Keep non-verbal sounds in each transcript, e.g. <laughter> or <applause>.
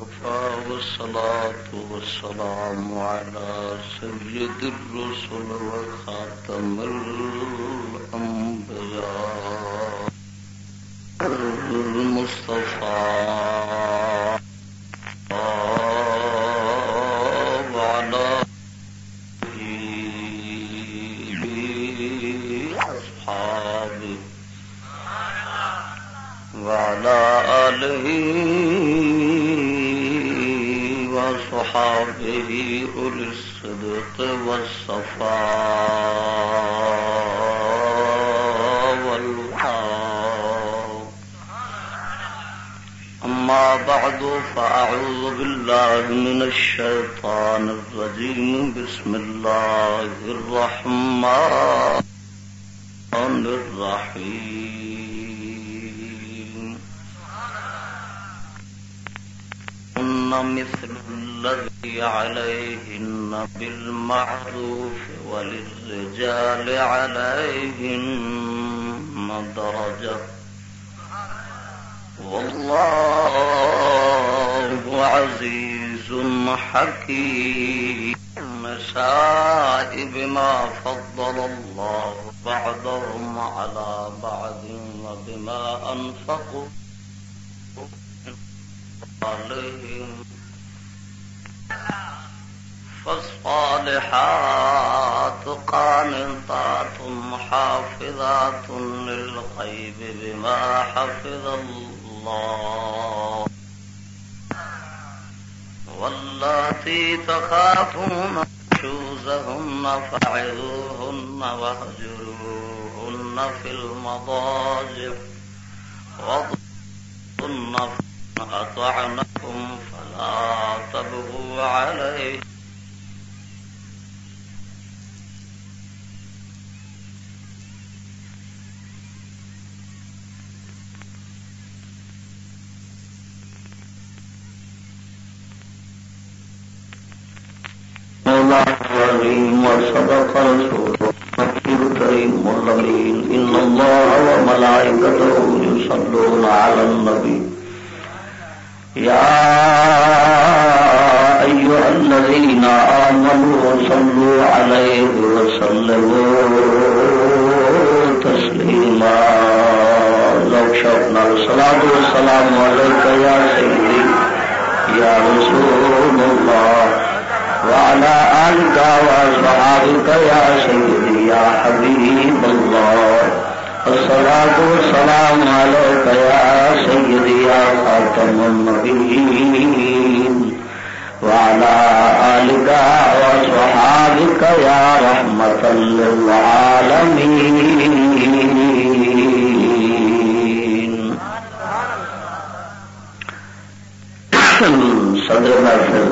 وكفى والصلاة والسلام على سيد الرسل وخاتم الأنبياء المصطفى وعلى أصحابه وعلى آله وصحابه أولي الصدق والصفاء والوحاب أما بعد فأعوذ بالله من الشيطان الرجيم بسم الله الرحمن الرحيم هن مثل الذي عليهن بالمعروف وللرجال عليهن درجة والله عزيز حكيم النساء بما فضل الله بعضهم على بعض وبما أنفقوا عليهم فالصالحات قانطات حافظات للغيب بما حفظ الله. واللاتي تخافون نشوزهن فعذوهن واهجروهن في المضاجع وضعن أطعنكم فلا تبغوا عليه وصدق رسوله النبي الكريم الأمين إن الله وملائكته يصلون على النبي يا أيها الذين آمنوا صلوا عليه وسلموا تسليما. لو شرنا الصلاة والسلام عليك يا سيدي، يا رسول الله. وعلى آلك وأصحابك يا سيدي، يا حبيب الله. الصلاة والسلام عليك يا سيدي يا خاتم النبيين. وعلى آلك وصحابك يا رحمة للعالمين. صدر محفل،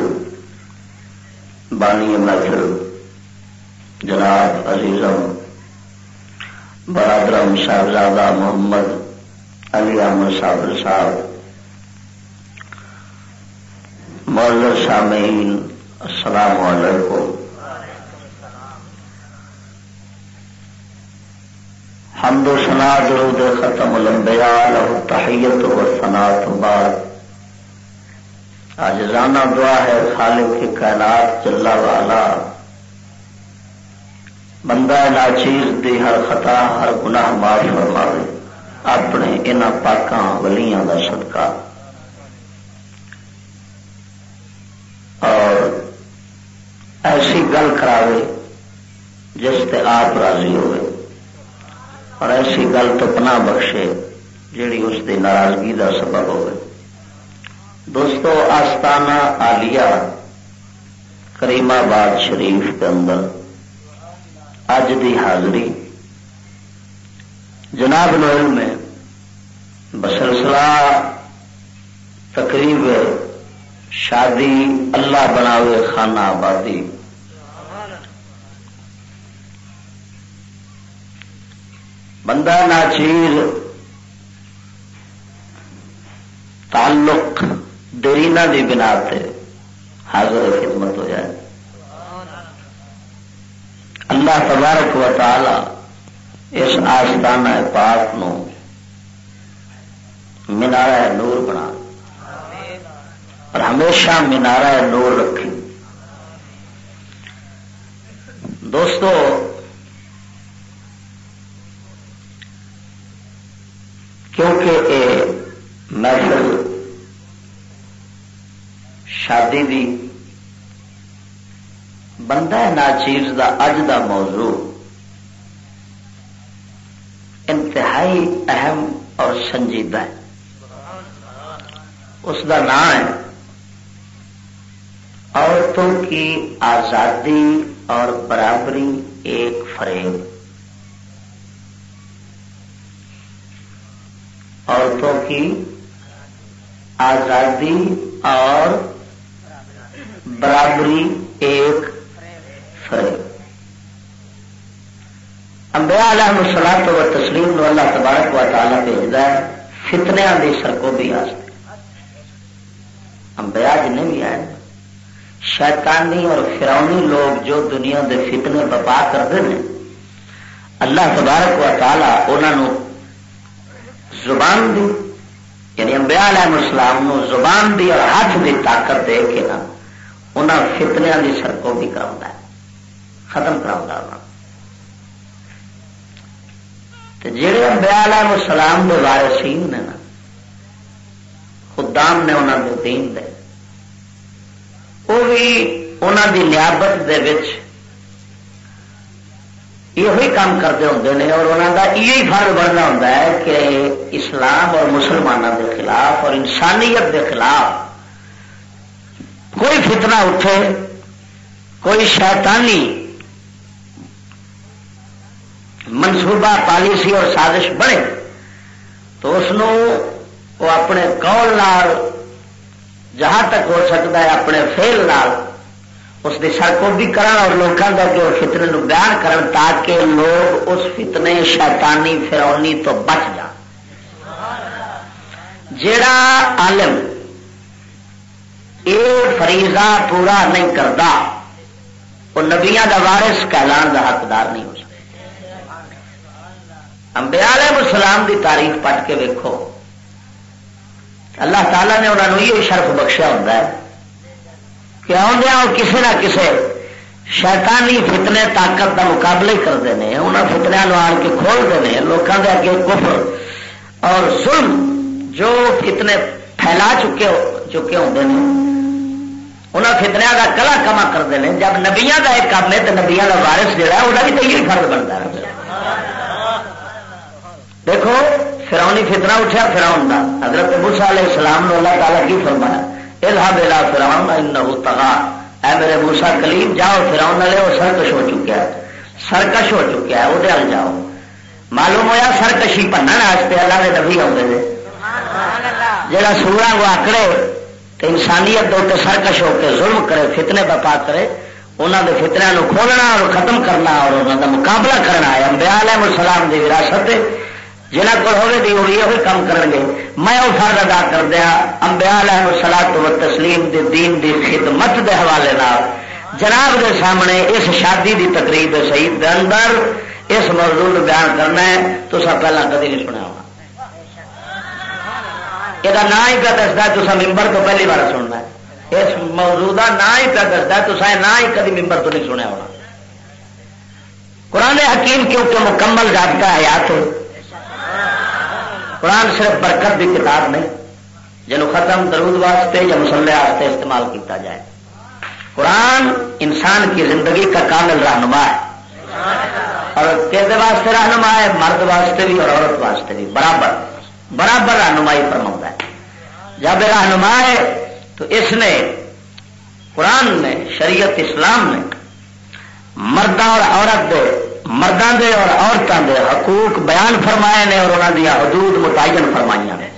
بانی محفل، جناب عزیزم برادرم صاحبزادہ محمد علی احمد صابر صاحب معذر سامعین، السلام علیکم۔ حمد و سنا درود ختم الانبیاء له تحیت و سنا تو بعد آج رانا دعا ہے خالق کی کائنات چلا والا بندہ ناچیز دی ہر خطا، ہر گناہ معاف فرماوے۔ اپنے ان پاکاں ولیاں دا صدقہ۔ اور ایسی گل کراوے جس تے آپ راضی ہوئے۔ اور ایسی گل تو پناہ بخشے جیڑی اس دی ناراضگی دا سبب ہوئے۔ دوستو، آستانہ آلیا کریم آباد شریف کے اندر اج دی حاضری جناب نوئل میں بسلسلہ تقریب شادی اللہ بناوے خانہ آبادی۔ بندہ ناچیر، تعلق درینا دی بنا تے حاضر خدمت ہو جائے۔ اللہ تبارک و تعالی اس آستانہ پاک نو منارا نور بنا۔ اور ہمیشہ مینارا نور رکھی دوستو، کیونکہ یہ محفل شادی دی بندہ ناچیز دا اج دا موضوع. انتہائی اہم اور سنجیدہ ہے. اس کا نام ہے عورتوں کی آزادی اور برابری ایک فریب. عورتوں کی آزادی اور برابری ایک فریب امبیا علیہ مسلح تو تسلیم نو اللہ تبارک و تعالی بھیجتا ہے فتنیا کی سرکو بھی آستے امبیا جن بھی آئے، شیطانی اور فرونی لوگ جو دنیا دے فتنے بپا کرتے ہیں، اللہ تبارک و تعالی انہوں زبان دی یعنی امبیا علیہ السلام نو زبان دی اور ہاتھ دی طاقت دے کے نا انہوں فتنیا کی سڑکوں بھی کرا ختم کرا جہے امبیا علیہ السلام کے وارثین نے نا خدام نے انہوں نے دین دے وہ بھی انہوں کی نیابت دے وچ یہ کام کرتے ہوں اور انہوں کا یہ فرض بننا ہوں کہ اسلام اور مسلمانوں کے خلاف اور انسانیت کے خلاف کوئی فتنہ اٹھے، کوئی شیطانی منصوبہ پالیسی اور سازش بنے تو اس وہ اپنے قول جہاں تک ہو سکتا ہے اپنے فیل نال اس کی سڑکوں بھی کرن اور لوگوں کا کہ فتنے بیان کرن تاکہ لوگ اس فتنے شیطانی فرونی تو بچ جان جڑا عالم یہ فریضہ پورا نہیں کرتا وہ نبیا کا وارس کہلان کا حقدار نہیں۔ امبیال مسلام کی تاریخ پٹ کے ویکو اللہ تعالیٰ نے انہوں نے یہ شرف بخشیا ہوتا ہے کہ آدھا وہ کسی نہ کسی شیطانی فتنے طاقت کا مقابلہ ہی کرتے ہیں انہوں فتنیا آن کے کھولتے ہیں لوگوں کے اگے کفر اور ظلم جو فتنے پھیلا چکے چکے ہوتے ہیں انہوں فتنیا کا کلا کما کرتے ہیں جب نبیا کا ایک کام ہے تو نبیا کا وارس جہا وہ بھی تو یہی فرض بنتا ہے۔ دیکھو فرونی فتنا اٹھا فراؤن کا حضرت موسا علیہ السلام نے اللہ تعالیٰ کی فرمایا الہ بلا فراؤن انہو تغا اے میرے موسا کلیم، جاؤ فراؤن والے، وہ سرکش ہو چکا ہے سرکش ہو چکا ہے وہ جاؤ۔ معلوم ہوا سرکشی بننے واسطے اللہ کے نبی آتے ہیں جہاں سورا کو آکڑے تو انسانیت دے سرکش ہو کے ظلم کرے، فتنے بپا کرے انہوں کے فتنیا کھولنا اور ختم کرنا اور انہوں کا مقابلہ کرنا۔ ہے امبیا علیہ السلام کی وراثت جنہ کو ہوگی وہ یہ کام کریں گے۔ میں وہ فرد ادا کر دیا امبیا سلا تو تسلیم دی دین دی خدمت دے حوالے جناب دے سامنے اس شادی دی تقریب شہید دے اندر اس موضوع بیان کرنا ہے تو سب پہلا کدی نہیں سنیا ہونا یہ نام ہی پہ دستا تو ممبر تو پہلی بار سننا ہے۔ اس موضوع کا نام ہی پہ دستا تو نہ ہی کدی ممبر تو نہیں سنیا ہونا۔ قرآن حکیم کیونکہ مکمل ضابطہ حیات قرآن صرف برکت کی کتاب نہیں، جنہوں ختم درود واسطے یا مسلح واسطے استعمال کیتا جائے۔ قرآن انسان کی زندگی کا کامل رہنما ہے۔ اور کہتے واسطے رہنما ہے؟ مرد واسطے بھی اور عورت واسطے بھی۔ برابر برابر رہنمائی فرما ہے۔ جب رہنما ہے تو اس نے، قرآن نے، شریعت اسلام نے مردہ اور عورت دے مردوں دے اور عورتوں دے حقوق بیان فرمائے نے اور انہوں دیا حدود متعین فرمائی نے۔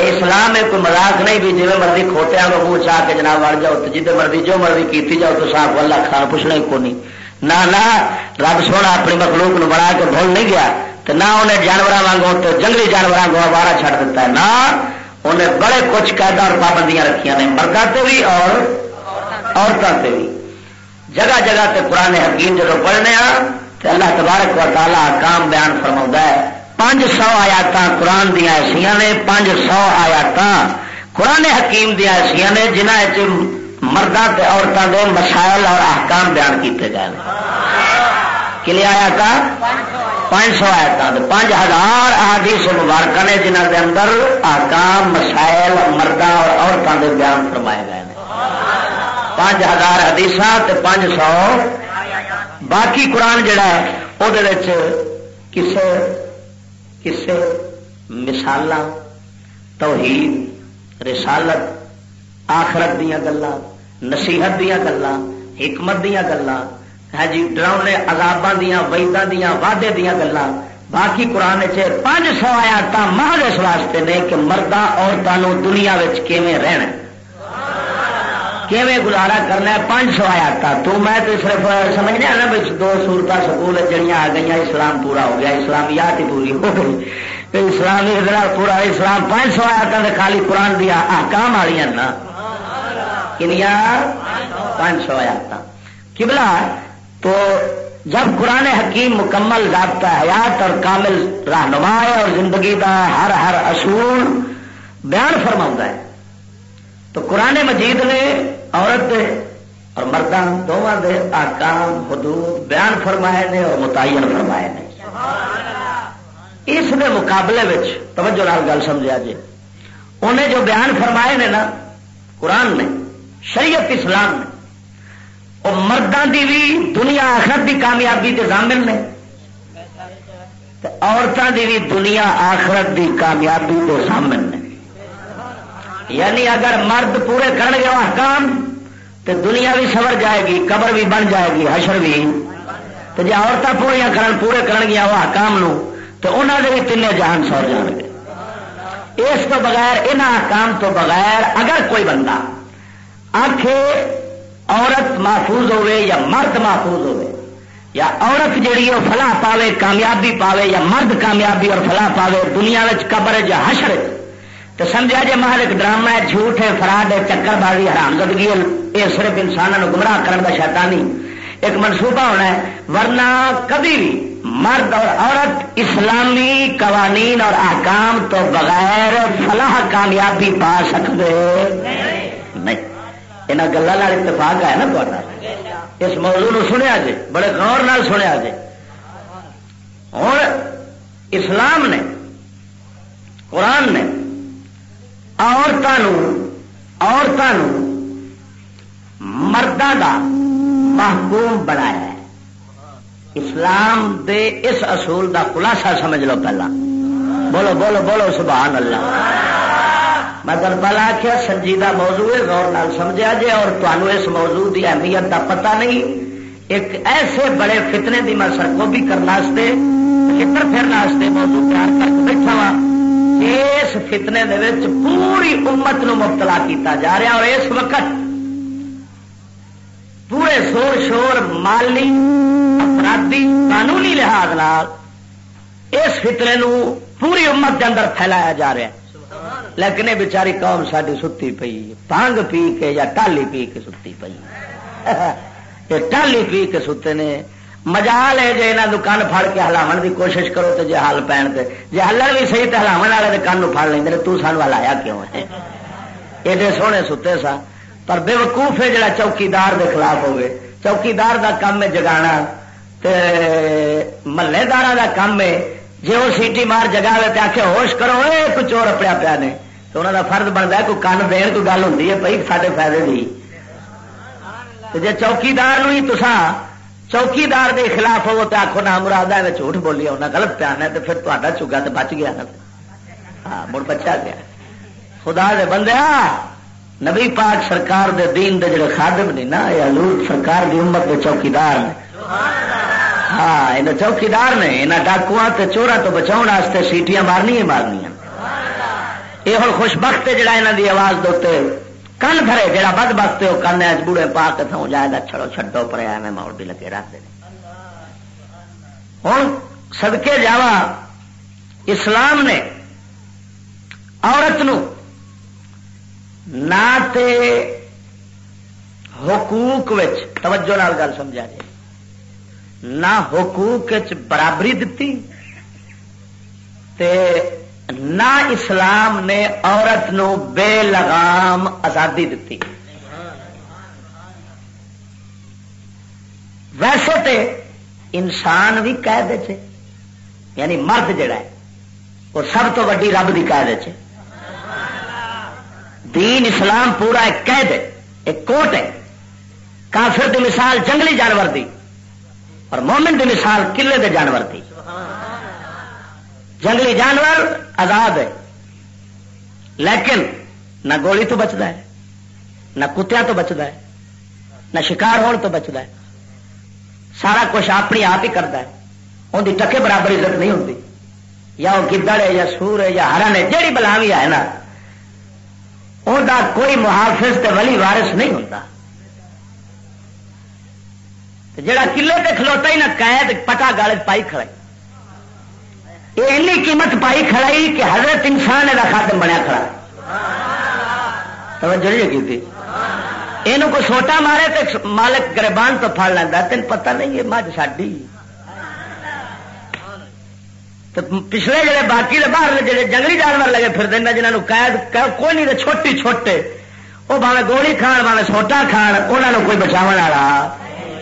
اسلام ہے کوئی مزاق نہیں بھی جی مرضی کھوتیا کو منہ چاہ کے جناب وڑ جاؤ تو جی مرضی جو مرضی کیتی جاؤ تو صاف اللہ کھان پوچھنا ہی کو نہیں۔ نہ رب سونا اپنی مخلوق نو بنا کے بھول نہیں گیا تو نہ انہیں جانوروں وگوں تو جنگلی جانوروں کو بارہ چھڑ دیتا ہے، نہ انہیں بڑے کچھ قاعدہ اور پابندیاں رکھیا نے مردوں سے بھی اور عورتوں سے بھی۔ جگہ جگہ تے قرآن حکیم جب پڑھنے تو اللہ تبارک و تعالیٰ کام بیان فرما ہے۔ پانچ سو آیات قرآن دیا ایسا نے، پانچ سو آیات قرآن حکیم دیا ایسا نے جنہ مردہ عورتوں کے مسائل اور احکام بیان کیتے گئے کلے آیا تھا پانچ سو آیا تھا پانچ ہزار آدیش مبارک نے جنہ کے اندر احکام، مسائل، مردہ اور عورتوں کے بیان فرمائے گئے پانچ ہزار حدیث پانچ سو۔ باقی قرآن جڑا ہے وہ کسے کسے مثال توحید، رسالت، آخرت دیا گلا نصیحت دیا گلا حکمت دیا گلا ہے جی ڈراؤنے، عذاباں دیا ویدا دیا وعدے دیا گلا باقی قرآن پانچ سو آیات محل اس واسطے نے کہ مردہ عورتوں دنیا رہنا کیویں گزارا کرنا ہے؟ پانچ سو آیات تو میں تو صرف سمجھنا نا بھائی، دو سورت سکول جڑیاں آ گئی اسلام پورا ہو گیا اسلامیات ہی پوری ہو گئی۔ اسلام پورا، اسلام پانچ سو آیا خالی قرآن دیا آکام والی نا کنیا پانچ سو آیات کبلا تو جب قرآن حکیم مکمل ضابطہ حیات اور کامل رہنما ہے اور زندگی کا ہر ہر اصول بیان فرما ہے۔ تو قرآن مجید نے عورت دے اور مردان دونوں دے آکام حدود بیان فرمائے نے اور متعین فرمائے نے۔ اس دے مقابلے توجہ لال گل سمجھا جی انہیں جو بیان فرمائے نے نا، قرآن نے، شریعت اسلام نے وہ مردوں کی بھی دنیا آخرت کی کامیابی کے ضامن نے۔ عورتوں کی بھی دنیا آخرت کی کامیابی کے ضامن نے۔ یعنی اگر مرد پورے کر گے کام تو دنیا بھی سور جائے گی، قبر بھی بن جائے گی، حشر بھی۔ تو جی عورتیں پوریا کرن، پورے کر گیا وہ کام تو انہوں نے بھی تین جہان سو جان گے۔ اس تو بغیر انہوں کام تو بغیر اگر کوئی بندہ آخ عورت محفوظ ہوے یا مرد محفوظ ہوے یا عورت جیڑی وہ فلاح پاوے، کامیابی پاوے یا مرد کامیابی اور فلاح پاوے، دنیا قبر یا حشر تو سمجھا جی محل ایک ڈرامہ ہے، جھوٹ ہے فراڈ ہے، چکر بازی حرام زدگی یہ صرف انسانوں گمراہ کرنے کا شیطانی۔ ایک منصوبہ ہونا ہے، ورنہ کبھی بھی مرد اور عورت اسلامی قوانین اور احکام تو بغیر فلاح کامیابی پا سکتے۔ نہیں یہاں گلوں اتفاق ہے نا تا اس موضوع سنیا جی بڑے غور نال سنیا جی۔ ہوں اسلام نے، قرآن نے عورتوں مردوں کا محکوم بنایا ہے اسلام دے اس اصول دا خلاصہ سمجھ لو پہلا بولو بولو بولو سبحان اللہ میں پہلا آخیا سنجیدہ موضوع ہے غور نال سمجھا جائے اور تمہیں اس موضوع کی اہمیت کا پتہ نہیں ایک ایسے بڑے فتنے کی میں سرکو بھی کرنے فکر پھرنے موضوع تیار کر بیٹھا وا اس فتنے دے پوری امت نو مبتلا کیتا جا رہا اور اس وقت پورے زور شور، مالی اپرادی قانونی لحاظ اس فتنے نو پوری امت کے اندر پھیلایا جا رہا ہے۔ لیکن بچاری قوم ساری ستی پی پانگ پی کے یا ٹالی پی کے ستی پی <laughs> ٹالی پی کے ستے نے مجال ہے جی یہاں کن فڑ کے ہلاو کی کوشش کرو تو جی ہل پہن کے جی ہلر بھی صحیح تو ہلاو والے کن فڑ لیں تو سان والا آیا کیوں ہے؟ ایڈے سونے ستے سا۔ پر بے وقوف ہے جڑا چوکیدار کے خلاف ہوگی چوکیدار کا کام ہے جگا محلے دار کا کام ہے۔ جی وہ سیٹی مار جگا تو آخر ہوش کرو ایک چور اپنے پیا نے۔ تو انہوں کا فرد بنتا ہے کوئی کن دین کوئی گل ہوں بھائی سارے فائدے کی جی چوکیدار ہی تسا چوکیدار دے خلاف ہو تو آخو نہ مراد ہے جھوٹ بولی انہیں غلط پیان ہے تو پھر تا چگا تو بچ گیا ہاں مڑ بچا گیا۔ خدا دے بندے نبی پاک سرکار دے دین دے جڑے خادم نہیں نا یہ لوٹ سرکار دی امت دے چوکیدار نے۔ ہاں یہ چوکیدار نے یہاں ڈاکو چورا تو بچاؤ سیٹیاں مارنی مارنیا یہ ہوں خوش بخت جڑا یہاں دی آواز دوتے کن بھرے جڑا بد بخت وہ کن بوڑے پا کے تھو جائے گا چھڑو چھڈو پر میں موڑ بھی لگے رکھتے ہیں ہوں سدکے جاوا اسلام نے عورت نو نہ تے حقوق توجہ نال گل سمجھا جائے نہ حقوق برابری دتی تے نہ اسلام نے عورت نو بے لگام آزادی دیتی ویسے تے انسان بھی قید یعنی مرد جڑا ہے، وہ سب تو ویڈی رب کی قید دین اسلام پورا ایک قید ہے، ایک کوٹ ہے۔ کافر دی مثال جنگلی جانور دی اور مومن دی مثال کلے دے جانور دی۔ جنگلی جانور آزاد ہے۔ لیکن نہ گولی تو بچتا ہے، نہ کتیا تو بچتا ہے، نہ شکار ہونے تو بچتا ہے۔ سارا کچھ اپنی آپ ہی کرتا ہے۔ ان کی ٹکے برابر عزت نہیں ہوتی یا وہ گدڑ ہے، یا سور ہے، یا ہرن ہے جہی بلا بھی ہے نا۔ ان کا کوئی محافظ تے ولی وارث نہیں ہوتا جڑا کلے تے کھلوتا ہی نہ قید، پٹا گال پائی کھڑا یہ قیمت پائی کھڑائی کہ حضرت انسان یہ خاتم بنیا کھڑا۔ توجہ نہیں کی یہ کوئی سوٹا مارے تو مالک گربان تو پڑ لینا تین پتہ نہیں یہ مجھ ساڈی۔ تو پچھلے جڑے باقی باہر جڑے جنگلی جانور لگے پھر دینا جنہوں نے قید کوئی نہیں چھوٹی چھوٹے وہ بھاوے گولی کھان، بھاوے سوٹا کھان انہوں کوئی بچاؤ والا۔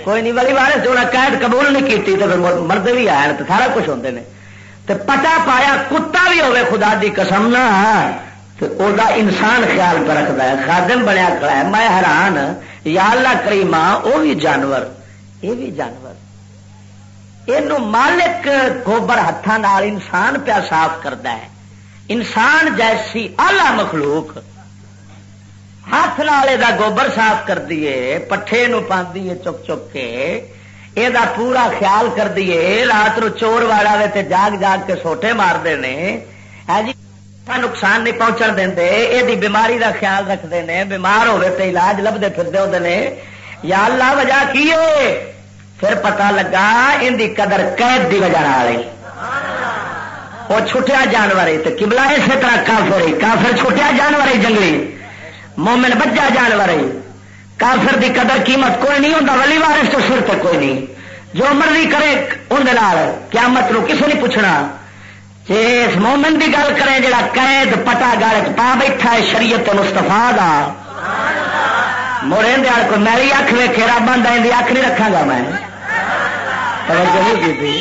کوئی نہیں والی بار جی قید قبول نہیں کی تو مرد بھی آئے تو سارا کچھ ہوتے ہیں تو پٹا پایا، کتا بھی ہوے خدا دی قسم نہ۔ تو دا انسان خیال پہ رکھتا ہے، خادم بنیا کھڑا ہے، میں حیران، یا اللہ کریما وہ بھی جانور یہ بھی جانور۔ یہ مالک گوبر ہاتھوں انسان پیا صاف کرتا ہے۔ انسان جیسی آلہ مخلوق ہاتھ نالے دا گوبر صاف کر دیے پٹھے نو پاندی چک چک کے یہ پورا خیال کر دیے رات نو چور والا وے تے جاگ جاگ کے سوٹے مارتے ہیں ہاں جی نقصان نہیں پہنچن دیں یہ بیماری دا خیال رکھتے ہیں بیمار ہوئے تے علاج لبتے پھرتے ہوتے ہیں یا اللہ، وجہ کی ہوئے؟ پھر پتا لگا ان دی قدر قید دی وجہ وہ چھٹیا جانور ہے تو کبلا اسی طرح کافر کافر چھٹیا جانور ہے، جنگلی۔ مومن بچا جانور ہے۔ کافر دی قدر قیمت کوئی نہیں ہوتا ولی وارس تو سر تک کوئی نہیں۔ جو مرضی کرے اندر قیامت نو کسی نہیں پوچھنا۔ جی اس مومن کی گل کریں جڑا قید پٹا گل پا بیٹھا ہے شریعت مستفا دا۔ مورے دیا کو میری اکھ ویکے رب آدھا ان اکھ نہیں رکھا گا میں۔ توجہ نہیں کی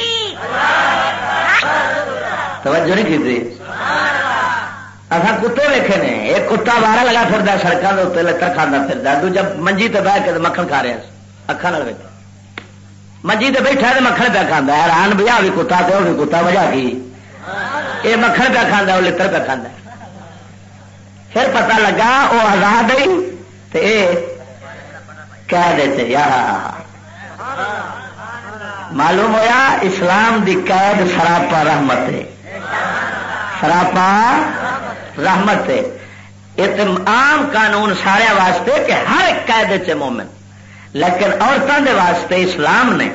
توجہ نہیں کی اصا کتے ویکے نے؟ ایک کتا بارہ لگا پھر سڑکوں کے اتنے لکڑ کھانا پھر دوجا منجی تے بہ کے مکھن کھا رہا اکھان منجی تے بیٹھا تو مکھن پہ کھانا ہے۔ ران بھی کتا تو بھی کتا، وجہ کی؟ یہ مکھن پہ کھانا وہ لڑ پہ کھانا پھر پتا لگا وہ آزاد ہی کہہ دیتے یار معلوم ہویا، اسلام دی قید سراپا رحمت ہے۔ سراپا رحمت ہے عام قانون سارے واسطے کہ ہر ایک قید مومن۔ لیکن عورتوں دے واسطے اسلام نے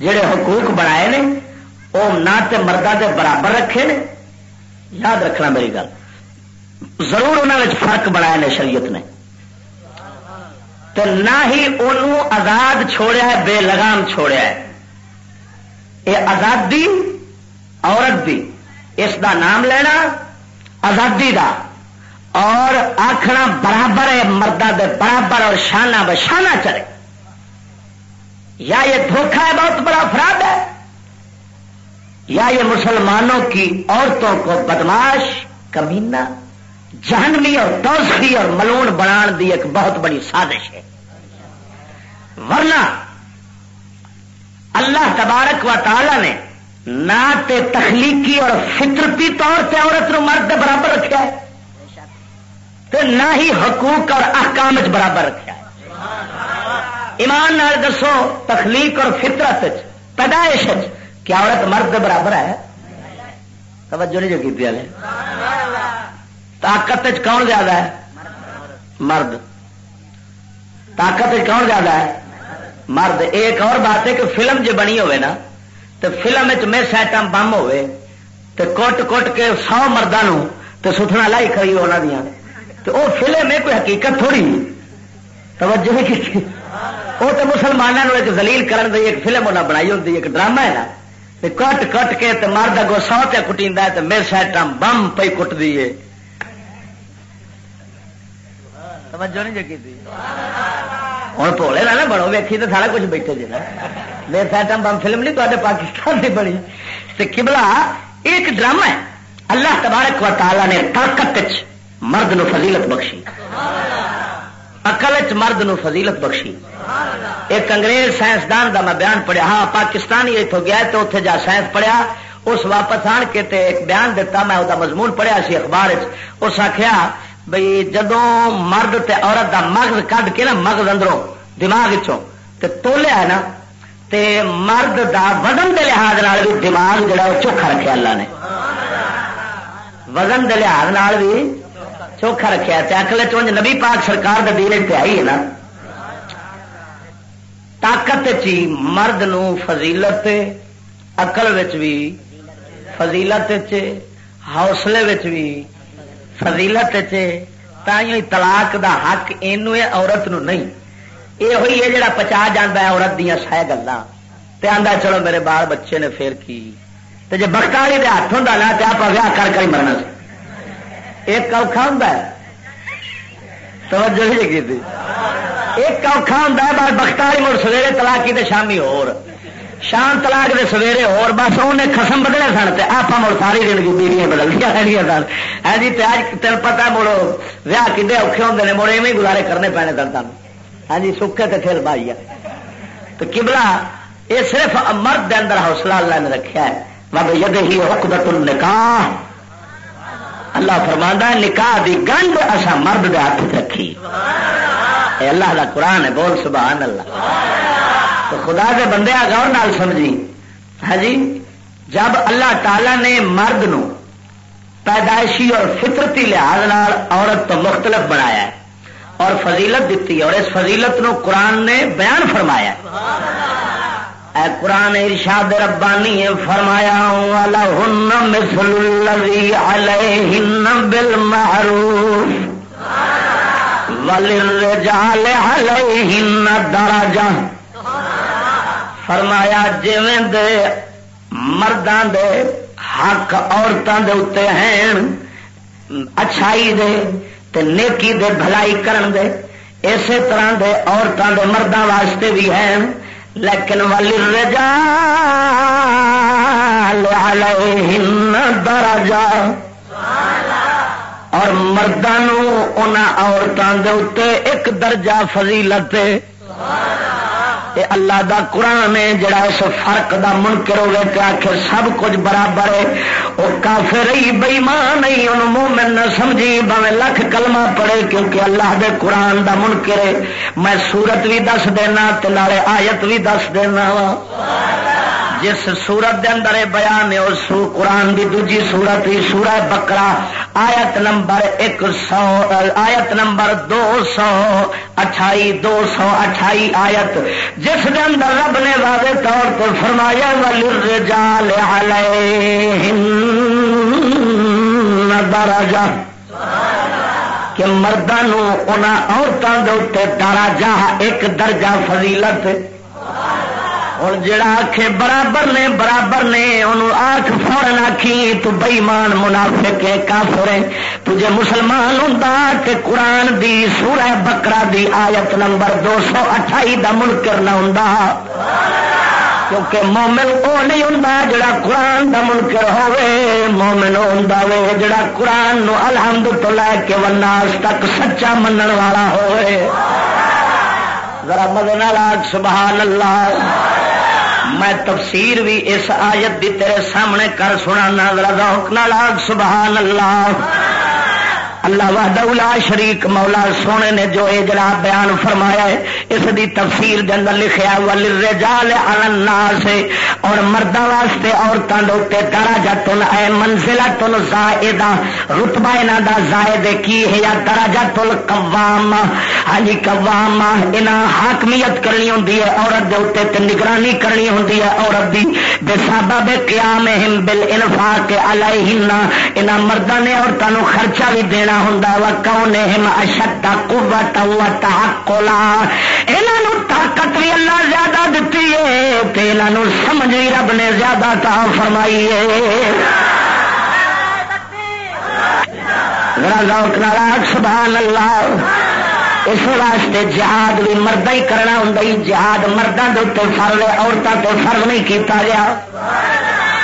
جڑے حقوق بنائے نے وہ نہ تے مردہ دے برابر رکھے نے۔ یاد رکھنا میری گل۔ ضرور انہوں فرق بنایا نے شریعت نے۔ تو نہ ہی انہوں آزاد چھوڑیا ہے، بے لگام چھوڑیا ہے۔ یہ آزادی عورت بھی اس دا نام لینا آزادی دا اور آخنا برابر ہے مردہ دے برابر اور شانہ بشانہ چلے۔ یا یہ دھوکھا ہے، بہت بڑا افراد ہے۔ یا یہ مسلمانوں کی عورتوں کو بدماش کمینہ، جہنمی اور توسخی اور ملون بنان دی ایک بہت بڑی سازش ہے۔ ورنہ اللہ تبارک و تعالی نے نہ تے تخلیقی اور فطرتی طور سے عورت نو مرد برابر رکھا ہے۔ تے نہ ہی حقوق اور احکام برابر رکھا ہے۔ ایمان نال دسو، تخلیق اور فطرت پیدائش کیا عورت مرد برابر ہے۔ توجہ نہیں جو کی طاقت کون زیادہ ہے؟ مرد۔ طاقت کون زیادہ ہے؟ مرد۔ ایک اور بات ہے کہ فلم جو بنی ہوئے نا تو فلم مس ایٹم بم ہوئے تو کٹ کٹ کے سو مردوں تو ستنا لائی کھڑی ہونا دیا تو وہ فلم ہے کوئی حقیقت تھوڑی توجہ کی وہ تو مسلمانوں ایک زلیل کرن دی ایک فلم انہیں بنائی ہوتی ایک ڈرامہ ہے نا۔ کٹ کٹ کے تو مرد اگو سو تے کٹی میرے سائٹا بم پی کٹ دیے توجہ نہیں جی جگی ہوں بھولے نا بڑو ویکھی تو سارا کچھ بیٹھے جی نا۔ میرے سائٹم بم فلم نہیں تے پاکستان کی بڑی کبلا ایک ڈرامہ ہے۔ اللہ تبارک و تعالی نے طاقت مرد نو فضیلت بخشی۔ اقل مرد نو فضیلت بخشی۔ ایک انگریز سائنسدان دا میں بیان پڑھیا ہاں پاکستانی اتوں گیا تو اتنے جا سائنس پڑھیا۔ اس واپس آن کے تے ایک بیان دیتا میں وہ مضمون پڑھیا سی اخبار اس آخیا بھائی جدو مرد تے عورت دا مغز کھ کے نا، مغز اندروں، دماغ تے تولیا ہے نا تے مرد دا وزن دے لحاظ بھی دماغ جڑا وہ چوکھا رکھا اللہ نے۔ وزن دے لحاظ بھی چوکھا رکھا اکل چونج جی نبی پاک سرکار دے دین پہ آئی ہے نا، طاقت چی مرد نو فضیلت اقل بھی فضیلت حوصلے بھی فضیلت طلاق دا حق اینو عورت نو نہیں۔ یہ ہوئی ہے جڑا پچا جانا ہے عورت دیا سہ گلا آدھا چلو میرے بال بچے نے پھر کی۔ تے جی بخت والی دے ہاتھ ہوں نا تو آپ ویاہ کر کر ہی مرنا سے ایک اوکھا ہوں توجہ نہیں کی ایک اوکھا ہوں بس بخت والی مڑ سویرے تلاقی تے شامی اور شام تلاک دے سویرے اور بس انہیں خسم بدلے سن آپ مڑ ساری زندگی بیڑیاں بدل دیا رہی سن۔ ہاں جی، ہے جی تین پتا مڑ، ویاہ کھے اوکھے ہوں نے، مڑ ایویں گزارے کرنے پینے دردوں ہاں جی سکھے تو پھر بائی تو کبلا یہ صرف مرد دے اندر حوصلہ اللہ نے رکھا ہے۔ بابا ید ہی حکمت نکاح اللہ فرما نکاح دی گنڈ اصا مرد دے ہاتھ رکھی۔ اے اللہ دا قرآن ہے بول سبحان اللہ۔ تو خدا کے بندے گور نال سمجھی ہاں جی جب اللہ تعالی نے مرد نو پیدائشی اور فطرتی لحاظ عورت تو مختلف بنایا ہے۔ اور فضیلت دیتی ہے اور اس فضیلت نو قرآن نے بیان فرمایا ہے۔ اے قرآن ارشاد ربانی فرمایا مثل الذی علیہن بالمعروف وللرجال علیہن درجہ فرمایا جیویں دے مردان دے حق عورتوں دے اتنے ہیں، اچھائی دے تے نیکی دے بھلائی کرن دے، اسی طرح دے عورتوں دے مردوں واسطے بھی ہیں۔ لیکن والی رجا درجہ۔ اور مردوں عورتوں دے اتنے ایک درجہ فضیلت اے اللہ دا قرآن ہے، جڑا اس فرق دا منکر ہوئے کہ آخر سب کچھ برابر ہے۔ وہ کافر ہی بےمان نہیں ان مومن نہ سمجھی بھاوے لکھ کلمہ پڑے کیونکہ اللہ دے قرآن دا منکر ہے۔ میں سورت بھی دس دینا تلارے آیت بھی دس دینا وا۔ جس سورت دے اندر بیان ہے، اس قرآن دی دوجی سورت ہی سورہ بکرا آیت نمبر ایک سو، آیت نمبر دو سو اٹھائی، دو سو اٹھائی آیت۔ جس دے اندر رب نے واضح طور پر فرمایا والرجال علیہن درجہ کہ مردوں عورتوں کے اتنے درجہ، ایک درجہ فضیلت۔ ہوں جڑا آخ برابر نے برابر نے انہوں آخ فورن آخی تو بئیمان منافق ہے، کافر ہے۔ تجھے مسلمان ہوں کہ قرآن دی سورہ بکرا دی آیت نمبر دو سو اٹھائی کا منکر نہ ہوں کیونکہ مومن وہ نہیں ہوں جڑا قرآن کا منکر ہوے مومن ہوں جڑا قرآن نو الحمد تو لے کے وناس تک سچا منن والا ہوئے ذرا مدن سبحان اللہ۔ میں تفسیر بھی اس آیت دی تیرے سامنے کر سنا ذرا سبحان اللہ۔ اللہ وحدہ الا شریک مولا سونے نے جو اے جناب بیان فرمایا ہے، اس دی تفسیر دے اندر لکھیا وللرجال علی الناس۔ اور مرداں واسطے عورتاں دے اوتے درجاتن اے منزلتن زائدہ۔ رتبہ انہاں دا زائد کی ہے؟ یا درجات القوام ہاں جی قوام انہاں حاکمیت کرنی ہوندی ہے، عورت دے اوتے تے نگرانی کرنی ہوندی ہے، عورت دی۔ بے سبب قیامہم بالانفاق علیہن۔ انہاں مرداں نے عورتاں نو خرچہ بھی دینا ہوں و کون اشد قوت و کولا یہاں طاقت بھی اللہ زیادہ دیتی ہے یہاں سمجھ بھی رب نے زیادہ تا فرمائی ہے سبحان اللہ اس واسطے جہاد بھی مرد ہی کرنا ہوں جہاد مردوں کے اتنے فرض عورتوں تو فرض نہیں کیتا گیا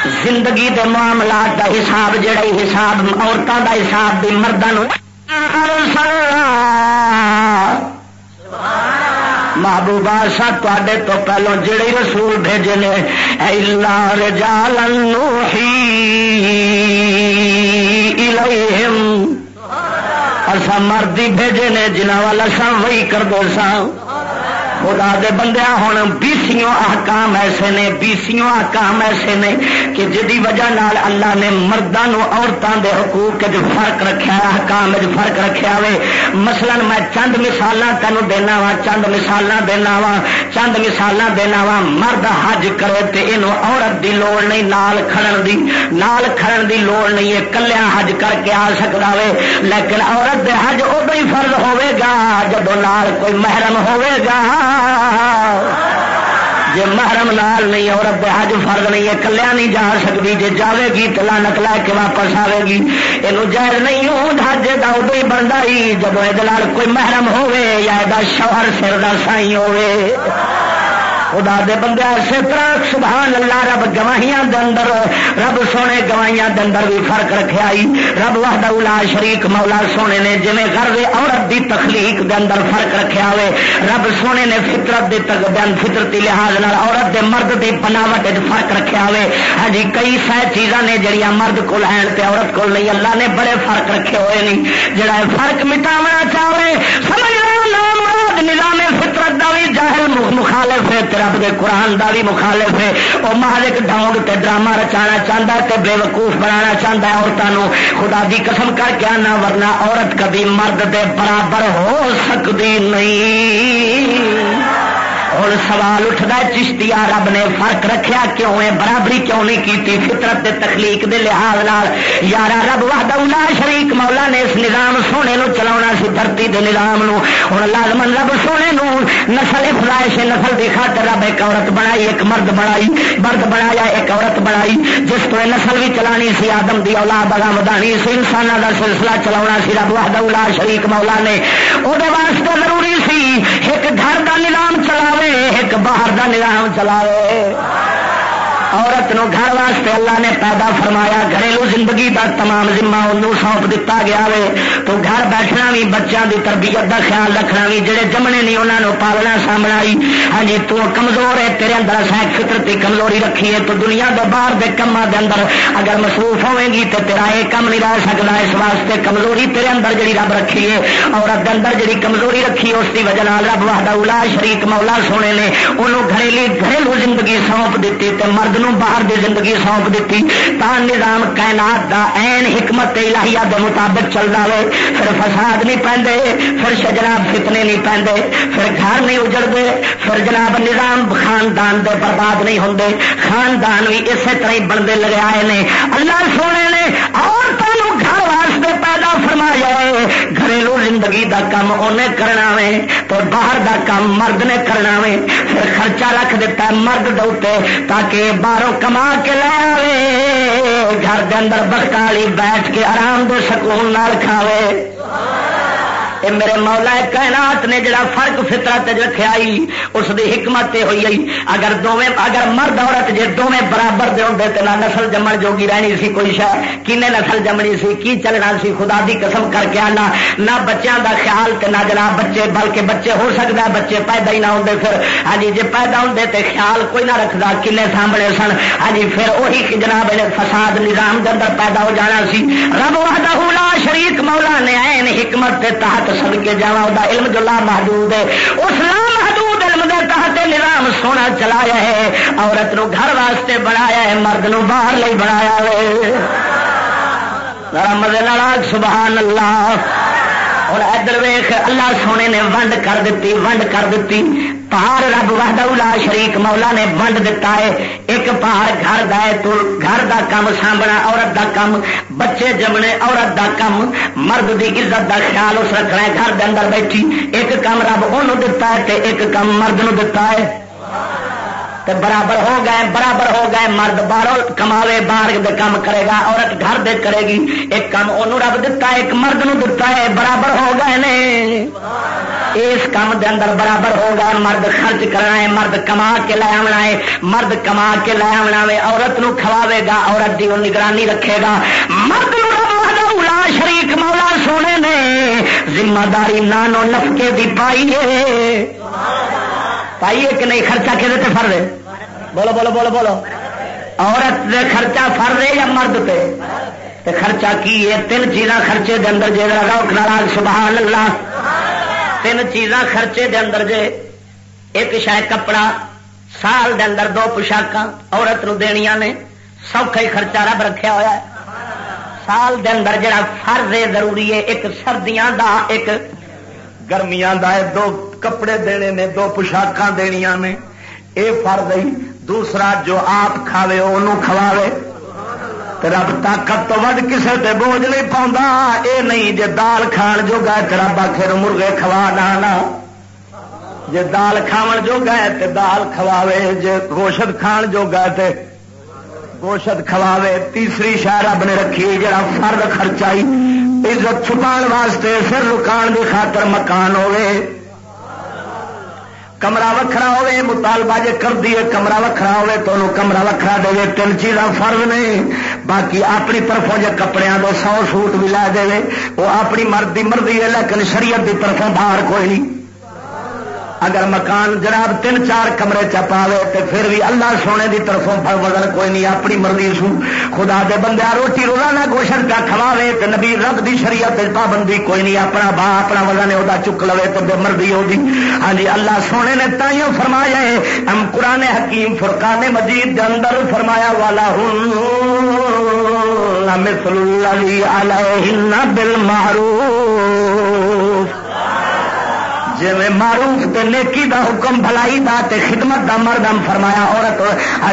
زندگی دے معاملات دا حساب جڑا حساب عورتوں دا حساب بھی مردوں محبوبہ سا تے تو پہلو جڑے رسول بھیجے نے رجال اصا مردی بھیجے نے جنہ والا سا وہی کر دو سا خدا دے بندیا ہوں بیسیوں احکام ایسے نے، بیسیوں احکام ایسے نے کہ جدی وجہ نال اللہ نے مردوں عورتوں دے حقوق فرق رکھا احکام فرق رکھا ہوئے مثلا میں چند مثال تینوں دینا وا چند مثال دینا وا چند مثال دینا وا مرد حج کرے تے یہ عورت دی لوڑ نہیں، نال کھڑن دی، نال کھڑن دی لوڑ نہیں ہے کلیا حج کر کے آ سکتا وے۔ لیکن عورت دے حج ادو ہی فرض ہوے گا جدو نال کوئی محرم ہوے گا۔ جی محرم نال نہیں اور اب حج فرض نہیں ہے، کلیا نہیں جا سکتی۔ جی جاوے گی تو لانت لے کے واپس آئے گی۔ یہ جائز نہیں ہو حج کا ادو ہی بنتا ہی جب یہ کوئی محرم ہوے یا یہ شوہر سر کا سائی ہوے خدا دے بندے اسی طرح سبحان اللہ، رب گواہیاں دے اندر، رب سونے گواہیاں دے اندر بھی فرق رکھے آئی رب وحدہ الا شریک، مولا سونے نے جی گھر عورت دی تخلیق دے اندر فرق رکھیا ہوئے، رب سونے نے فطرت دے تک دن فطرتی لحاظ نال عورت دے مرد دی بناوٹ فرق رکھیا ہوئے۔ ہاں جی کئی سہ چیزاں نے جڑیاں مرد کو لین تے عورت کو نہیں، اللہ نے بڑے فرق رکھے ہوئے نہیں جڑا فرق مٹاونا چاہے سمجھ نام؟ نظام فطرت دا بھی جاہل مخالف ہے رب کے قرآن دا بھی مخالف ہے۔ وہ مالک ڈاؤنگ تے ڈرامہ رچانا چاہتا ہے تے بے وقوف بنانا چاہتا ہے عورتوں خدا دی قسم کر کے آنا ورنہ عورت کبھی مرد دے برابر ہو سکتی نہیں۔ ہوں سوال اٹھتا چشتیا رب نے فرق رکھیا کیوں ہے، برابری کیوں نہیں کی فطرت دے تخلیق دے لحاظ نال یارا رب وحدہ شریک مولا نے اس نظام سونے نو چلا سی، دھرتی دے نظام نو۔ ہوں لازمن رب سونے نو نسل افلائش نسل کی خاطر رب ایک عورت بنائی، ایک مرد بنائی، مرد بنایا، ایک عورت بنائی، جس کو نسل بھی چلانی سی، آدم دی اولاد اگا ودانی سی انسانوں کا سلسلہ چلا سی، رب وحدہ شریک مولا نے۔ وہ واسطے ضروری سی، ایک گھر کا نظام چلاوے ایک باہر کا نظام چلاوے۔ عورت نو گھر واسطے اللہ نے پیدا فرمایا، گھریلو زندگی کا تمام ذمہ انہوں سونپ دتا گیا وے۔ تو گھر بیٹھنا بھی بچوں کی تربیت کا خیال رکھنا بھی جڑے جمنے نہیں انہوں نے پالنا سامنا ہاں جی تو کمزور ہے، تیرے اندر سائک فطر کی کمزوری رکھی ہے، تو دنیا کے باہر کے کاموں کے اندر اگر مصروف ہوے گی تو تیرا یہ کم نہیں رہ سکتا اس واسطے کمزوری تیرے اندر جڑی رب رکھی ہے، عورت کے اندر جڑی کمزوری رکھی ہے، اس کی وجہ رب واہدہ شریک مولا سونے نے انہوں گھریلی، گھریلو زندگی سونپ دیتی مرد باہر دی زندگی سونپ دیتی تا نظام کائنات دا این حکمت الہیہ دے مطابق چل رہا ہے پھر فساد نہیں پہنتے پھر جناب فتنے نہیں پہنتے پھر گھر نہیں اجڑتے پھر جناب نظام خاندان دے برباد نہیں ہوتے خاندان بھی اسی طرح ہی بنتے لگے آئے نے۔ اللہ سونے نے عورتوں پیدا فرمایا ہے۔ گھریلو زندگی دا کام انہیں کرنا وے، تو باہر دا کام مرد نے کرنا وے۔ پھر خرچہ رکھ دیتا ہے مرد دے تاکہ باہروں کما کے لے آئے گھر دے اندر بخکالی بیٹھ کے آرام دے سکون نال کھاوے۔ اے میرے مولا کائنات نے جڑا فرق فطرت رکھا اس دی حکمت ہوئی آئی اگر دونیں اگر مرد عورت جے دونیں برابر دے ہوتے تو نہ نسل جمن جوگی رہنی سی کوئی شہ کنے نسل جمنی سی، کی چلنا سی؟ خدا دی قسم کر کے آنا۔ نہ بچوں دا خیال تے نہ جناب بچے، بلکہ بچے ہو سکتا بچے پیدا ہی نہ ہوتے پھر۔ ہاں جی جی پیدا ہوتے تو خیال کوئی نہ رکھتا کنے سامنے سن۔ ہاں جی پھر وہی جناب فساد نظام کے اندر پیدا ہو جانا سی۔ رب وحدہ لا شریک، مولا نے این حکمت کے تحت سد کے جا علم جو لا محدود ہے۔ اس لا محدود علم دے تحت نظام سونا چلایا ہے۔ عورت نو گھر واسطے بنایا ہے، مرد نو باہر لئی بنایا ہے۔ مدد سبحان اللہ۔ ہوں ادھر ویخ اللہ سونے نے ونڈ کر دیتی، ونڈ کر دیتی۔ پہاڑ رب وحدہ شریک مولا نے ونڈ دتا ہے۔ ایک پہاڑ گھر دا ہے تو گھر دا کام سانبنا عورت دا کام بچے جمنے، عورت دا کام مرد دی عزت دا خیال اس رکھنا ہے، گھر دے اندر بیٹھی۔ ایک کام رب انہوں دتا ہے تے ایک کام مرد نو دتا ہے۔ تے برابر ہو گئے، برابر ہو گئے، مرد باہر کماوے باہر دے کام کرے گا، عورت گھر دے کرے گی۔ ایک کام انہوں رب دتا ہے، ایک مرد نو دتا ہے، برابر ہو گئے نے۔ اس کام دے اندر برابر ہو گئے، مرد خرچ کرنا ہے، مرد کما کے لے آنا ہے۔ مرد کما کے لے آنا ہے عورت نو کھواوے گا، عورت کی نگرانی رکھے گا۔ مرد نو شریک مولا سونے نے۔ ذمہ داری نانو نفکے دی پائی ہے۔ پائیے کہ نہیں، خرچہ کہ فرد بولو بولو بولو بولو۔ عورت دے خرچہ فرد ہے یا مرد پہ تے خرچہ کی ہے؟ تین چیزاں خرچے دے اندر جے روک ناراض سبحان اللہ۔ تین چیزاں خرچے دے اندر جے، ایک شاید کپڑا، سال دے اندر دو پوشاک عورت نو دنیا نے سوکھا ہی خرچہ رب رکھا ہوا ہے۔ سال دے اندر جڑا فرض ضروری ہے، ایک سردیاں دا، ایک گرمیاں دا ہے دو کپڑے دینے نے، دو پوشاک دنیا نے۔ یہ فرد ہی، دوسرا جو آپ کھاوے انہوں کھواوے۔ رب طاقت تو ود کسے تے بوجھ نہیں پاؤں اے نہیں جے دال کھان جو گئے تو رب آخر مرغے کھوا ڈانا جے دال کھاون جو گئے تے دال کھواوے۔ جے گوشت کھان جو گئے تے گوشت کھواوے۔ تیسری شہر رب نے رکھی، جڑا فرد خرچائی، عزت چھپا واسطے، سر رکان کی خاطر مکان ہوئے کمرہ وکھرا ہوے مطالبہ جے کر دیے کمرہ وکھرا ہوے تو انہوں کمرہ وکھرا دے تین چیزاں فرض نہیں باقی اپنی طرفوں جے کپڑے دو سو سوٹ بھی لا دے وہ اپنی مرد کی مرضی ہے، لیکن شریعت کی طرفوں باہر کوئی نہیں۔ اگر مکان جناب تین چار کمرے چپاوے تو پھر بھی اللہ سونے دی طرفوں وزن کوئی نہیں، اپنی مرضی سو۔ خدا دے بندے روٹی روزانہ گوشت کا کھواوے تو نبی رب دی شریعت پابندی کوئی نہیں، اپنا با، اپنا وزن وہ چک لو تو بے مرضی ہوگی ہاں جی اللہ سونے نے تائیوں فرمایا ہے، ہم قرآن حکیم فرقان مجید دے اندر فرمایا، والا ہوں مثل اللہ علیہ بالمعروف۔ جی معروف تے نیکی دا حکم، بھلائی دا تے خدمت دا مرد ہم فرمایا، عورت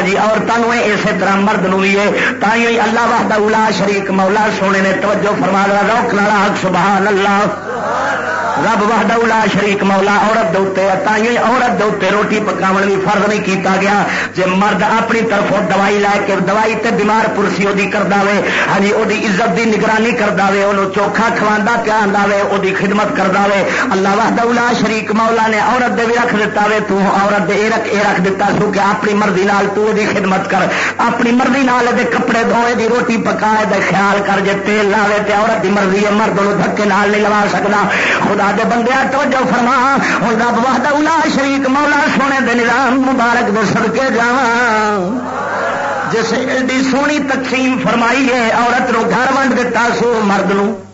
ہی عورتوں اسی طرح مرد نو بھی ہے تھی اللہ وحدہ اولا شریک مولا سونے نے توجہ فرما روک لالا سبحان اللہ۔ رب وحدہ اولا شریک مولا عورت دے تھی عورت دے روٹی پکاو بھی فرض نہیں کیتا گیا۔ جی مرد اپنی طرفوں دوائی لے کے دوائی تے بیمار پرسی وہ کر دے ہاں جی وہ عزت دی نگرانی کر دے وہ چوکھا کھوا پیا دے وہ خدمت کر دے اللہ وحدہ اولا شریک مولا نے عورت دے بھی رکھ دیتا وے، تو عورت دے رکھ، اے رکھ دیتا سو کہ اپنی مرضی نال تو دی خدمت کر۔ اپنی مرضی نال دے کپڑے دھوئے دی روٹی پکائے دے خیال کر، جے تیل لاوے تے عورت دی مرضی ہے، مرد نو دھکے نال نہیں لوا سکدا۔ خدا دے بندیا توجہ فرما۔ ہوں رب وحدہ الا شریک، مولا سونے دے نظام مبارک دے صدقے جاواں جس ایڈی سونی تقسیم فرمائی ہے، عورت نو گھر ونڈ دیتا سو مرد نو۔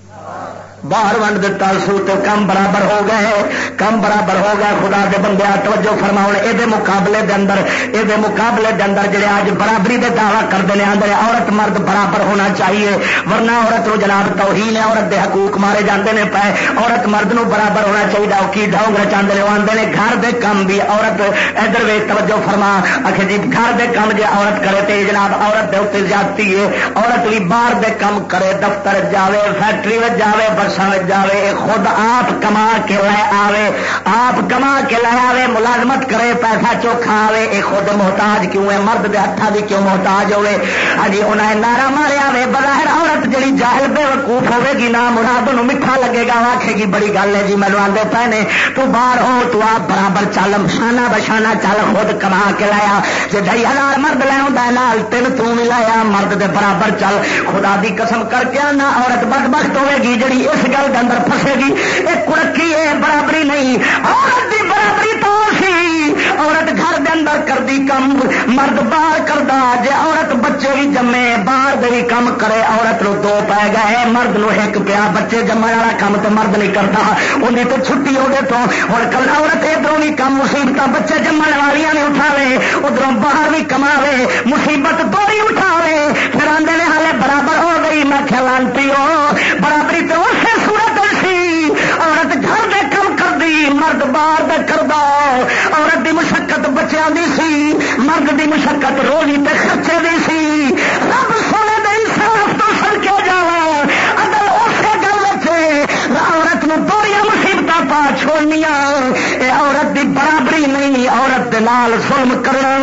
باہر ونڈ دتا سو تو کم برابر ہو گئے کم برابر ہو گیا خدا دے بندے توجہ فرماؤ یہ مقابلے دے اندر یہ مقابلے دے اندر جڑے آج برابری دے دعوی کرتے ہیں آدھے عورت مرد برابر ہونا چاہیے۔ ورنہ عورت نو جناب تو ہی نے عورت دے حقوق مارے جاندے نے پے۔ عورت مرد نو برابر ہونا چاہیے وہ کی ڈاؤں چاہتے ہیں آدھے نے گھر دے کام بھی۔ عورت ادھر وے توجہ فرما۔ آخر جی گھر دے کام جی عورت کرے تو جناب عورت دے اتنے جاتی ہے، عورت بھی باہر دے کام کرے، دفتر جاوے، فیکٹری میں جاوے، بس سمجھ جاوے خود آپ کما کے لے آوے، آپ کما کے لے آوے، ملازمت کرے، پیسہ چوکھا آوے، اے خود محتاج کیوں ہے؟ مرد دے ہاتھا بھی کیوں محتاج ہوے ہاں جی، انہیں نارا مارے آوے، بظاہر عورت جڑی جاہل بے وقوف ہوے گی، نہ مراد نو میٹھا لگے گا آخے گی بڑی گل ہے جی مینو آدھے پہنے تو باہر ہو، تو آپ برابر چل شانہ بشانہ چل، خود کما کے لایا جی ڈھائی ہزار مرد لے لال تین تو لایا مرد دے برابر چل، خدا دی قسم کر کے نہ عورت بد بخت ہوے گی، جڑی اس گل کے اندر پھسے گی۔ یہ کڑکی ہے، برابری نہیں۔ عورت دی برابری تو سی۔ عورت گھر دے اندر کر دی کم، مرد باہر کردا جے عورت بچے بھی جمے، باہر دے بھی کم کرے، عورت نو دو پی گئے، مرد نو ایک پیا۔ بچے جمع والا کام تو مرد نہیں کرتا انہیں تو چھٹی ہو گئے تو۔ ہوں کل عورت ادھر بھی کم مصیبت بچے جمن والیاں نے اٹھا لے ادھر باہر بھی کما لے مصیبت دو ہی اٹھا لے پھر آدھے ہالے برابر ہو گئی۔ میں کھلانتی ہو۔ برابری تو اسے صورت سی مرد باہر کردہ عورت دی مشقت بچیاں دی سی مرد دی مشقت روزی تے خرچے دی سی۔ رب سونے دے انصاف تو سن کے جا۔ اگر اسی گل عورت نو دوڑیاں مصیبت پا چھوڑنیا اے عورت دی برابری نہیں عورت دے نال ظلم کرنا۔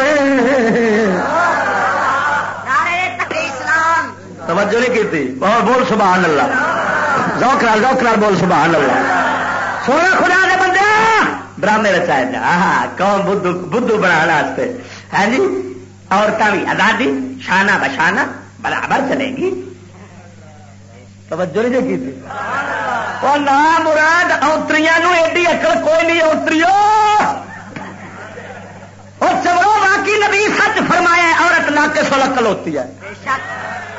توجہ نہیں کی بول سبحان اللہ۔ ذوق نال ذوق نال بول سبحان اللہ۔ سونا خدا ڈرامے رچائے جا کون بدھو بدھو بنا ہاں جی؟ عورتیں بھی آزادی شانہ بشانہ برابر چلے گی۔ توجہ نہیں کی تھی؟ اور نہ مراد اوتری ایڈی اکل کوئی نہیں اوتری اور چلو باقی نبی سچ فرمایا عورت نہ کے سو اکل ہوتی ہے۔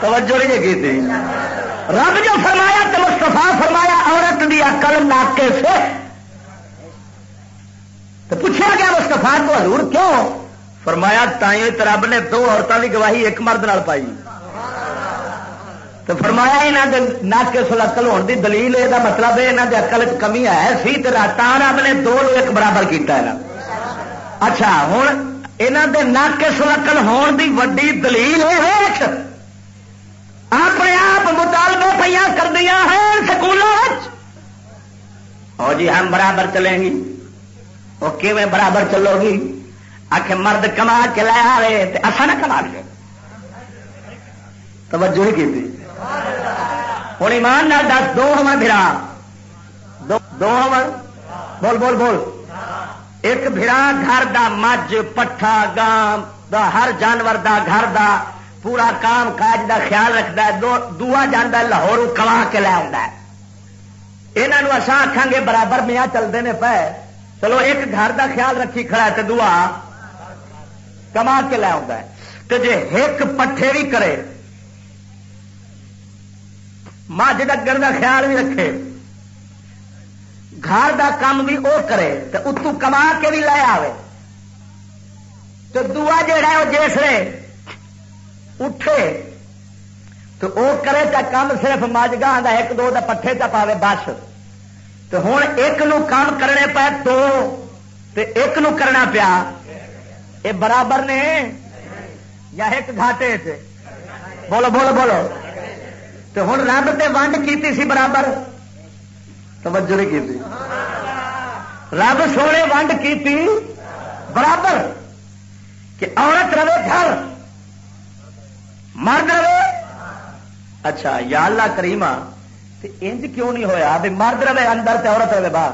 توجہ نہیں کی تھی؟ رب جو فرمایا تو مستفا فرمایا عورت دی اکل ناکے سے تو پوچھا گیا مستفا کو حضور کیوں؟ فرمایا تائیں رب نے دو عورتوں کی گواہی ایک مرد نال پائی۔ تو فرمایا یہاں کے ناکے سل اکل ہونے کی دلیل یہ مطلب ہے یہاں کے اکل کمی ہے، سی رب نے دو ایک برابر کیتا ہے۔ اچھا ہوں یہاں کے ناکے سلکل ہون کی وڈی دلیل ہے اپنے آپ مطالبے پہ کر دیا ہے سکولوں اور ہاں جی ہم برابر چلیں گی وہ کیون برابر چلو گی آخ مرد کما کے لے آ رہے اصا نہ کما لے توجہ ہی کی ہوں ایمان نہ دس، دو ہم برا دو ہم بول بول بول۔ ایک برا گھر دا مجھ، پٹھا، گام دا، ہر جانور دا گھر دا پورا کام کاج دا خیال رکھتا ہے۔ دعا جانا لاہور کما کے لے آتا ہے۔ یہاں اصا آخان گے برابر میاں چلتے ہیں پہ چلو ایک گھر دا خیال رکھی کھڑا ہے تو دعا کما کے لے آتا ہے۔ تو جی ایک پٹھے بھی کرے مجھ ڈگر کا خیال بھی رکھے، گھر دا کام بھی وہ کرے تو اتو کما کے بھی لے آئے تو دعا جہا ہے وہ جسے اٹھے۔ تو وہ کرے چا کام صرف مجھ گاہ ایک دو دا پٹھے چا پاوے، بس۔ تو ہوں ایک نو کام کرنے پہ دو ایک نو کرنا پیا۔ یہ برابر نے؟ یا ایک گھاٹے سے بولو بولو بولو۔ تو ہوں رب تے ونڈ کیتی سی برابر۔ توجہ نہیں کی رب سونے ونڈ کی برابر۔ کہ عورت رہے گھر، مرد رہے۔ اچھا یا اللہ کریما انج کیوں نہیں ہویا؟ بھی مرد رہے، اندر تے عورت رہے، باہر۔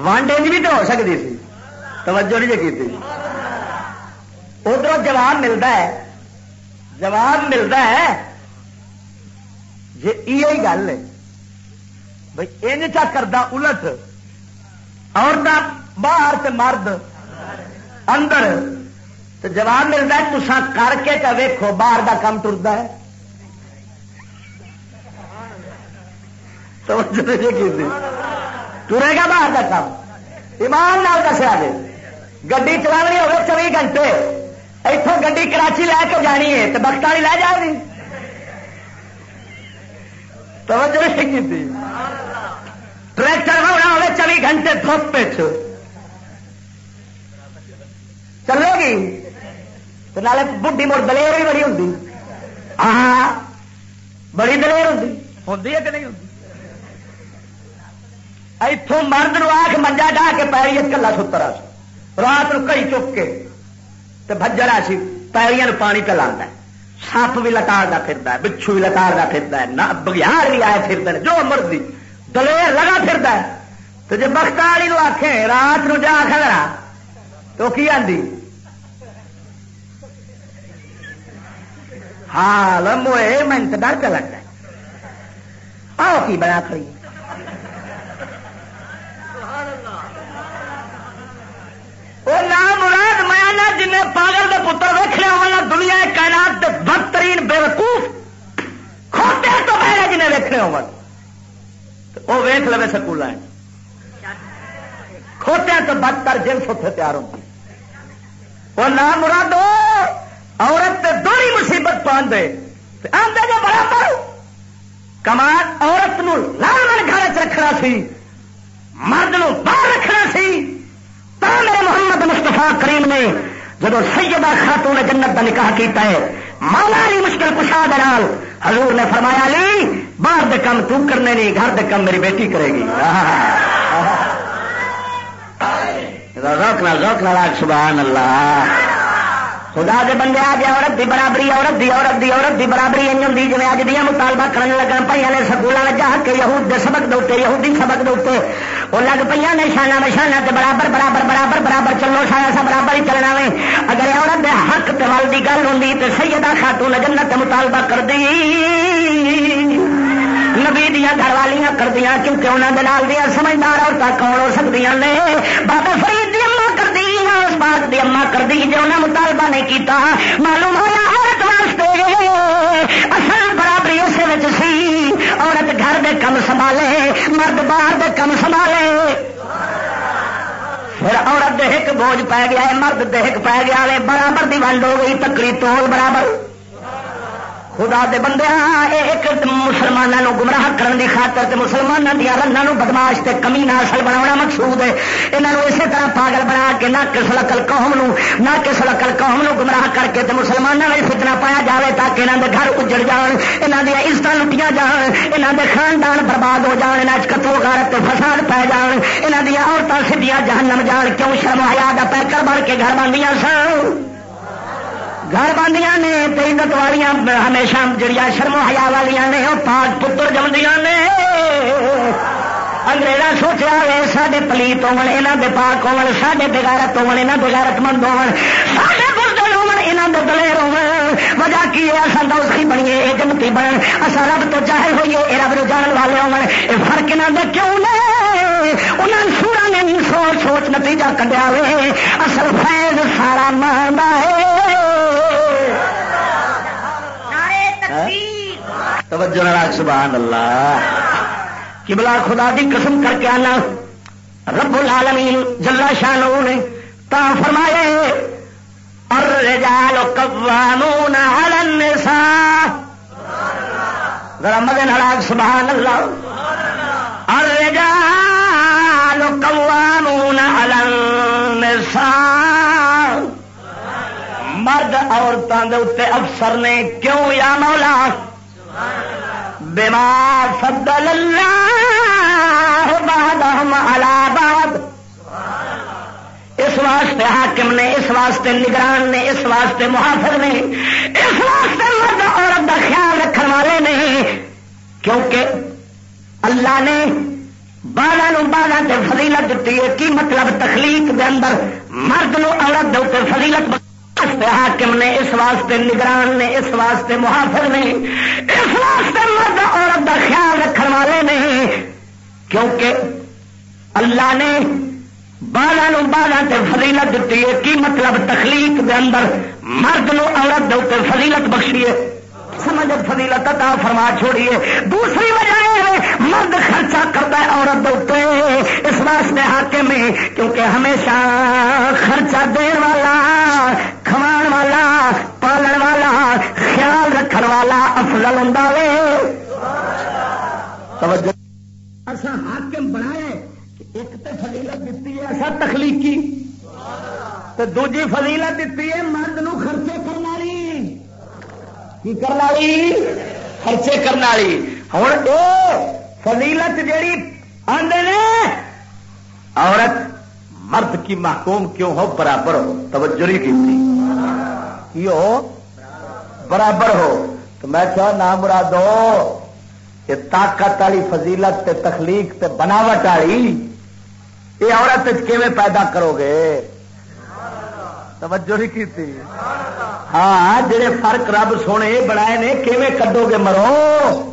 ونڈ انج بھی تو ہو سکتی سی۔ توجہ نہیں جی کی ادھر جواب ملتا ہے۔ جواب ملتا ہے۔ جی یہ گل ہے۔ بھائی ان چا کرتا الٹ۔ عورت باہر سے مرد اندر۔ تو جواب ملتا ہے تسا کر کے تو ویکو باہر کا کام ٹرتا ہے۔ ٹرے گا باہر کا کام۔ ایمان نال دسیا جی۔ گی چلانی ہوگی چوبی گھنٹے۔ اتوں گی کراچی لے کے جانی ہے تو بخت والی لے جائے گی توجہ نہیں کی ٹریکٹر ہونا ہوگا چوبی گھنٹے دھوپ چلے گی نالے بڈی مڑ دلیر بھی بڑی ہوں ہاں بڑی دلیر ہوں ہوتی ہے کہ نہیں ہوتی اتوں مرد نو آ کے منجا ڈا کے پیری کلا ستر رات نو کئی چک کے بجر آ سی پیریاں پانی پلا سپ بھی لٹار کا پھر بچھو بھی لٹار کا پھر بگیار بھی آئے پھر جو مرضی۔ دلیر لگا پھر تو جی بخت والی آخے رات نو جا کھڑا۔ تو کی آدھی ہاں لموے میں ڈر پہ لگتا ہے۔ آؤ کی بنا کھڑی۔ وہ نام مراد میں جن پاگل کے پتر ویخیا والا دنیا کائنات کے بدترین بے وقوف کھوتے تو پہلے جنہیں ویخنے ہو وہ ویخ لو سکول کھوتیا تو بدتر جنس اتنے تیار ہوتی وہ نام مراد عورت تے دوری مصیبت پان دے۔ آدھے جو برابر کمال عورت نو لال گھر چ رکھنا سی۔ مرد نو باہر رکھنا سی۔ تا میرے محمد مستفا کریم نے جب سیدہ خاتون جنت کا نکاح کیتا ہے، مولا علی مشکل کشا دال حضور نے فرمایا لی باہر دے کم تو کرنے نہیں، گھر دے کم میری بیٹی کرے گی. روک روکنا روک سبحان اللہ۔ خدا دے بندے آ گیا عورت دی برابری، عورت دی عورت دی عورت دی برابری ان ہوتی جی اج دیا مطالبہ کرنے لگن پہ نے سکولوں میں جا کے یہود دے سبق دے یہودی سبق دے وہ لگ پہ نے شانہ بشانہ تے برابر برابر برابر برابر چلو سارا سا، برابر ہی چلنا وے۔ اگر عورت دے حق تے ول دی گل ہوں تو سیدہ خاتون جنت مطالبہ کر دی نبی دیا گھر والیاں کر دیا کیونکہ انہوں نے دیا سمجھدار عورتیں کون ہو سکتی نے؟ بابا فرید دی کی دی اما کر دی جو انہیں مطالبہ نہیں کیتا معلوم ہوا عورت واسطے اصل برابری اس سی عورت گھر دے کم سنبھالے مرد باہر دے کم سنبھالے پھر عورت دے ایک بوجھ پی گیا ہے مرد دے ایک پی گیا ہے برابر دی ونڈ ہو گئی تکڑی تول برابر خدا دے بندے ہاں، ایک مسلمانوں گمراہ کرنے کی خاطر مسلمانوں دیا رنگوں بدماش تے کمی نسل بنا مقصود ہے۔ یہاں اسی طرح پاگل بنا کے نہ کس لکل قوم نو، نہ کس لکل قوم نو گمراہ کر کے مسلمانوں میں فتنا پایا جائے تاکہ یہاں کے گھر اجڑ جان یہاں دیا عزت لٹیاں جان یہاں کے خاندان برباد ہو جان یہاں کتو غارت فساد پی جان۔ یہاں دیا عورتیں سیدیاں جہنم جان، کیوں شرم آیا پیکر بن کے گھر باندیاں سن؟ گھر باندیاں نے عزت والیاں ہمیشہ جڑیا شرم حیا والیاں نے وہ پاک پتر جمدیاں نے۔ انگریزا سوچا ہے سارے پلیت ہونا دے پاک ہون سارے بغیرت ہون بغیرت مند ہو یہاں دے دلیر ہون وجہ کی ہے؟ اصل دوستی بنیے یہ جمتی بن۔ اصا رب تو چاہے ہوئیے یہ رب جان والے یہ فرق یہاں دے کیوں نے؟ انہوں سورا نے سوچ سوچ نتیجہ کڈیا وے۔ اصل فیض سارا ہے۔ توجہ ناراض سبحان اللہ۔ کبلا خدا دی قسم کر کے آنا۔ رب العالمین جلا شانو نے تا فرمائے الرجال قوامون على النساء. ذرا مدے ناراض سبحان اللہ. الرجال قوامون على النساء. مرد عورتوں کے اتنے افسر نے کیوں یا مولا؟ بیمار فضل اللہ بعدهم على بعض اس واسطے حاکم نے، اس واسطے نگران نے، اس واسطے محافظ نے، اس واسطے مرد عورت کا خیال رکھنے والے نے، کیونکہ اللہ نے بارہ بارہ سے فضیلت دیتی ہے۔ کی مطلب تخلیق دے اندر مرد نو عورت دے فضیلت حاکم نے، اس واسطے نگران نے، اس واسطے محافظ نے، اس واسطے مرد عورت کا خیال رکھنے والے نے، کیونکہ اللہ نے بارہ بارہ سے فضیلت دیتی ہے۔ کی مطلب تخلیق دے اندر مرد نو عورت دے فضیلت بخشی ہے سمجھ فضیلت عطا فرما چھوڑیے۔ دوسری وجہ ہے مرد خرچہ کرتا ہے عورت دے اس واسطے حاکم میں کیونکہ ہمیشہ خرچہ دین والا کھوان والا پالن والا خیال رکھن والا افضل ہوں اصا حاکم بنایا ایک تو فضیلت دیتی ہے اصا تخلیقی۔ تو دوجی فضیلت دیتی ہے، مرد نو خرچے کرنے والی۔ کی کرنا خرچے کرنے والی۔ ہوں یہ فضیلت جیڑی آدھے نے، عورت مرد کی محکوم کیوں ہو؟ برابر ہو۔ توجہ کی ہو؟ برابر ہو۔ تو میں کیا نام مراد ہو یہ طاقت والی فضیلت تے تخلیق تے بناوٹ والی یہ عورت کیویں پیدا کرو گے توجہ نہیں کی ہاں جڑے فرق رب سونے بنائے نے، کیویں کڈو گے مرو؟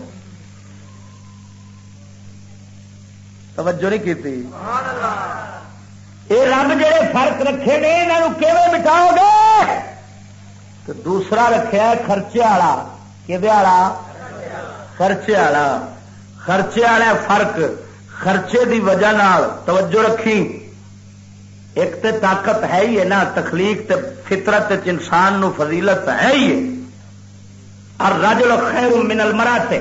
توجہ نہیں کی یہ رب جڑے فرق رکھے نے یہاں کیویں مٹاؤ گے تو دوسرا رکھا خرچے والا۔ کہ خرچے والا۔ خرچے والا فرق۔ خرچے دی وجہ نال توجہ رکھی۔ ایک تے طاقت ہے ہی ہے نا، تخلیق تے فطرت انسان نو فضیلت ہے ہی ہے۔ اور رج خیر من المرات،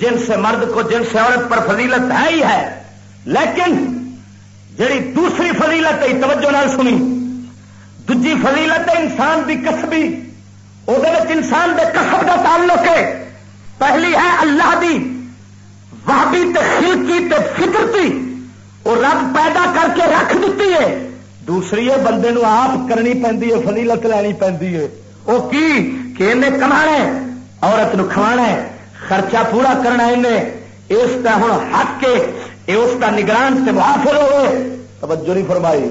جن سے مرد کو جن سے عورت پر فضیلت ہے ہی ہے۔ لیکن جڑی دوسری فضیلت ہے، توجہ نال سنی۔ دجی فضیلت ہے انسان کی کسبی۔ وہ انسان کے کسب کا تعلق ہے۔ پہلی ہے اللہ دی۔ وابی خلقی تے وہ رب پیدا کر کے رکھ دیتی ہے۔ دوسری ہے بندے نو آپ کرنی پی فضیلت لینی پی ہے۔ وہ کی؟ کہ انہیں کما عورت نو کھوا خرچہ پورا کرنا انہیں۔ اس کا ہوں حق کے، اس کا نگران سے محافر ہوئے۔ توجہ نہیں فرمائی۔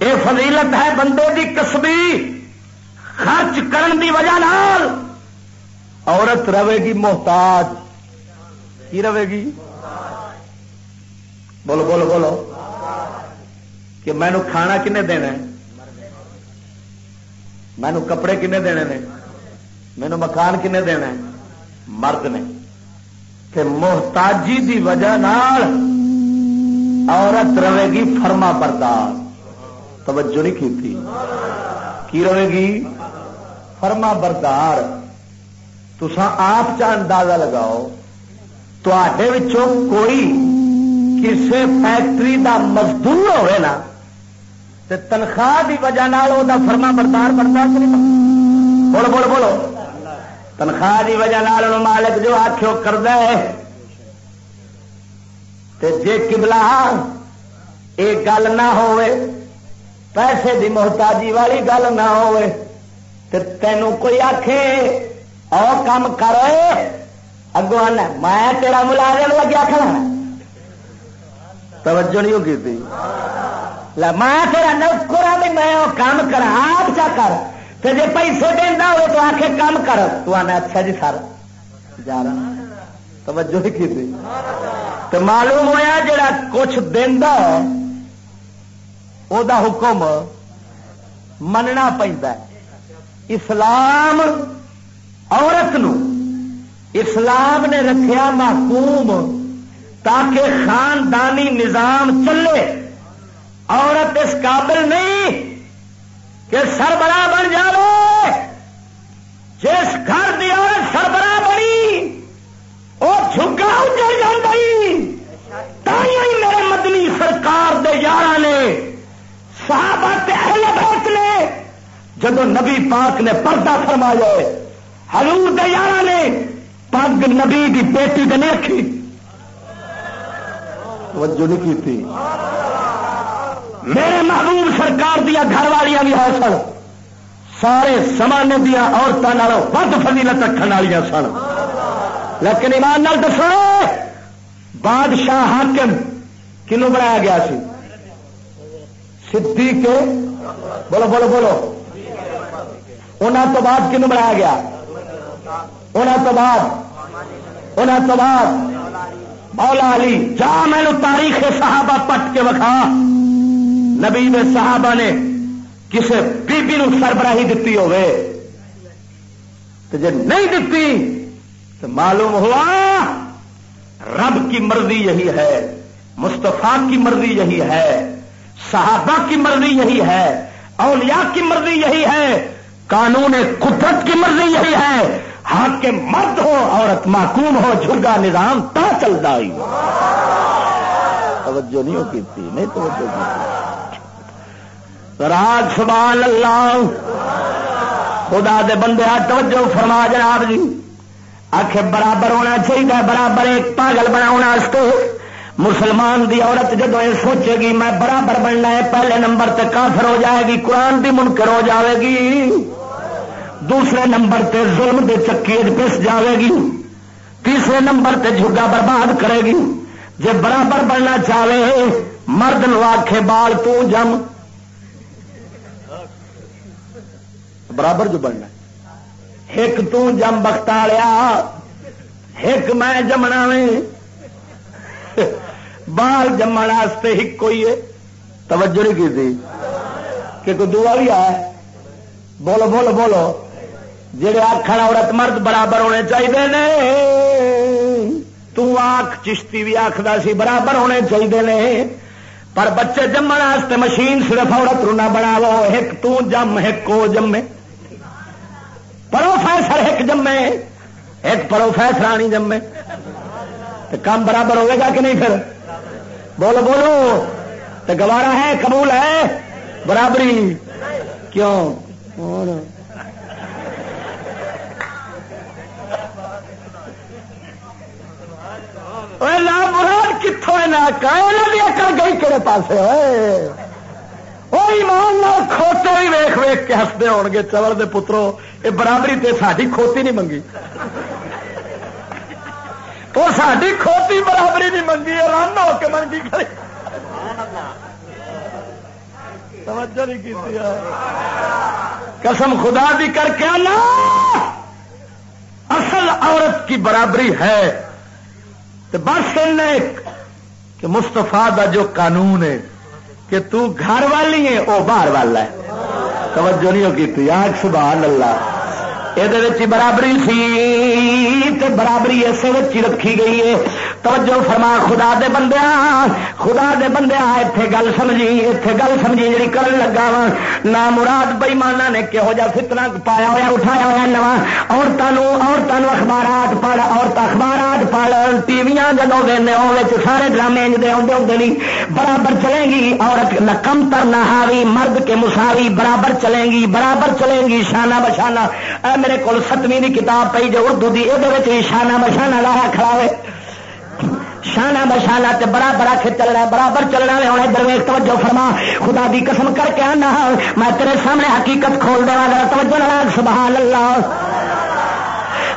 یہ فضیلت ہے بندے دی کسبی، خرچ کرن دی وجہ نال۔ عورت رہے گی محتاج۔ کی رہے گی؟ بولو بولو بولو۔ کہ مینو کھانا کنے دینا مینو کپڑے کنے دینے نے؟ مینو مکان کنے دینا مرد نے۔ کہ محتاجی دی وجہ نال عورت رہے گی فرما بردار۔ توجہ نہیں کی تھی کی رہے گی؟ فرما بردار۔ تسا آپ چا اندازہ لگاؤ۔ کوئی کسی فیکٹری دا مزدور ہوئے نا تے تنخواہ دی وجہ وہ فرما بردار بنتا بولو بولو بولو تنخواہ دی وجہ مالک جو آخو کرد جے کبلا یہ گل نہ ہوئے پیسے دی محتاجی والی گل نہ ہوئے تے تینوں کوئی آخے او کام کر اگو آنا میں تیرا ملازم لگیا کھڑا توجہ نہیں ہوگی تھی۔ میں تیرا نوکر بھی میں کام کرا، آپ چا کر۔ تو جی پیسے دینا ہو تو آ کے کام کر۔ تو آنا اچھا جی سر۔ جا رہا توجہ نہیں کی تھی۔ تو معلوم ہوا جڑا کچھ دینا او دا حکم مننا پہ اسلام عورت نو اسلام نے رکھیا محکوم تاکہ خاندانی نظام چلے۔ عورت اس قابل نہیں کہ سربراہ بن جائے جس گھر کی عورت سربراہ بنی وہ جھگا اجڑ جی میرے مدنی سرکار دے یار نے صحابت اہل بیت نے جب نبی پاک نے پردہ فرمایا حضور دے یار نے پگ نبی کی بیٹی تو نہیں رکھی توجہ نہیں کی تھی میرے محبوب سرکار دیا گھر والیاں بھی ہے سن۔ سارے سمانے دیا عورتوں ود فضیلت رکھنے والی سن۔ لیکن ایمان نال دسو بادشاہ حاکم کنو بنایا گیا سی؟ صدیق کے؟ بولو بولو بولو۔ انہوں تو بعد کنو بنایا گیا؟ انہوں تو بعد انہوں تو بعد، مولا علی، جا میں تاریخ صحابہ پٹ کے وکھا۔ نبی نے صحابہ نے کسی بی نو سربراہی دیتی ہوئے تو جب نہیں دیتی تو معلوم ہوا رب کی مرضی یہی ہے مستفا کی مرضی یہی ہے، صحابہ کی مرضی یہی ہے، اولیاء کی مرضی یہی ہے، قانون قدرت کی مرضی یہی ہے۔ ہاتھ کے مرد ہو، عورت معقوم ہو جھگا نظام تا چلتا ہی توجہ نہیں ہوتی تھی، نہیں توجہ راج سبحان اللہ۔ خدا دے بندے توجہ فرما جناب جی۔ آخ برابر ہونا چاہیے، برابر ایک پاگل بنا مسلمان دی عورت جدو یہ سوچے گی، میں برابر بننا ہے، پہلے نمبر تے کافر ہو جائے گی، قرآن دی منکر ہو جائے گی۔ دوسرے نمبر تے ظلم دے چکی پس جائے گی، تیسرے نمبر تے جھگا برباد کرے گی۔ جے برابر بننا چاہے، مرد نو آخے بال تو جم۔ برابر جو بننا ایک تم بختا لیا ایک میں جمنا میں۔ بال جمن واسطے ایک کوئی ہے۔ توجہ نہیں کی تھی کہ کوئی دعا بھی آیا بولو بولو بولو۔ جہے آخر عورت مرد برابر ہونے چاہیے نے تخ چشتی بھی آخر سی برابر ہونے چاہیے نے۔ پر بچے جمن واسطے مشین صرف عورت رونا بناو ایک تم ایک کو جمے۔ پروفیسر ایک جمے، ایک پروفیسر آنی جمے۔ تو کام برابر ہوئے گا کہ نہیں پھر؟ بولو بولو۔ تو گوارا ہے، قبول ہے؟ برابری۔ کیوں؟ مراد کتوں اکل گئی کہڑے پاس ایمان کھوتے بھی ویخ ویخ کے ہستے ہو گے چول دے پترو یہ برابری تے ساری کھوتی نہیں منگی۔ وہ ساری کھوتی برابری نہیں منگی رن ہو کے منگی کھڑی۔ توجہ نہیں کی قسم خدا دی کر کے نا اصل عورت کی برابری ہے۔ تو بس کہ مستفا دا جو قانون ہے کہ تو گھر والی ہے وہ باہر والا ہے۔ توجہ نہیں کی آگ سبحان اللہ۔ یہ برابری سی تے برابری اسے رکھی گئی ہے توجہ فرما خدا دے بندیا خدا دے بندیا اتنے گل سمجھی اتنے گل سمجھی جی کر لگا وا نہ مراد بئیمانہ نے کہہو جا فتنا پایا ہوا اٹھایا ہوا نواں عورتوں عورتوں اخبارات پڑھ عورت اخبارات پڑھ ٹی وی جدو وہ سارے ڈرامے دے آدھے ہوتے نہیں برابر چلے گی عورت نہ کم تر نہ ہاوی مرد کے مساوی برابر چلے گی برابر چلے گی شانہ بشانہ میرے کو ستویں کی کتاب پی جو اردو کی یہ شانہ بشانہ لایا کھڑا ہوئے۔ شانہ بشانہ تے برابر کے چلنا، برابر چلنا ہونا درویش توجہ فرما۔ خدا دی قسم کر کے آنا، میں تیرے سامنے حقیقت کھول دیا توجہ سبحان اللہ۔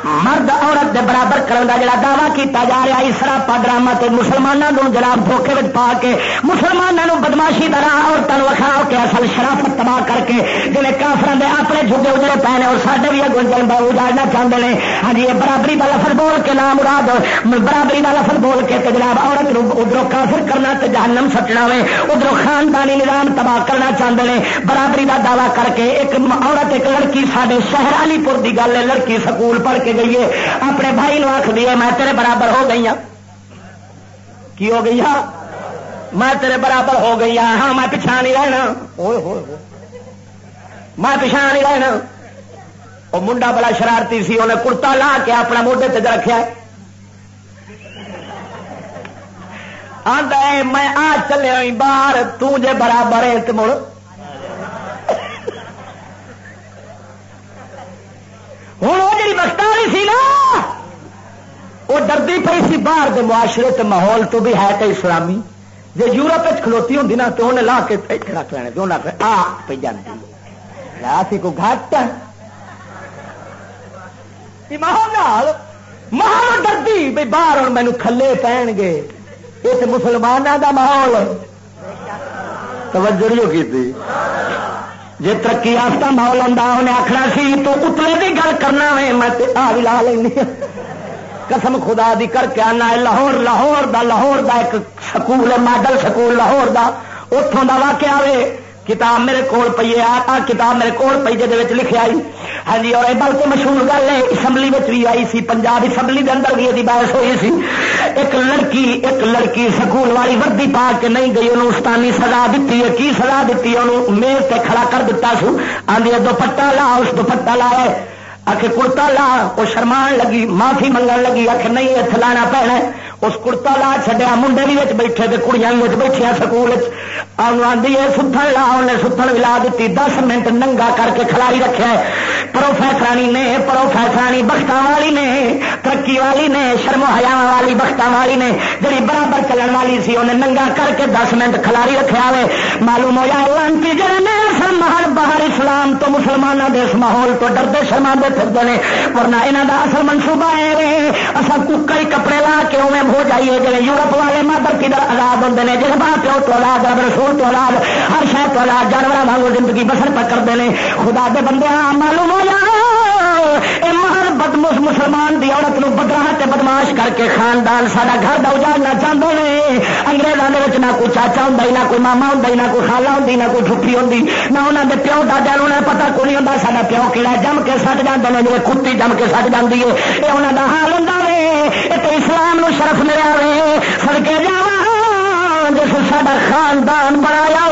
مرد عورت دے برابر کرنے کا جڑا دعوی کیتا جا رہا اس سراپا ڈرامہ تے مسلمانوں جناب دھوکھے میں پا کے مسلمانوں بدماشی طرح عورتوں وکھا کے اصل شرافت تباہ کر کے جی کافر دے اپنے جھگے اجڑے پے نے اور سارے بھی اگوں جلد اجاڑنا چاہتے ہیں ہاں جی یہ برابری کا لفظ بول کے نام مراد، برابری کا لفظ بول کے جناب عورت ادھر کافر کرنا تے جہنم سٹنا وے ادھر خاندانی نظام تباہ کرنا چاہتے ہیں برابری کا دعوی کر کے ایک عورت، ایک لڑکی سارے شہر علی پور کی گل ہے، لڑکی سکول پڑھ کے کے گئی ہے۔ اپنے بھائی نو آخ دیے میں تیرے برابر ہو گئی ہوں کی ہو گئی ہاں؟ میں تیرے برابر ہو گئی ہاں۔ ہاں میں پچھا نہیں رہنا۔ میں پچھا نہیں رہنا۔ وہ منڈا بڑا شرارتی سی انہیں کرتا لا کے اپنا موڈے تک رکھا آتا میں آ چلے باہر تجے برابر ہے تو مڑ۔ ہوں وہ جی بختاری سی نا، وہ ڈردی پی سی باہر کے معاشرے کے ماحول تو بھی ہے تو اسلامی۔ جی یورپ کھلوتی ہوں نا تو انہیں لا کے رکھ لینے تو انہیں آ پہ جاتی کو گھٹ ماحول ماحول ڈردی بھائی باہر ہوں مینو کھلے پہن گے۔ یہ تو مسلمانوں کا ماحول۔ توجہ نہیں کی جی ترقی یافتہ ماحول آتا انہیں آخنا سی، تو اتنے کی گل کرنا ہے، میں آ بھی لا لینی ہاں۔ قسم خدا دی کر کے آنا ہے، لاہور لاہور دا لاہور دا ایک سکول ماڈل سکول لاہور دا۔ اتوں دا واقعہ آئے کتاب میرے کول پی ہے آ کتاب میرے کول پی جی لکھے آئی ہاں جی اور بلکہ مشہور گل ہے، اسمبلی میں بھی آئی سی، پنجاب اسمبلی کے اندر بھی یہ بحث ہوئی سی۔ ایک لڑکی ایک لڑکی سکول والی وردی پا کے نہیں گئی، انہوں استانی سزا دیتی ہے۔ کی سزا دیتی انہوں میز سے کھڑا کر دیتا سو۔ آدھی دوپٹا لا، اس دوپٹا لا ہے۔ آخ کرتا لا، وہ شرمان لگی، معافی منگن لگی آخ نہیں اتنے لانا پینا اس کرتا لا چڈیا منڈے بھی بیٹھے تو کڑیاں بھی بیٹھے سکول آدھی ہے ستن لا انہیں ستن بھی لا دیتی دس منٹ ننگا کر کے کھلاری رکھا پروفیسرانی نے، پروفیسرانی بخت والی نے، ترقی والی نے، شرم حیا والی بخت والی نے۔ جی برابر چلن والی سی انہیں ننگا کر کے دس منٹ کھلاری رکھا ہوئے۔ معلوم ہوا لانتی جڑے نے باہر باہر اسلام تو مسلمانوں کے اس ماحول تو ڈردے شرما دے پھرتے ہیں ورنہ یہاں کا اصل منصوبہ ہے اصل ککر کپڑے لا کے اوے ہو جائیے جی یورپ والے مادر کی در آزاد ہوتے ہیں جس ماں پیو تو آزاد رب رسول تو آزاد ہر شہر تو آزاد جانور واگ زندگی بسر پکڑتے ہیں خدا دے بندے معلوم ہو جا۔ مہر مسلمان دی عورت نو بدراہ بدماش کر کے خاندان سارا گھر دا اجاڑنا چاہتے ہیں انگریزوں کے نہ کوئی چاچا ہوں نہ کوئی ماما ہوں نہ کوئی خالہ ہوں نہ کوئی ٹھپی ہوں نہ انہوں نے پیو دادا انہیں پتا کو نہیں ہوتا سارا پیو کہڑا جم کے سٹ جاتے ہیں جی کتی جم کے سٹ جاتی ہے۔ یہ انہوں کا حال ہوں یہ تو اسلام نو شرف ملیا وے سڑکے جا جس سا خاندان بنایا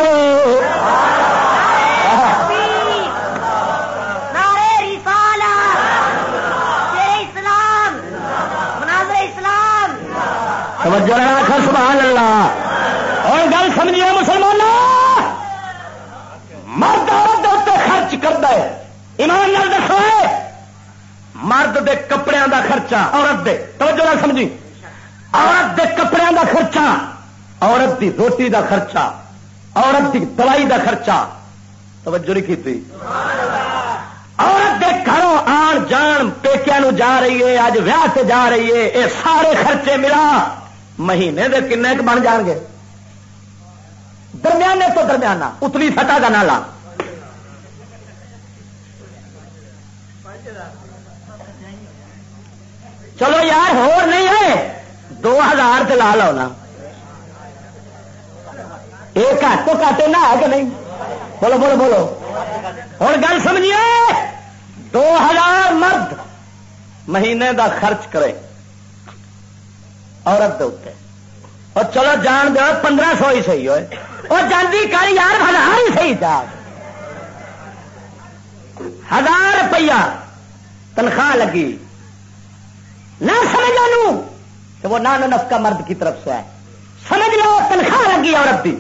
سبحان اللہ۔ سمجھیے مسلمان مرد عورت خرچ کرتا ہے۔ ایمان نال دسو مرد دے کپڑے دا خرچہ عورت دے۔ توجہ نہ سمجھی۔ عورت دے کپڑے دا خرچہ، عورت دی روٹی دا خرچہ، عورت دی دوائی دا خرچہ۔ توجہ نہیں کی عورت دے گھروں آن جان پیکیا نو جا رہی ہے اج ویاہ سے جا رہی ہے یہ سارے خرچے ملا۔ مہینے دے کنے بن جان گے؟ درمیانے تو درمیانہ اتلی سٹا کا نالا۔ چلو یار ہو نہیں ہے۔ دو ہزار سے لا لو نا۔ یہ گھٹ تو کٹے نہ ہے کہ نہیں؟ بولو بولو بولو۔ ہوں گل سمجھیے، دو ہزار مرد مہینے دا خرچ کرے عورت دے اور چلو جان دو پندرہ سو ہی صحیح ہوئے۔ اور جاندی کر یار، ہزار ہی صحیح تھا ہزار روپیہ تنخواہ لگی۔ نہ سمجھ لو کہ وہ نان نفقہ مرد کی طرف سے ہے سمجھ لو تنخواہ لگی عورت کی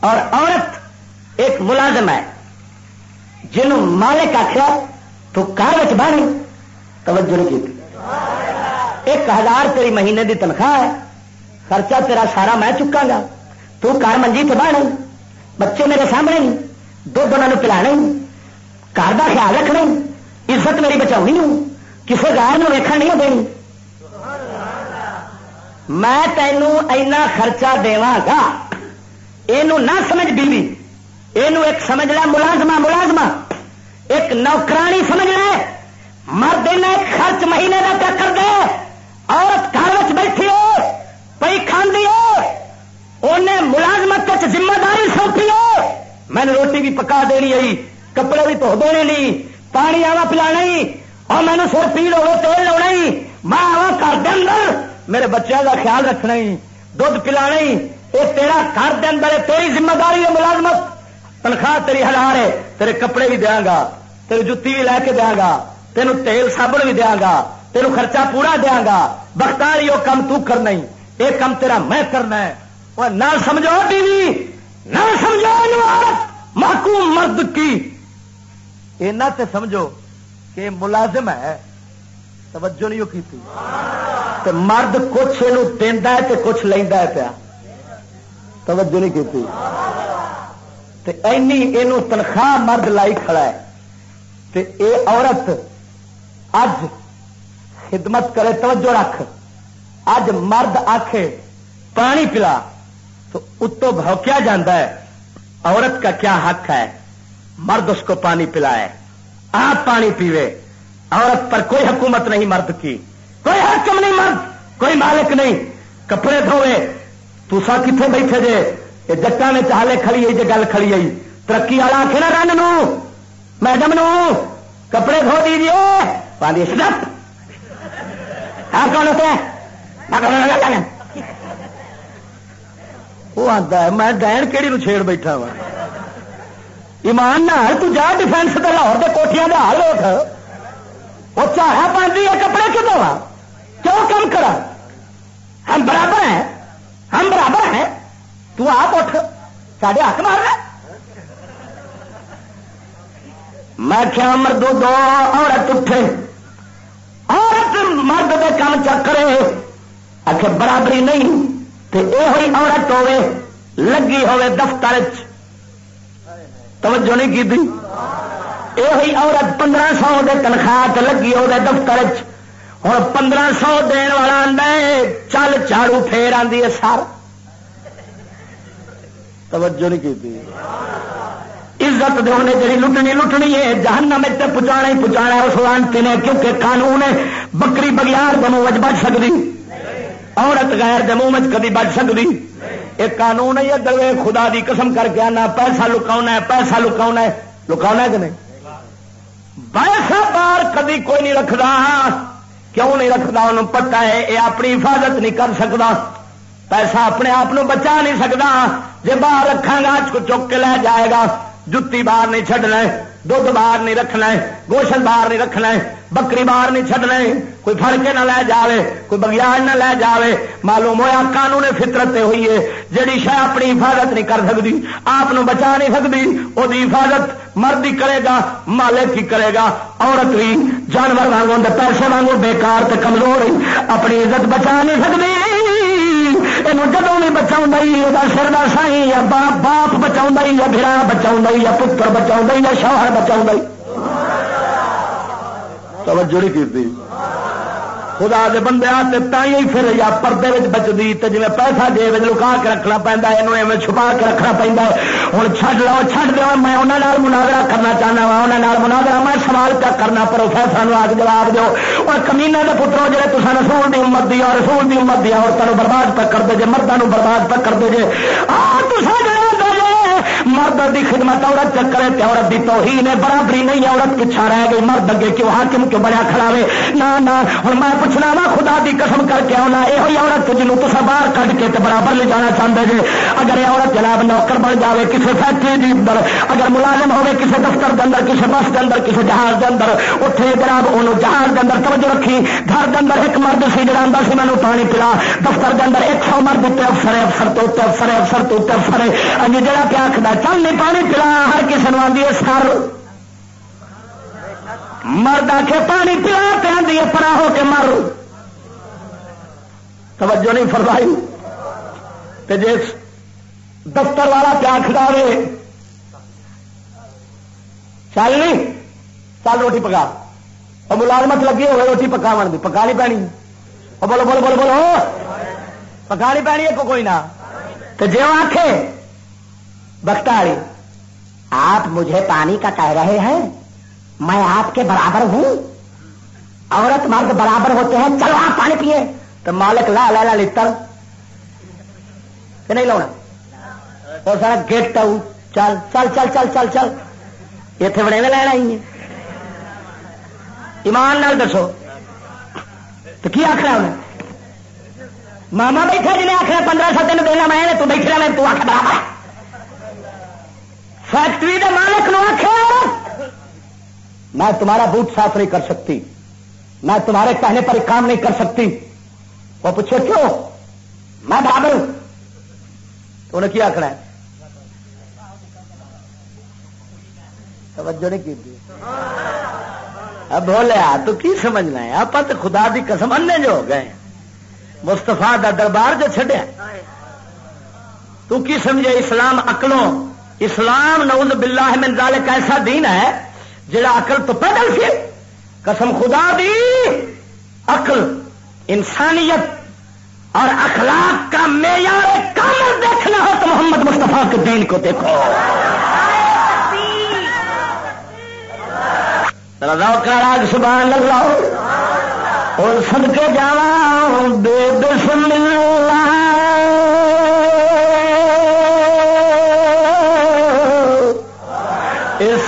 اور عورت ایک ملازم ہے۔ جنہوں مالک آخر تو کار بن توجہ نہیں کی۔ ایک ہزار تیری مہینے دی تنخواہ ہے۔ خرچہ تیرا سارا میں چکا گا۔ تو کار منجی تو بن بچے میرے سامنے نہیں۔ دھد انہوں پلا گھر کا خیال رکھنا عزت میری بچاؤ کسی گائے ویکن نہیں دینی میں تینوں اینا خرچہ گا یہ نہ سمجھ بیوی۔ یہ ایک سمجھ لیا ملازمہ ملازمہ۔ ایک نوکرانی سمجھ لے۔ مرد ایک خرچ مہینے کا کیا کر دے۔ عورت گھر بیٹھی ہو پی کھانے انہیں ملازمت ذمہ داری سونپی ہو میں نے روٹی بھی پکا دینی آئی، کپڑے بھی دھو دینے نہیں پانی آوا پلا اور مینو سر پیڑ ہو تیل لاؤنا میں آوا کر دے اندر میرے بچوں کا خیال رکھنا ہی دھد پلا یہ تیرا گھر دے اندر تیری ذمہ داری ہے، ملازمت۔ تنخواہ تیری ہزار ہے، تیرے کپڑے بھی دیا گا، تیری جتی بھی لے کے دیا گا تینوں تیل سابن بھی دیا گا تینوں خرچہ پورا دیا گا۔ بختاری وہ کام تو کرنا ہی۔ یہ کام تیرا میں کرنا ہے۔ وہ نہ سمجھو ٹی وی۔ نہ سمجھو محکوم مرد کی۔ اینا تے سمجھو کہ ملازم ہے۔ توجہ نہیں کی تے مرد کچھ یہ دینا ہے تے کچھ لینا ہے پیا۔ توجہ نہیں کی تے اینی اینو تنخواہ مرد لائی کھڑا ہے۔ تے اے عورت اج خدمت کرے، توجہ رکھ۔ اج مرد آخے پانی پلا۔ تو اتو بھوکیا جاتا ہے؟ عورت کا کیا حق ہے؟ مرد اس کو پانی پلائے۔ آپ پانی پیوے۔ عورت پر کوئی حکومت نہیں مرد کی۔ کوئی حکم نہیں مرد، کوئی مالک نہیں۔ کپڑے دھوے تو سا کتنے بیٹھے جے؟ یہ جٹا میں چالے کھڑی آئی جی گل کھڑی آئی۔ ترقی والا آخر رن نو۔ میڈم نو، کپڑے دھو دیجیے پانی کون ہوتا ہے؟ وہ آتا ہے، میں ڈین کہڑی نو چھیڑ بیٹھا وا ایمان نہ تو جا ڈیفینس کے لاہور کے کوٹیاں کا حل اٹھ وہ چاہا پانچ ہے کپڑے کیوں دوا؟ کیوں کم کرا؟ ہم برابر ہیں، ہم برابر ہیں۔ تو آپ اٹھ، ساڈے ہاتھ مار رہا میں کیا مردو دو عورت اٹھے۔ عورت مرد دے کام چکرے آخر برابری نہیں تو یہ ہوئی عورت ہوے، لگی ہوے دفتر توجہ نہیں کی یہ عورت پندرہ سو دے تنخواہ لگی ہو دفتر ہوں پندرہ سو دن والا چل چاڑو پھر آدھی ہے سر۔ توجہ نہیں کی عزت دے ہونے جی لٹنی لٹنی ہے جہنم میں پہنچا ہی پہنچانا اس لانتی نے کیونکہ قانون بکری بگیار کے منہ بچ سکتی عورت غیر دے منہ میں کدی بچ سکتی ایک قانون ہے دلوے خدا دی قسم کر کے آنا پیسہ لکاؤ ہے پیسہ لکاؤ ہے۔ لکاؤ ہے کہ نہیں؟ پیسہ باہر کدی کوئی نہیں رکھتا۔ کیوں نہیں رکھتا؟ انہوں پتا ہے یہ اپنی حفاظت نہیں کر سکتا۔ پیسہ اپنے آپ بچا نہیں سکتا۔ جی باہر رکھا گا چک کے لے جائے گا۔ جتی باہر نہیں چڈنا دھد باہر نہیں رکھنا ہے گوشت باہر نہیں رکھنا ہے بکری بار نہیں چڈنے کوئی فر کے نہ لے جائے کوئی بگیاج نہ لے جائے معلوم ہوا قانون فطرت ہوئی ہے جیڑی شہ اپنی حفاظت نہیں کر سکتی آپ بچا نہیں سکتی وہ حفاظت مرد ہی کرے گا مالک ہی کرے گا عورت بھی جانور وانگوں پیسے وانگوں بےکار کمزور اپنی عزت بچا نہیں سکتی تین جدو بھی بچا سر کا سائی یا باپ باپ بچا یا برا بچا یا پتر بچا یا شوہر بچا توجہ نہیں کی خدا دے بندے آتے تھی پھر یا پردے بچتی تو جی پیسہ جیب لکا کے رکھنا پہنتا ہے چھپا کے رکھنا پہنتا ہے۔ ہوں چڈ لو چڈ دو، میں انہوں مناظرہ کرنا چاہنا وا انہوں مناظرہ میں سوال کیا کرنا پروفیسر آ کے جواب دو اور کمینے کے پتروں جی تصا رسول کی امت دی، اور رسول کی امت دی عورتوں برباد تک کر دے جے مردوں برباد تک کر دے جے۔ آ مرد کی خدمت عورت چکرے تے عورت کی توہین ہے، برابری نہیں عورت پچھا رہ گئی، مرد اگے کیوں، حاکم کیوں بڑا کھڑا نہ نہ ہوں میں پوچھنا وا، خدا دی قسم کر کے آنا یہ عورت جنوب تو باہر کھ کے تے برابر لے جانا چاہتے جی اگر یہ عورت جناب نوکر بن جائے کسی فیکٹری کے اندر، اگر ملازم ہوے کسی دفتر کے اندر کسی بس کے اندر کسی جہاز کے اندر اتنے جناب ان جہاز کے اندر توجہ رکھی، گھر کے اندر ایک مرد سی جڑا آتا سی مینو پانی پلا، دفتر کے اندر ایک سو مرد اتنے افسر افسر تو افسر افسر تو افسر ہے۔ جڑا پیا آخر چل نہیں پانی پلا، ہر کسی نے آدھی سر۔ مرد آ کے پانی پلا پہ آدھی پرا ہو کے مر۔ توجہ نہیں فرمائی۔ جس دفتر والا پیا کھڑاوے چل نہیں چل روٹی پکا۔ اور ملازمت لگی ہوئے، روٹی پکا دی، پکانی پینی۔ بولو بولو بولو بولو پکانی پینی ہے کوئی نہ۔ تو جی آخے بخت آپ مجھے پانی کا کہہ رہے ہیں، میں آپ کے برابر ہوں۔ عورت مرد برابر ہوتے ہیں، چلو آپ پانی پیے تو مالک لا لا لڑ کہ نہیں لاؤنا؟ اور سارا گیٹ چل چل چل چل چل چل۔ اتنے بڑے میں لینا ہی ایمان نال دسو۔ تو کی آخر انہیں ماما بیٹھا جنہیں آخر پندرہ سو تین دینا میں، تو بیٹھ میں تو آخر برابر۔ فیکٹری کے مالک نو آخر میں تمہارا بوٹ صاف نہیں کر سکتی۔ میں تمہارے کہنے پر کام نہیں کر سکتی۔ وہ پوچھو کیوں؟ میں بابر ہوں۔ تو انہیں کیا آخر توجہ نہیں کی اب بولیا تو کی سمجھنا ہے؟ آپ تو خدا دی قسم انے جو ہو گئے مستفا دا دربار جو چڈیا تو کی سمجھے؟ اسلام اکلوں اسلام نعوذ باللہ من ذالک ایسا دین ہے جڑا عقل تو پیدل سی۔ قسم خدا دی، عقل، انسانیت اور اخلاق کا معیار کامل دیکھنا ہو تو محمد مصطفیٰ کے دین کو دیکھو۔ راگ سبحان اللہ اور سد کے جا بے بسم اللہ۔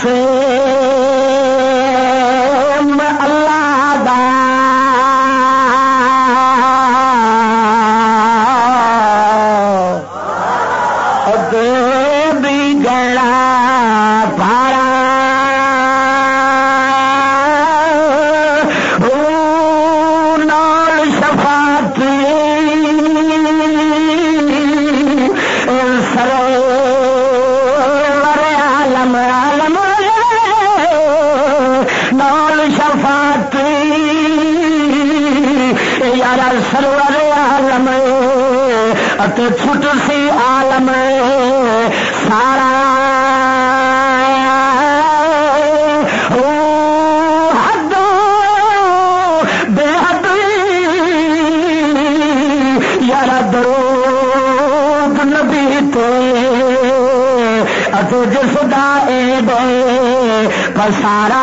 سے سارا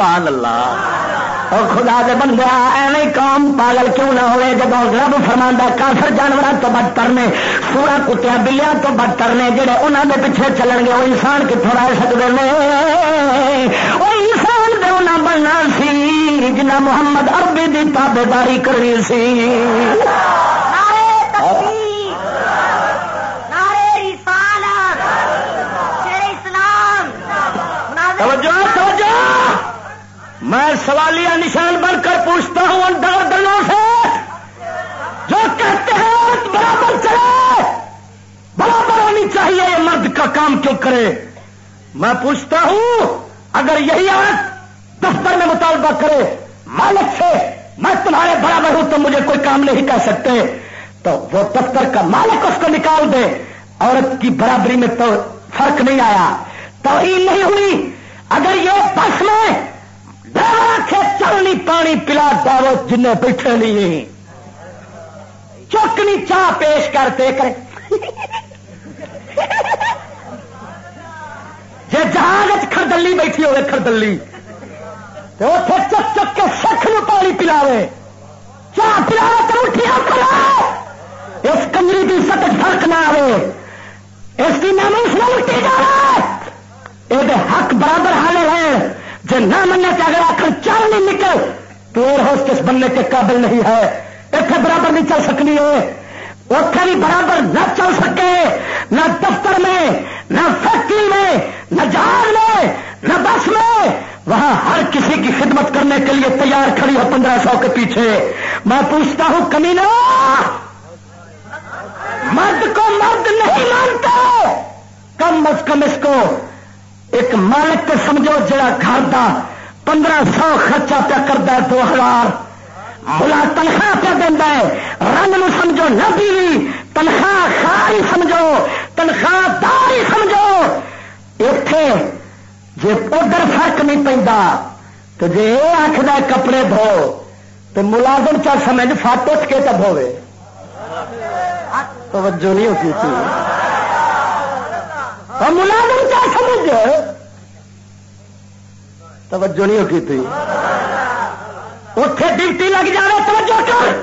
سبحان اللہ۔ اور خدا دے بندے، ایویں قوم پاگل کیوں نہ ہوئے جب رب فرما کافر جانوروں تو بدتر نے سورا کتیا بلیاں تو بدتر نے، جڑے انہوں دے پیچھے چلن گے، وہ انسان کتوں رہ سکتے ہیں وہ انسان دے انہیں بننا سی جنہ محمد اربی کی تابے داری کرنی سی۔ میں سوالیہ نشان بن کر پوچھتا ہوں اندر دلوں سے جو کہتے ہیں برابر چلے، برابر ہونی چاہیے، یہ مرد کا کام کیوں کرے؟ میں پوچھتا ہوں، اگر یہی آج دفتر میں مطالبہ کرے، مالک سے، میں تمہارے برابر ہوں، تو مجھے کوئی کام نہیں کر سکتے۔ تو وہ دفتر کا مالک اس کو نکال دے۔ عورت کی برابری میں تو فرق نہیں آیا۔ توہین نہیں ہوئی۔ اگر یہ بس میں چلنی پانی پلا دو جن بیٹھے نہیں چوکنی چاہ پیش کرتے کرے جی جہاز خردلی بیٹھی ہوئے خردلی تو اتنے چک چک کے سکھ نو پانی پلاوے۔ چاہ پلا تو اٹھیا کرو اس کنجری کی سطح فرق نہ آئے اس کی نام اس میں اٹھی جائے یہ حق برابر حالے ہیں جو نہ مننے کے اگر آخر چل نہیں نکل تو ایئر ہوسٹس بننے کے قابل نہیں ہے؟ اتنے برابر نہیں چل سکنی ہے۔ اتنے بھی برابر نہ چل سکے، نہ دفتر میں، نہ فیکٹری میں، نہ جہاز میں، نہ بس میں۔ وہاں ہر کسی کی خدمت کرنے کے لیے تیار کھڑی ہو پندرہ سو کے پیچھے۔ میں پوچھتا ہوں، کمینہ! مرد کو مرد نہیں مانتے! کم از کم اس کو ایک مالک تو سمجھو جڑا گھر کا پندرہ سو خرچہ پیا کرتا ہے، دو ہزار۔ ملا تنخواہ پہ دینا ہے۔ رنگ نو سمجھو، نہ بیوی۔ تنخواہ خاری سمجھو۔ تنخواہ داری سمجھو۔ اتے جی ادھر فرق نہیں پہ تو جی یہ آخر کپڑے دھو۔ تو ملازم چل سمجھ فٹ اٹھ کے تب ہوے توجہ نہیں ہوتی۔ تھی ملازم کیا سمجھ توجہ نہیں ہوتی تھی۔ اتے ڈیوٹی لگ جائے توجہ کر۔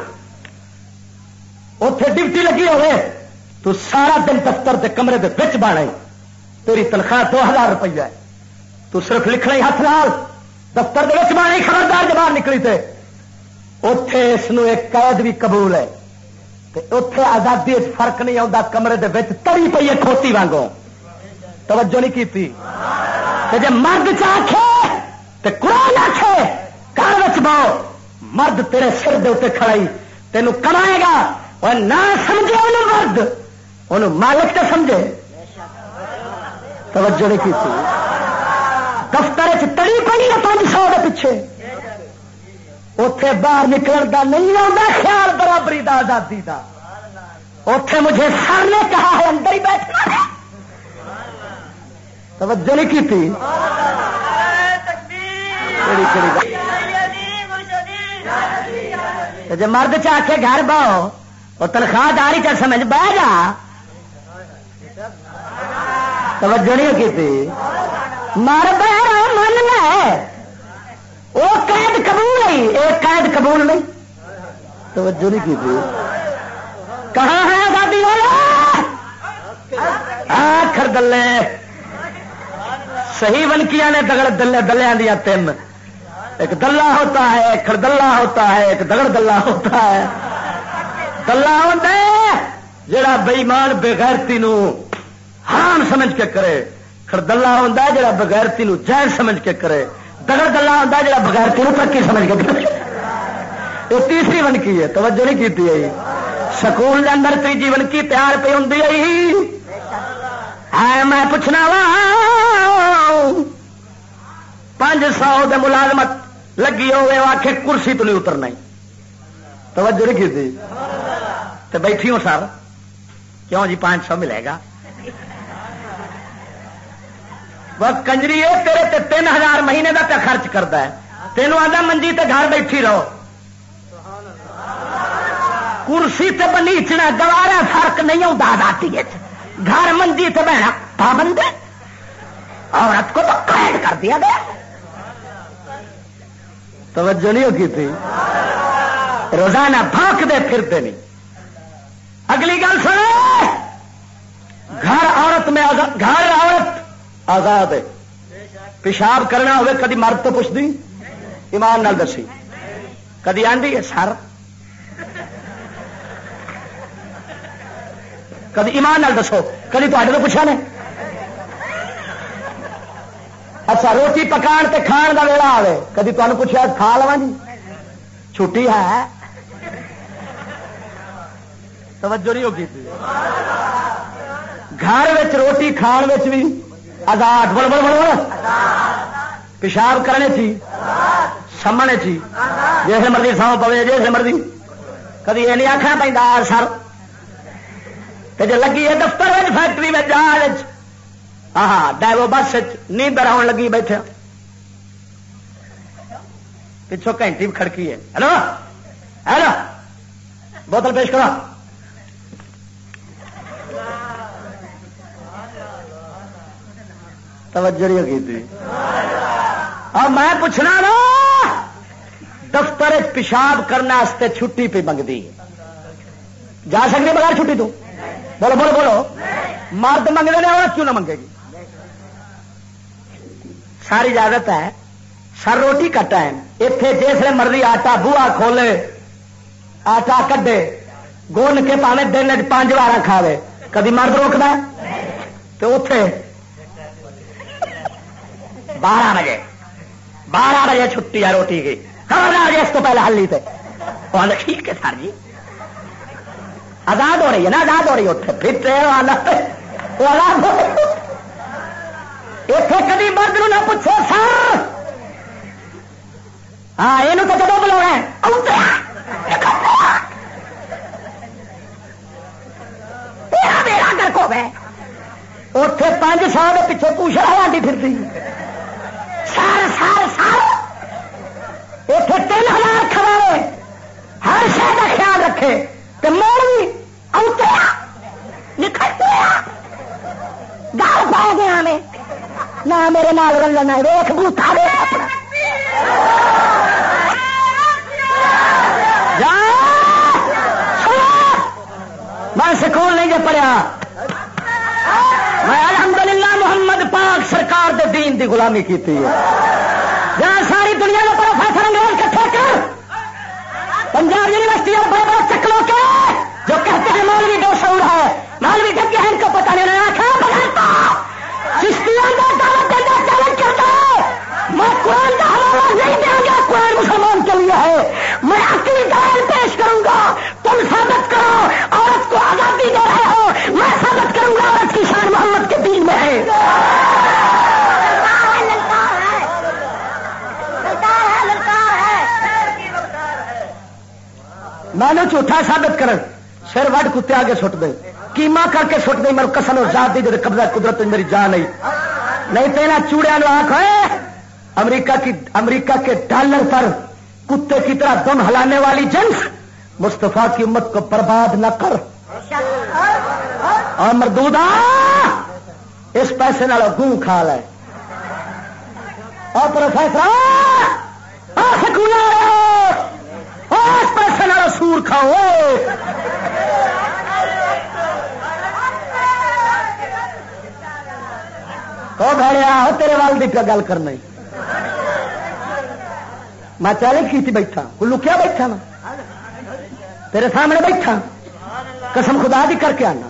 اتے ڈیوٹی لگی ہوئے تو سارا دن دفتر کے کمرے کے بچ بنا تیری تنخواہ دو ہزار روپیہ ہے۔ تو صرف لکھنا ہی ہاتھ لال دفتر کے بچ بنا خبردار باہر نکلی تھے اتے اس قید بھی قبول ہے۔ اتے آزادی فرق نہیں آتا کمرے کے تری پی ہے کھوتی وانگوں۔ توجہ نہیں کی جی مرد چاہے تو قرآن آخے گھر مرد تیرے سر دے اتنے کھڑائی تینوں کمائے گا۔ اور نہ سمجھے انہوں مرد انہوں مالک تو سمجھے۔ توجہ نہیں کی دفتر چڑی پڑی ہے پانچ سو کے پیچھے۔ اتے باہر نکلن کا نہیں آتا خیال برابری دا، آزادی کا اتے مجھے سر نے کہا ہے، اندر ہی بیٹھنا ہے۔ توجہ نہیں کی تھی۔ جب مرد چاہ کے گھر باؤ، وہ تنخواہ داری چل سمجھ، بہ جا۔ توجہ نہیں کی تھی۔ مر بہ من لے وہ قید قبول نہیں ایک قید قبول نہیں۔ توجہ نہیں کی تھی۔ کہاں ہے آزادی والا آخر دلے۔ صحیح ونکیا نے دگڑ دلے دلیا دیا تین۔ ایک دلہ ہوتا ہے، ایک خردلہ ہوتا ہے، ایک دگڑ دلہ ہوتا ہے۔ دلہ ہوتا ہے، جڑا بےمان بغیرتی حرام سمجھ کے کرے۔ خردلہ ہوتا ہے، جڑا بغیرتی جائز سمجھ کے کرے۔ دگڑ دلہ ہوتا ہے، جڑا بغیرتی ترقی سمجھ کے کرے۔ یہ تیسری ونکی ہے، توجہ نہیں کی سکول کے اندر تیجی ونکی تیار پہ ہوں میں پوچھنا وا پانچ سو دے ملازمت لگی ہوئے آخ کرسی تو نہیں اترنا توجہ نہیں کی تھی؟ تو بیٹھی ہوں سر۔ کیوں جی پانچ سو ملے گا؟ وہ کنجری ہے، تیرے تے تین ہزار مہینے کا پہ خرچ کرتا ہے۔ تینوں آدھا منجی تے گھر بیٹھی رہو۔ کرسی تے بنیچنا، گوارا فرق نہیں آتا گھر منجی تو بہنا پابند عورت کو تو قید کر دیا گیا۔ توجہ نہیں ہوگی تھی۔ روزانہ دے پھرتے نہیں۔ اگلی گل سنو۔ گھر عورت میں گھر عورت آزاد ہے۔ پیشاب کرنا ہوئے کدی مرد تو پوچھ دی ایمان نال دسی۔ کدی آدھی ہے سر؟ کدی ایمان نال دسو۔ کدی تو پوچھا نے؟ اچھا روٹی پکان تے کھان کا ویلا آئے کدی تمہیں پوچھا کھا لوا جی؟ چھٹی ہے۔ توجہ نہیں ہوگی۔ گھر روٹی کھان بھی آزاد۔ بڑھ بڑھ بڑھ پیشاب کرنے چی، سمنے چی۔ جیسے مرضی سو پوے، جیسے مرضی۔ کدی یہ نہیں آخنا پہ سر؟ جی لگی ہے دفتر فیکٹری میں جہاز ہاں ڈائیو بس نیندر آن لگی بیٹھے۔ پچھو گھنٹی کھڑکی ہے۔ ہلو؟ ہلو؟ بوتل پیش کرو۔ توجہ کی تھی۔ اور میں پوچھنا نا، دفتر پیشاب کرنے چھٹی پہ منگتی جا سکتے بغیر چھٹی تو؟ بولو بولو بولو۔ مرد منگتے ہیں عورت کیوں نہ منگے گی؟ ساری اجازت ہے۔ سر روٹی کٹا ہے۔ اتنے جس مرضی آٹا بوا کھولے، آٹا کڈے گون کے پاوے، دن پانچ بار کھاوے۔ کدی مرد روکتا تو اتے بارہ بجے بارہ بجے چھٹی ہے روٹی کی۔ بجے اس کو پہلے ہلی تھے ٹھیک ہے سر جی۔ آزاد ہو رہی ہے نا، آزاد ہو رہی ہے پھر اتنے کدی مرد نہ پوچھو سر ہاں یہ تو بلا میرا اتے پانچ سال پیچھے پوچھ رہا پھرتی سار سار سار اتے تین ہزار کھڑا ہر شہر کا خیال رکھے تو موڑ بھی اتریا نکلتے گال پا گیا میں نہ میرے نال رلنا ویخ بوتا ویخ میں سکول نہیں جو پڑھیا۔ میں الحمدللہ محمد پاک سرکار دے دین دی غلامی کی جہاں ساری دنیا کا پروفیسر انگریز کٹھے کر پنجاب یونیورسٹی اور بڑے بڑے چکلوں کے جو کہتے ہیں مولوی دو شعور ہے۔ مولوی جبکہ ان کو پتا نہیں رہا میں قرآن کا حوالہ نہیں دیں گا قرآن مسلمان کے لیے ہے۔ میں اپنی پیش کروں گا۔ تم ثابت کرو عورت کو آزادی دے رہے ہو۔ میں ثابت کروں گا عورت کی شان محمد کے دین میں ہے۔ میں نے جھوٹا ثابت کر سر وڈ کتے آگے سٹ دے۔ کیما کر کے سٹ دے میرے کسم ذات دی جب قبضہ قدرت میری جان نہیں نہیں تو یہاں چوڑیا آخ امریکہ کی امریکہ کے ڈالر پر کتے کی طرح دم ہلانے والی جنس مستفا کی امت کو برباد نہ کر۔ اور مردودا اس پیسے نال گوں کھا لے۔ اور پروفیسر اس پیسے نال سور کھاؤ۔ کو بھڑیا تیرے والدی پہ گل کرنا میں چیلنج کی بیٹھا۔ کوئی لکیا بیٹھا نا؟ تیرے سامنے بیٹھا۔ قسم خدا دی کر کے آنا۔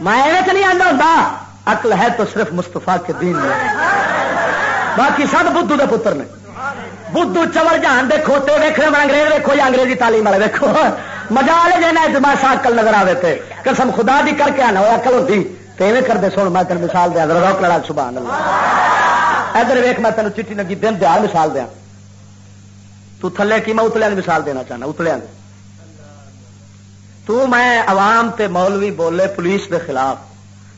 میں نہیں آنا ہوں اقل ہے تو صرف مستفا کے دین میں۔ باقی سب بدھو دے پتر نے۔ بدھو چور جہان دے کھوتے ویکھنے میں انگریز ویکو یا انگریزی تعلیم والے ویکو مزہ والے جانا جماسا اکل نظر آئے تھے قسم خدا دی کر کے آنا، وہ اکل ہوتی تو ایویں کر دے سن، میں تین مثال دیا روک لڑا، سبحان اللہ۔ ادھر ویخ میں تینوں چیٹی لگی، دن دیار مثال دیا۔ تو تھلے کی میں اتلیا مثال دینا چاہنا اتلیا تو میں عوام تے مولوی بولے پولیس دے خلاف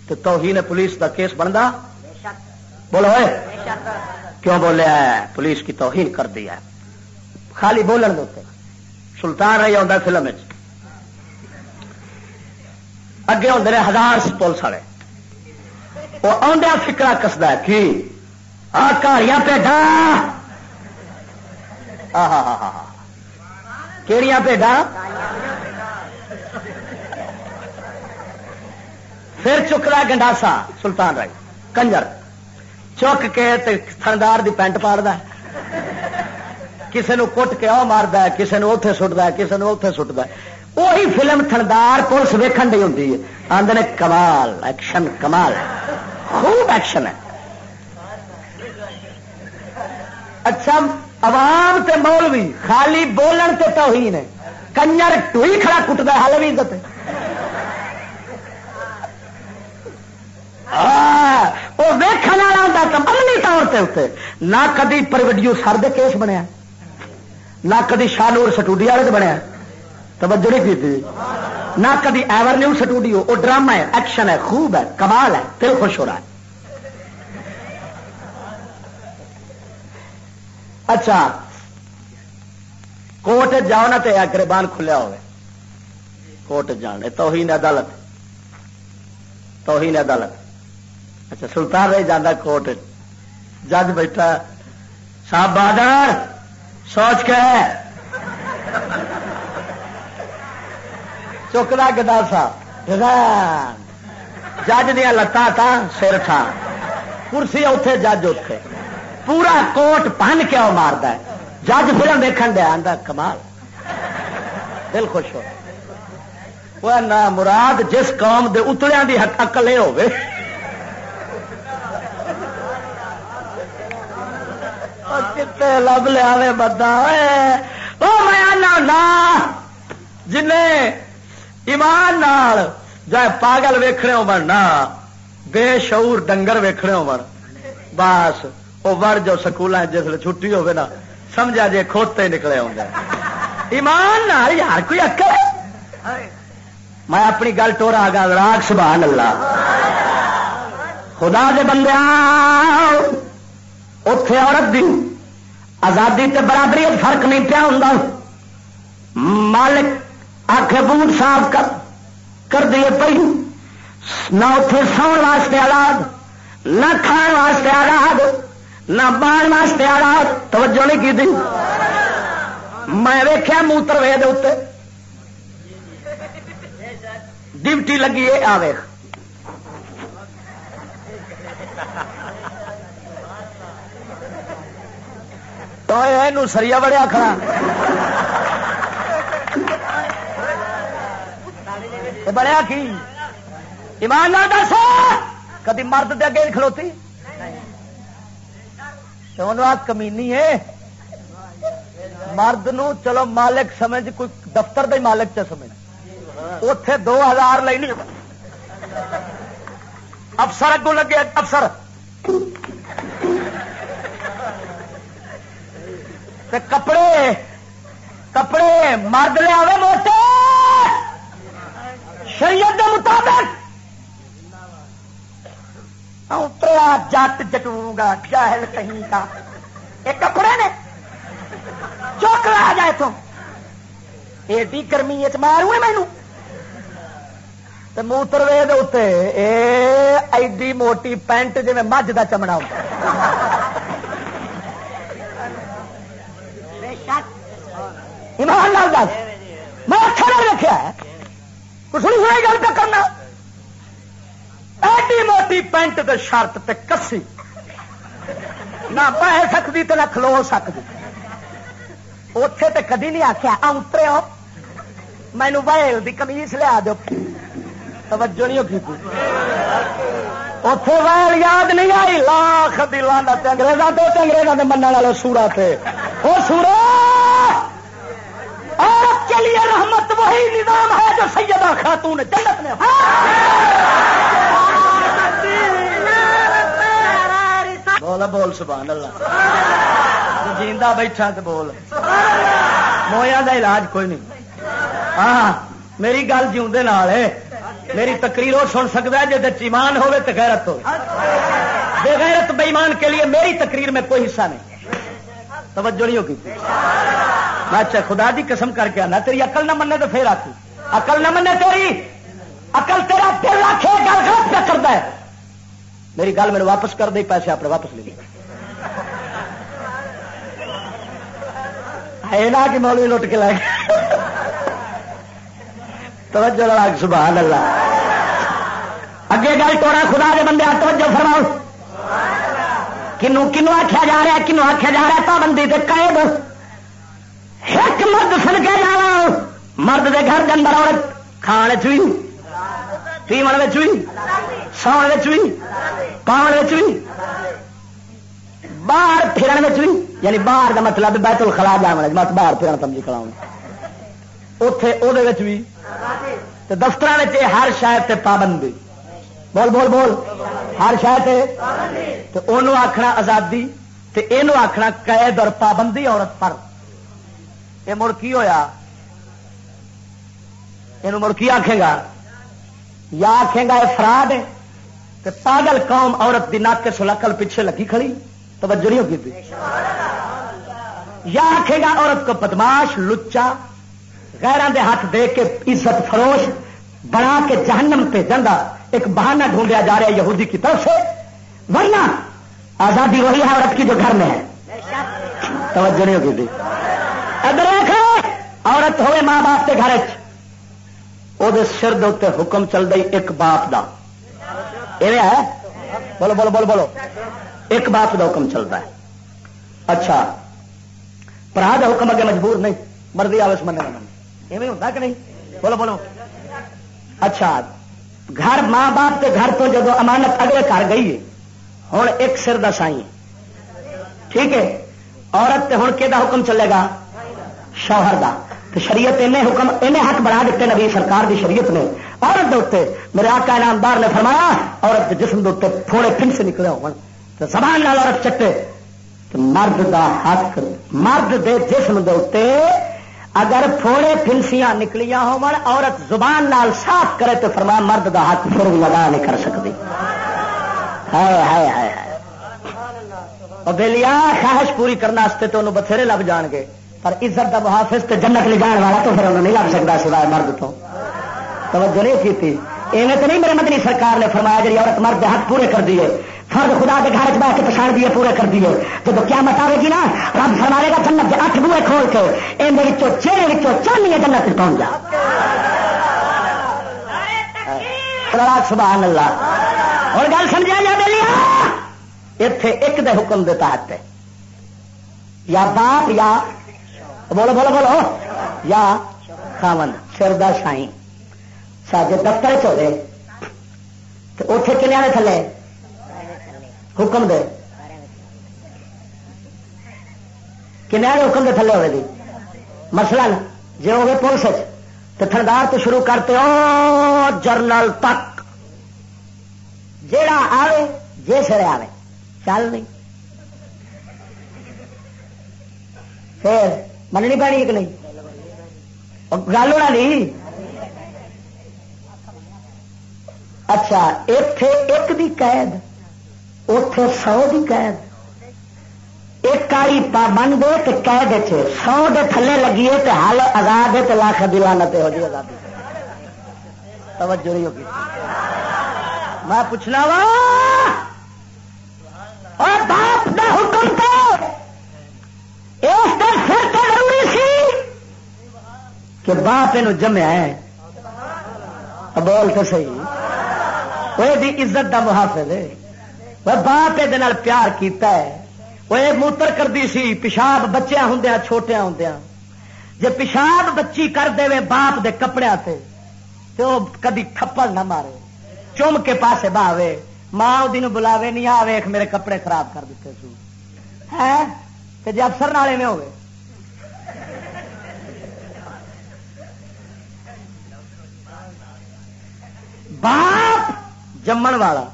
تو توہین پولیس دا کیس بنتا بولو کیوں بولے ہے پولیس کی توہین کر دی ہے خالی بولن دے سلطان رہی آتا فلم اگے ہوں نے ہزار پولیس والے۔ وہ آدھا فکرا کسدا کی؟ آ کاریاں پیٹا ہاں ہاں ہاں ہاں کہڑیاں پیڈا؟ پھر چکلا گنڈاسا، سلطان رائی کنجر۔ چک کے تھندار دی پینٹ پاڑد کسی کٹ کے وہ مارد کسی نے اتے سٹد کسی نے اتے سٹد وہی فلم تھندار پولیس ویکن دی ہوتی ہے۔ آدھے کمال ایکشن کمال۔ خوب ایکشن ہے۔ اچھا عوام تے مولوی، خالی بولن تے توہین ہے۔ کنجر ٹوئی کھڑا کٹتا حال بھی عزت وہ ویکن والا ہوتا تو طور سے اتنے۔ نہ کدی پروڈیوسر دے کیس بنیا، نہ کدی شاہنور سٹوڈیو والے بنیا۔ توجہ نہیں کی نہ کدی ایور نیو سٹوڈیو وہ ڈرامہ ہے ایکشن ہے، خوب ہے، کمال ہے، دل خوش ہو رہا ہے۔ اچھا کوٹ جاؤ نا تو گربان کھلیا ہوئے۔ کوٹ جان توہین عدالت۔ توہین عدالت۔ اچھا سلطان رہی جانا کوٹ جج بیٹھا، صاحب بہادر، سوچ کے۔ چکتا گداسا جج دیا لتان تھا سر تھا کرسی اتے جج اتے پورا کوٹ پن کے وہ مارد جج فلم دیکھن دیا آدھا کمال۔ دل خوش ہو۔ وہ نہ مراد جس قوم دے اتلیاں دی حق اکل یہ ہوگی کتنے لب لیا بدا جن ایمان نال جائے پاگل ویخنے ہو نہ بے شعور ڈنگر ویخنے ہو بس وہ وڑ جو سکول جس چھٹی ہوگی نا، سمجھا جی کھوتے نکلے ہوں ایمان نال یار کوئی اکل میں اپنی گل ٹورا گا، راگ سبحان اللہ۔ خدا دے بندے اتے عورت دی آزادی تے برابری فرق نہیں پیا ہوں مالک آخ بوٹ صاف کر کر دیے پی نہ اتے ساؤن واسطے آلاد نہ کھان واسطے آلاد نہ بان واسطے آلاد توجہ نہیں کی تھی؟ میں ویخیا موتر وے دے ڈیوٹی لگی ہے، آ ویخ تو سریا بڑیا کھڑا بڑیا کی؟ ایماندار دس۔ کدی مرد دے اگے کھلوتی؟ کمینی ہے۔ مرد نو چلو مالک سمجھ، کوئی دفتر دے مالک چ سمجھ۔ اتے دو ہزار لینی افسر اگوں لگے، افسر۔ کپڑے کپڑے مرد لیا موٹے۔ شریعت کے مطابق! اتریا جٹ جٹوں گا، جاہل کہیں کا یہ کپڑے نے۔ چوک آ جائے تو ایڈی گرمی ماروں مینو موتر وے اتنے ایڈی موٹی پینٹ جی مجھ کا چمڑا ہوتا۔ ایمان لال دس میں اچھا نہیں رکھا ہے کچھ نہیں سنائی گل پہ کرنا۔ ایڈی موٹی پینٹ تے شرط تے کسی نہ بہ سکتی تو نہ کھلو سکتی۔ اتے تے کدی نہیں آخیا اترے ہو۔ مینو وائل دی کمیز لیا دو۔ توجہ نہیں ہوگی اتے وائل یاد نہیں آئی، لاکھ دلانا انگریزوں تو انگریزوں کے من والے سورا تھے وہ سورا عورت کے لیے رحمت وہی نظام ہے جو سیدہ خاتون جنت میں بول بول، سبحان اللہ۔ جیندہ بیٹھا تو بول۔ مویا دا علاج کوئی نہیں۔ ہاں میری گل جیوندے نال ہے۔ میری تقریر وہ سن سکتا ہے جی ایمان ہوے تو غیرت ہو بے غیرت بےمان کے لیے میری تقریر میں کوئی حصہ نہیں۔ توجہ نہیں ہوگی میں خدا دی قسم کر کے آنا تیری اقل نہ مننے تو پھر آتی۔ اقل نہ مننے تیری اقل تیرا دل رکھے گل غلط پہ کرتا ہے۔ میری گل میرے واپس کر دے پیسے اپنے واپس لے کہ مولوی لٹ کے لے توجہ لگ سبحان اللہ۔ اگے گل ٹوڑا خدا کے بندے توجہ فرماؤ۔ کنو کنو آخیا جا رہا کنو آخیا جا رہا پابندی قید ایک مرد سن کے جا مرد دے گھر کے اندر عورت کھان چی پیمن بھی ساؤن بھی پاؤن بھی باہر پھرن بھی یعنی باہر کا مطلب بیت الخلا جا مت باہر پھرن تمجی کھلاؤ اتے وہ بھی دفتر ہر شاید پابندی بول بول بول۔ ہر شاید آخنا آزادی یہ آخنا قید اور پابندی عورت پر۔ یہ مڑ کی ہوا یہ مڑ کی آخے گا؟ یا آخے گا یہ فراڈ ہے پاگل قوم عورت کی نک سلکل پیچھے لگی کھڑی؟ توجہ نہیں ہوگی یا آخے گا عورت کو بدماش، لچا غیران دے ہاتھ دے کے عزت فروش، بنا کے جہنم پہ جانا ایک بہانہ ڈھونڈیا جا رہا ہے یہودی کی طرف سے۔ ورنہ آزادی وہی ہے عورت کی جو گھر میں ہے۔ توجہ نہیں ہوگی ادھر عورت ہوئے ماں باپ کے گھر وہ سر دے حکم چل رہی، ایک باپ دا۔ یہ ہے؟ بولو بولو بولو بولو۔ ایک باپ دا حکم چلتا ہے۔ اچھا پرا دا حکم اگے مجبور نہیں، مرضی آوس من ایویں ہوتا کہ نہیں؟ بولو بولو۔ اچھا گھر ماں باپ کے گھر تو جب امانت اگلے کر گئی ہے ہوں ایک سر دا سائی ٹھیک ہے؟ عورت ہوں کہ حکم چلے گا؟ شوہر دا۔ تو شریعت انہیں حکم انہیں حق بنا دیتے نبی سرکار دی شریعت نے۔ عورت دے میرے آقا انعامدار نے فرمایا، عورت جسم دے تھوڑے پن سے نکلے ہو زبان نال عورت چٹے۔ تو مرد دا حق مرد دے جسم دے اگر تھوڑے پھنسیاں نکلیاں ہو عورت زبان نال صاف کرے تو فرمایا، مرد دا حق فرگ لگا نہیں کر سکتی۔ بےلیا خواہش پوری کرنے تو انہوں بتھیرے لب جان گے۔ پر عزت کا محافظ تو جنت لے جان والا تو پھر انہوں نہیں لگ سکتا سوائے مرد تو۔ توجہ نہیں کی ایویں تو نہیں میرے مدنی سرکار نے فرمایا جی عورت مرد حق پورے کر دیے فرد خدا کے گھر چاہ کے پچھاڑ دیے پورے کر دیے جب کیا مت آئے گی نا، رب فرمارے گا، جنت اٹھ بوئے کھول کے یہ میرے چہرے چاہیے جنت پہنچ جا۔ سبحان اللہ اور گل سمجھا جا دلیا ہاں! اتے ایک دے حکم دے تحت ہے۔ یا باپ یا بولو بولو بولو۔ یا خاون سردا سائی ساجے دفتر چلے تو اتے کنیا نے تھلے۔ حکم دے۔ کنیا نے حکم دے تھلے ہوئے دی۔ مسئلہ جی ہوگی پولیس تو تھندار تو شروع کرتے ہو، جرنل تک۔ جیڑا آوے جس آوے۔ چل نہیں۔ پھر مننی پانی کہ نہیں گل ہونا نہیں اچھا اتے ایک دی قید اتے سو دی قید ایک کاری پابند دے تو قید سو دے تھلے لگیے تو حل آزاد ہے تو لاکھ دلانا ہو جی آزادی توجہ نہیں ہوگی میں پوچھنا وا اور باپ دا حکم تو اس دن پھر تو ضروری سی کہ باپ یہ جمیا ہے۔ بول تو صحیح۔ وہ دی عزت دا محافظ ہے۔ وہ باپ یہ پیار کیتا ہے۔ وہ موتر کرتی سی، پیشاب بچیا ہوں چھوٹیا ہوں جی پیشاب بچی کر دے باپ دے کپڑے سے تو کدی تھپڑ نہ مارے۔ چم کے پاسے بہاوے ماں وہ بلاوے نہیں آ ویخ میرے کپڑے خراب کر دیتے سو۔ ہے جی افسر نالے میں ہوئے باپ جمن والا،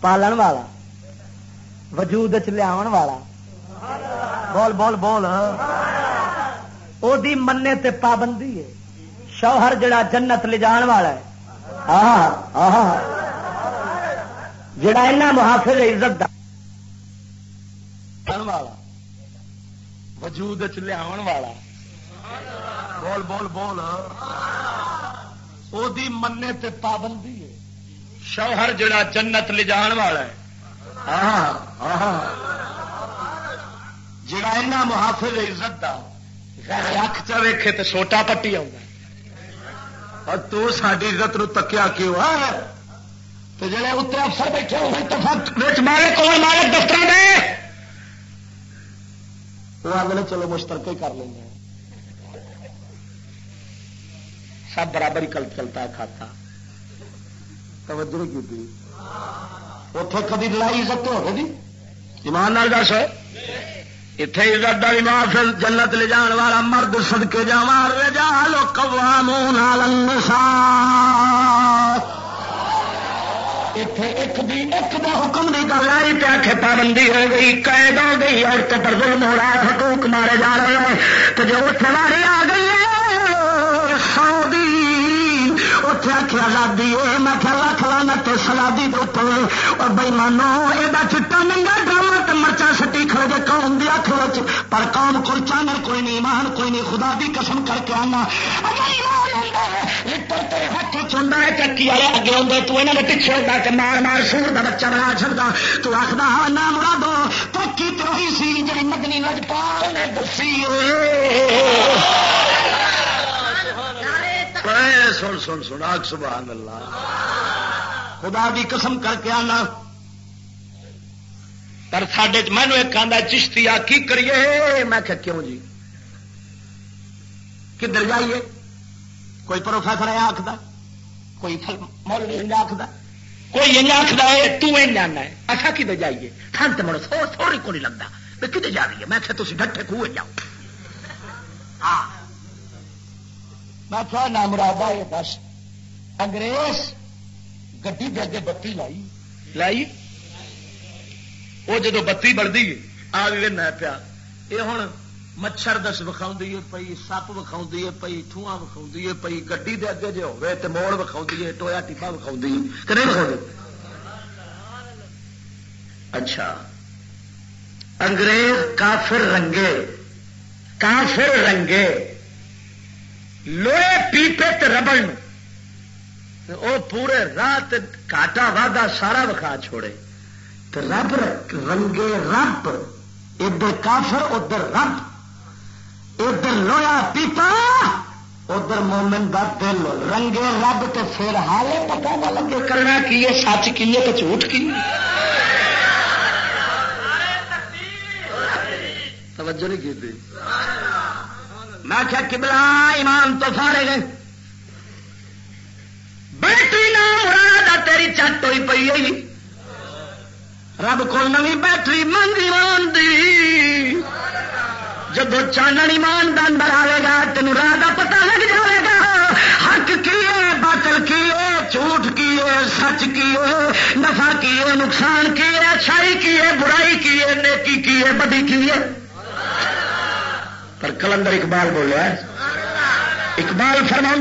پالن والا، وجود چ لیا والا۔ بول بول بول۔ وہ منے تے پابندی ہے۔ شوہر جڑا جنت لے جان والا ہے۔ جڑا اینا محافظ عزت والا۔ وجود چ لیا والا۔ بول بول بول۔ وہ منے تے پابندی ہے شوہر جڑا جنت لے جان والا ہے جڑا اینا محافظ عزت دا اکھ چ ویکھے تو سوٹا پٹی آ ساری عزت نو تکیا کیوں تو جڑے اتنے افسر بیٹھے ہوئے مالک کون مالک دفتر دے وہ آگے چلو مشترکے کر لیں گے سب برابر ہی چلتا ہے کھاتا۔ توجہ نہیں کی اتے کبھی لڑائی عزت ہو گئی ایمان نال دس۔ اتے عزت کا ایمان جنت لے جان والا مرد سد کے جا رجا لو قوام ایک دی ایک دا حکم دی گل آئی پیا کے پابندی ہو گئی، قید ہو گئی اور ظلم ہو رہا ہے حقوق مارے جا رہے ہیں۔ تو جو اتنے ماری آ گئی ہے اتنے آخیا آزادی ہے میں کیا لکھ لانا تو سلادی دے اور بھائی مانو یہ چٹا ننگا ڈرامہ تو مرچا سٹی کھڑے جے قوم دی اکھ پر قوم کو چانر کوئی نہیں، ایمان کوئی نہیں، خدا دی قسم کر کے آنا۔ اگر تیرے ہاتھ ہے چکی والے اگے آدھے تو یہاں کے پیچھے ہوتا کہ مار مار سور کا بچہ بنا چڑتا تو آخر ہاں نہ مرا دو ترقی تو ہی سی جی مدنی لجپال نے دسی۔ سن سن سن، آگ، سبحان اللہ۔ خدا دی قسم کر کے آنا۔ پر ساڈے مینو ایک آدھا چشتی آ، کی کریے؟ میں کہ کیوں جی؟ کدھر جائیے؟ کوئی پروفیسر ہے؟ آخر کوئی مولوی آخر کوئی یہ آخر ہے تین جانا ہے۔ اچھا کدے جائیے؟ تھن تو مڑ سو تھوڑی کو نہیں لگتا میں کدے جا رہی ہے میں کہ تھی ڈٹے خوہ جاؤ۔ ہاں میں کیا نام مراد ہے بس انگریز گڈی دے اگے بتی لائی۔ لائی؟ وہ جدو بتی بڑھتی آ گئے نہ پیا۔ یہ ہوں مچھر دس وکھا پی سپ وکھا پی ٹھواں وکھا پی گی دے اگے جی ہوئے تو موڑ وکھا ٹویا ٹیپا وکھا کہ نہیں وکھا اچھا۔ انگریز کافر رنگے کافر رنگے۔ لوہے پیپے تے ربڑ وہ پورے رات کاٹا وادا سارا وکھا چھوڑے۔ تو رب رنگے رب، ادھر کافر، ادھر رب۔ ادھر لویا پیپا، ادھر مومن کا دل رنگے رب تو پھر حالے پتا نہ لگے کرنا کی ہے، سچ کی ہے کہ جھوٹ کی توجہ نہیں کی میں کیا کبلا ایمان تو سارے گئے بیٹری نہ مراد تیری چٹ ہوئی پی ہے جی۔ رب کو نوی بیٹری منگی مان دی جب چانن ایمان کا اندر آئے گا تین راہ کا پتا لگ جائے گا۔ حق کی ہے، باطل کی ہے، جھوٹ کی ہے، سچ کی ہے نفا کی ہے، نقصان کی ہے، اچھائی کی ہے، برائی کی ہے، نیکی کی ہے، بدی کی ہے۔ پر کلندر اقبال بولیا اقبال فرما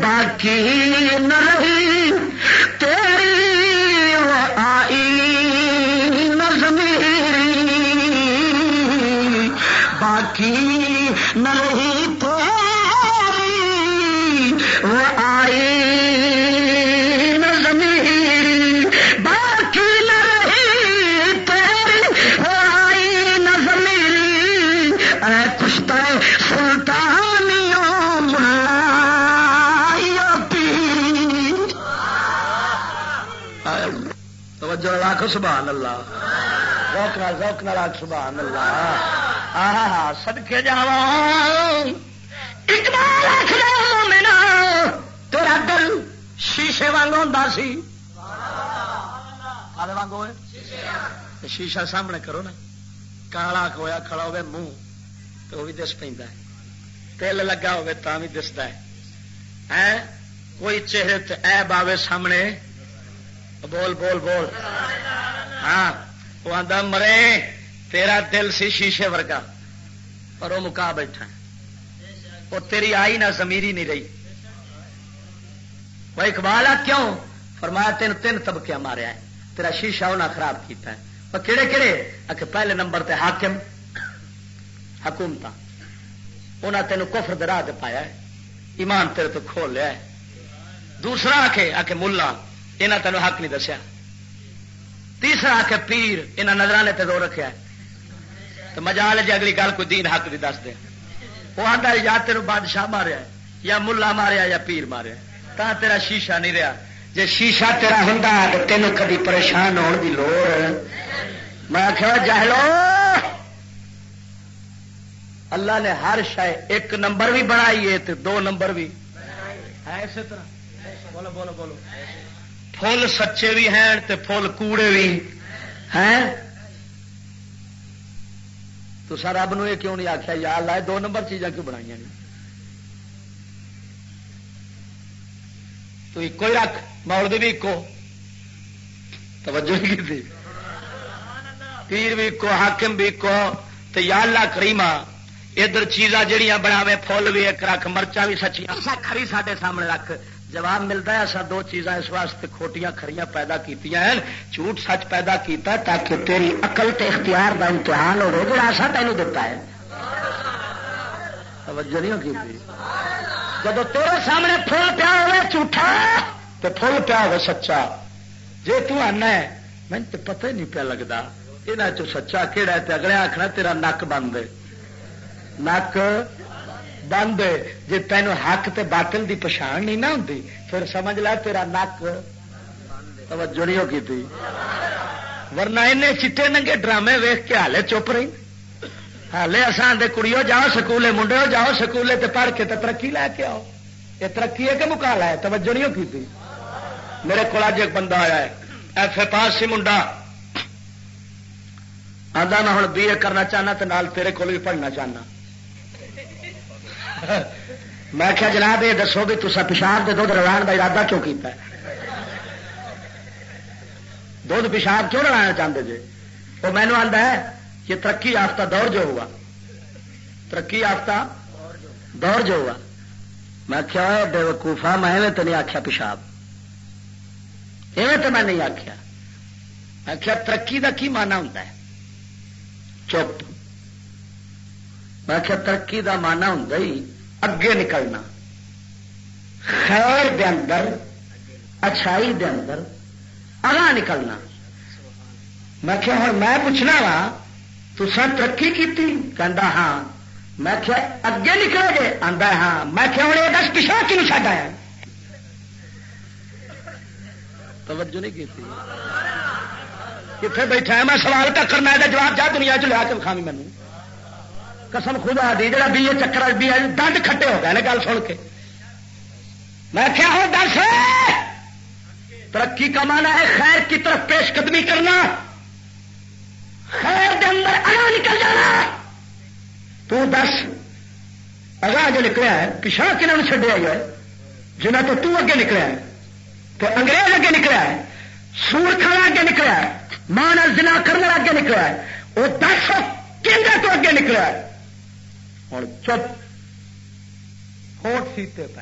باقی نہ رہی تیری آئی نہیں تیری توجہ سبحان اللہ ذوق نال ذوق نال سبحان اللہ آہا سدکے جا اقبال آخر مومنا تیرا دل شیشے واگ ہوں سی۔ وانگو شیشہ سامنے کرو نا۔ کالا کھویا، کھڑا ہوئے منہ تو وہ بھی دس پہ تل لگا ہوئے تا بھی دستا ہے۔ ہاں؟ کوئی چہرے ایب آوے سامنے بول بول بول. ہاں وہ آدھا مرے، تیرا دل سی شیشے ورگا اور وہ مکا بیٹھا وہ تیری آئی نہ زمیری نہیں رہی۔ وہ اقبال کیوں؟ فرمایا، تین تین طبقے ماریا ہے تیرا شیشہ انہیں خراب کیتا ہے۔ وہ کہڑے کہڑے آ پہلے نمبر تے حاکم حکومت انہیں تین کفر دراہ پایا ہے۔ ایمان تیرے تو کھول لیا ہے۔ دوسرا آ کے آ کے ملا۔ یہاں تینوں حق نہیں دسیا۔ تیسرا آ کے پیر یہاں نظرانے تے دو رکھا ہے۔ تو مجال جی اگلی گل کوئی دین حق بھی دس دے۔ وہ آتا یا تیر بادشاہ ماریا یا ملا ماریا یا پیر ماریا تا تیرا شیشہ نہیں رہا جی شیشہ تیرا ہوں تو تینوں کدی پریشان ہونے کی لوڑ۔ میں آخر جہلو اللہ نے ہر شاید ایک نمبر بھی بنائی ہے دو نمبر بھی۔ ہے۔ ہاں، اسی طرح۔ بولو بولو بولو۔ فل سچے بھی ہیں تے فل کوڑے بھی ہیں؟ تو سر رب نو یہ کیوں نہیں آخیا یار لائے دو نمبر چیزاں کیوں بنائی نہیں تو ایک ہی رکھ مول بھی ایکو۔ توجہ نہیں کی پیر بھی ایکو، حاکم بھی ایکو۔ تو یا اللہ کریما ادھر چیزاں جہیا بناوے فل بھی ایک رکھ مرچا بھی سچیاں۔ کھری سارے سامنے رکھ۔ جواب ملتا ہے، ایسا دو چیزاں اس واسطے کھوٹیاں کھڑیاں پیدا کیتیاں ہیں۔ جھوٹ سچ پیدا کیتا ہے تاکہ تیری عقل تے اختیار دا امتحان ہو جڑا ایسا تینوں دتا ہے۔ توجہ نہیں کی جب تیرے سامنے پھول پیا ہو جھوٹا تو پھول پیا ہو سچا۔ جی تنا ہے مجھے تو پتہ ہی نہیں پیا لگتا یہاں چ سچا کہڑا ہے اگلے آخنا تیرا نک بند نک بند جی تین حق تے باطل دی پچھان نہیں نہ ہوتی پھر سمجھ لا تیرا نک۔ توجہ نہیں ہوگی تھی۔ ورنہ ان چٹے ننگے ڈرامے ویخ کے ہالے چپ رہی۔ ہالے اصل دے کڑیو جاؤ سکولے منڈے جاؤ سکولے تے پڑھ کے تے ترقی لے کے آؤ۔ یہ ترقی ہے کہ مکالا ہے؟ توجہ نہیں ہوگی تھی۔ میرے کو اج ایک بندہ آیا ہے۔ ایف اے پاس سی منڈا۔ آدھا میں ہوں، بی اے کرنا چاہنا تو نال تیرے کو بھی پڑھنا چاہنا۔ میں کیا جناب، یہ دسو بھی تصا پیشاب کے دھد روان کا ارادہ کیوں کیتا ہے؟ دھد پیشاب کیوں لڑانا چاہتے جی؟ وہ مینو آتا ہے کہ ترقی یافتہ دور جو ہوا، ترقی یافتہ دور جو ہوا۔ میں کیا بے وقوفا میں تو نہیں آخیا پیشاب۔ ایویں تو میں نہیں آخیا میں کیا ترقی کا کی مانا ہوں چپ۔ میں کیا ترقی کا مانا ہوں اگے نکلنا۔ خیر دے اندر، اچھائی دے اندر اگاں نکلنا۔ میں کیا ہوں میں پوچھنا وا تو سن ترقی کی کہہ ہاں۔ میں کیا اگے نکلے گے؟ آتا ہاں۔ میں کیا ہوں یہ دس پچھا کیوں چڈ آیا توجہ نہیں کی کتنے بیٹھا ہے؟ میں سوال تک کرنا جواب جا دنیا چ لیا کے خامی مینو قسم خدا دی، جڑا بی چکر بی دند کھٹے ہو گئے گل سن کے۔ میں کیا ہوں دس۔ ترقی کا مانا ہے خیر کی طرف پیش قدمی کرنا۔ خیر دے اندر اگا نکل جانا۔ تو دس اگا جو نکلیا ہے پچھا کنہوں چڈیا گیا جنہ تو تو اگے نکلیا ہے تو انگریز اگے نکلیا ہے سور کھانا اگے نکلیا ہے، ماں زنا کرنے اگے نکلیا ہے۔ وہ دس، کیندر تو اگے نکلیا ہے؟ ہوں چپ ہوٹ سیتے پہ۔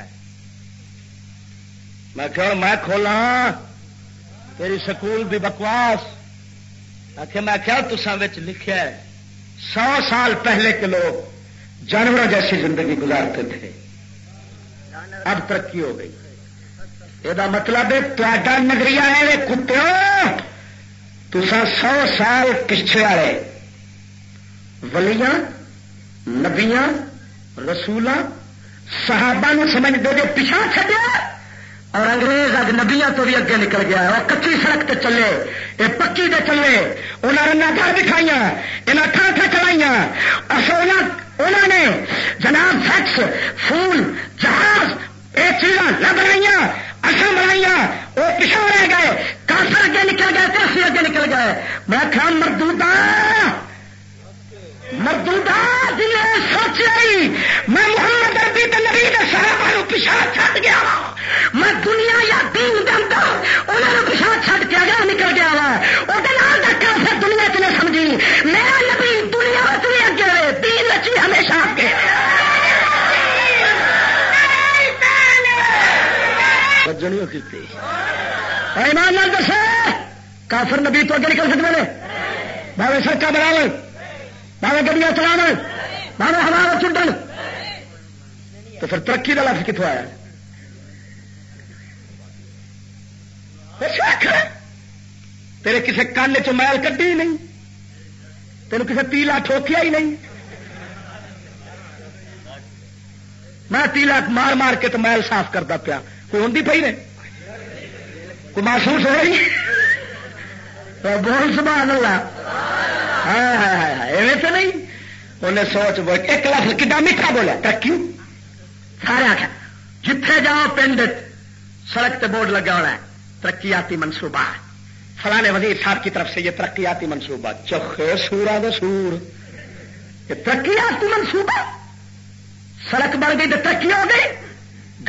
میں کہ میں کھولا تیری سکول بھی بکواس۔ آخر میں کیا تسان لکھا ہے، سو سال پہلے کے لوگ جانوروں جیسی زندگی گزارتے تھے۔ اب ترقی ہو گئی۔ یہ مطلب ہے تا نگری ہے کتے تسا سو سال پچھے والے۔ ولیاں نبیاں رسول صحابہ نے سمجھ دے دے پیچھا چڈیا اور انگریز اج نبیا تو بھی اگے نکل گیا وہ کچی سڑک تے چلے یہ پکی تے چلے۔ انہیں رنگا گھر دکھائی یہاں تھان تھان چلائی انہوں نے جناب فیکس فون جہاز یہ چیزاں نہ بنائی اصل بنائی وہ پچھا رہ گئے، کافر اگے نکل گئے کافی اگے نکل گئے۔ میں خیال مردوتا مردودا جی سوچ رہی میں محمد اربی نبی صاحب پچھا چھٹ گیا میں دنیا یا دین کے اندر انہوں نے پچھا چھٹ کے گیا نکل گیا وا۔ وہ دکھا پھر دنیا چ نہیں سمجھی۔ میرا نبی دنیا میں بھی اگے ہوئے دین بھی ہمیشہ اگے۔ ایمان دس کافر نبی تو اگے نکل سکتے ہیں بھاوے سڑک بنا لیں بھاوے گڈیا چلا بھاوے ہمارا چڈن تو پھر ترقی کا لفظ کتوں آیا؟ تیرے کسی کان چ میل کٹی ہی نہیں؟ تین کسی پیلا ٹھوکیا ہی نہیں؟ میں تیلا مار مار کے تو محل صاف کرتا پیا۔ کوئی ہوں پی نے؟ کوئی محسوس ہو رہی؟ بول سبحان اللہ۔ ایویں تو نہیں؟ انہیں سوچ بول ایک لفظ کتا میٹھا بولیا، ترقی سارے آخر جتھے جاؤ پنڈ، سڑک تے بورڈ لگا ہونا ہے، ترقیاتی منصوبہ فلانے وزیر صاحب کی طرف سے یہ ترقیاتی منصوبہ چوکھے سورا دے سور۔ یہ ترقیاتی منصوبہ؟ سڑک بن گئی تو ترقی ہو گئی،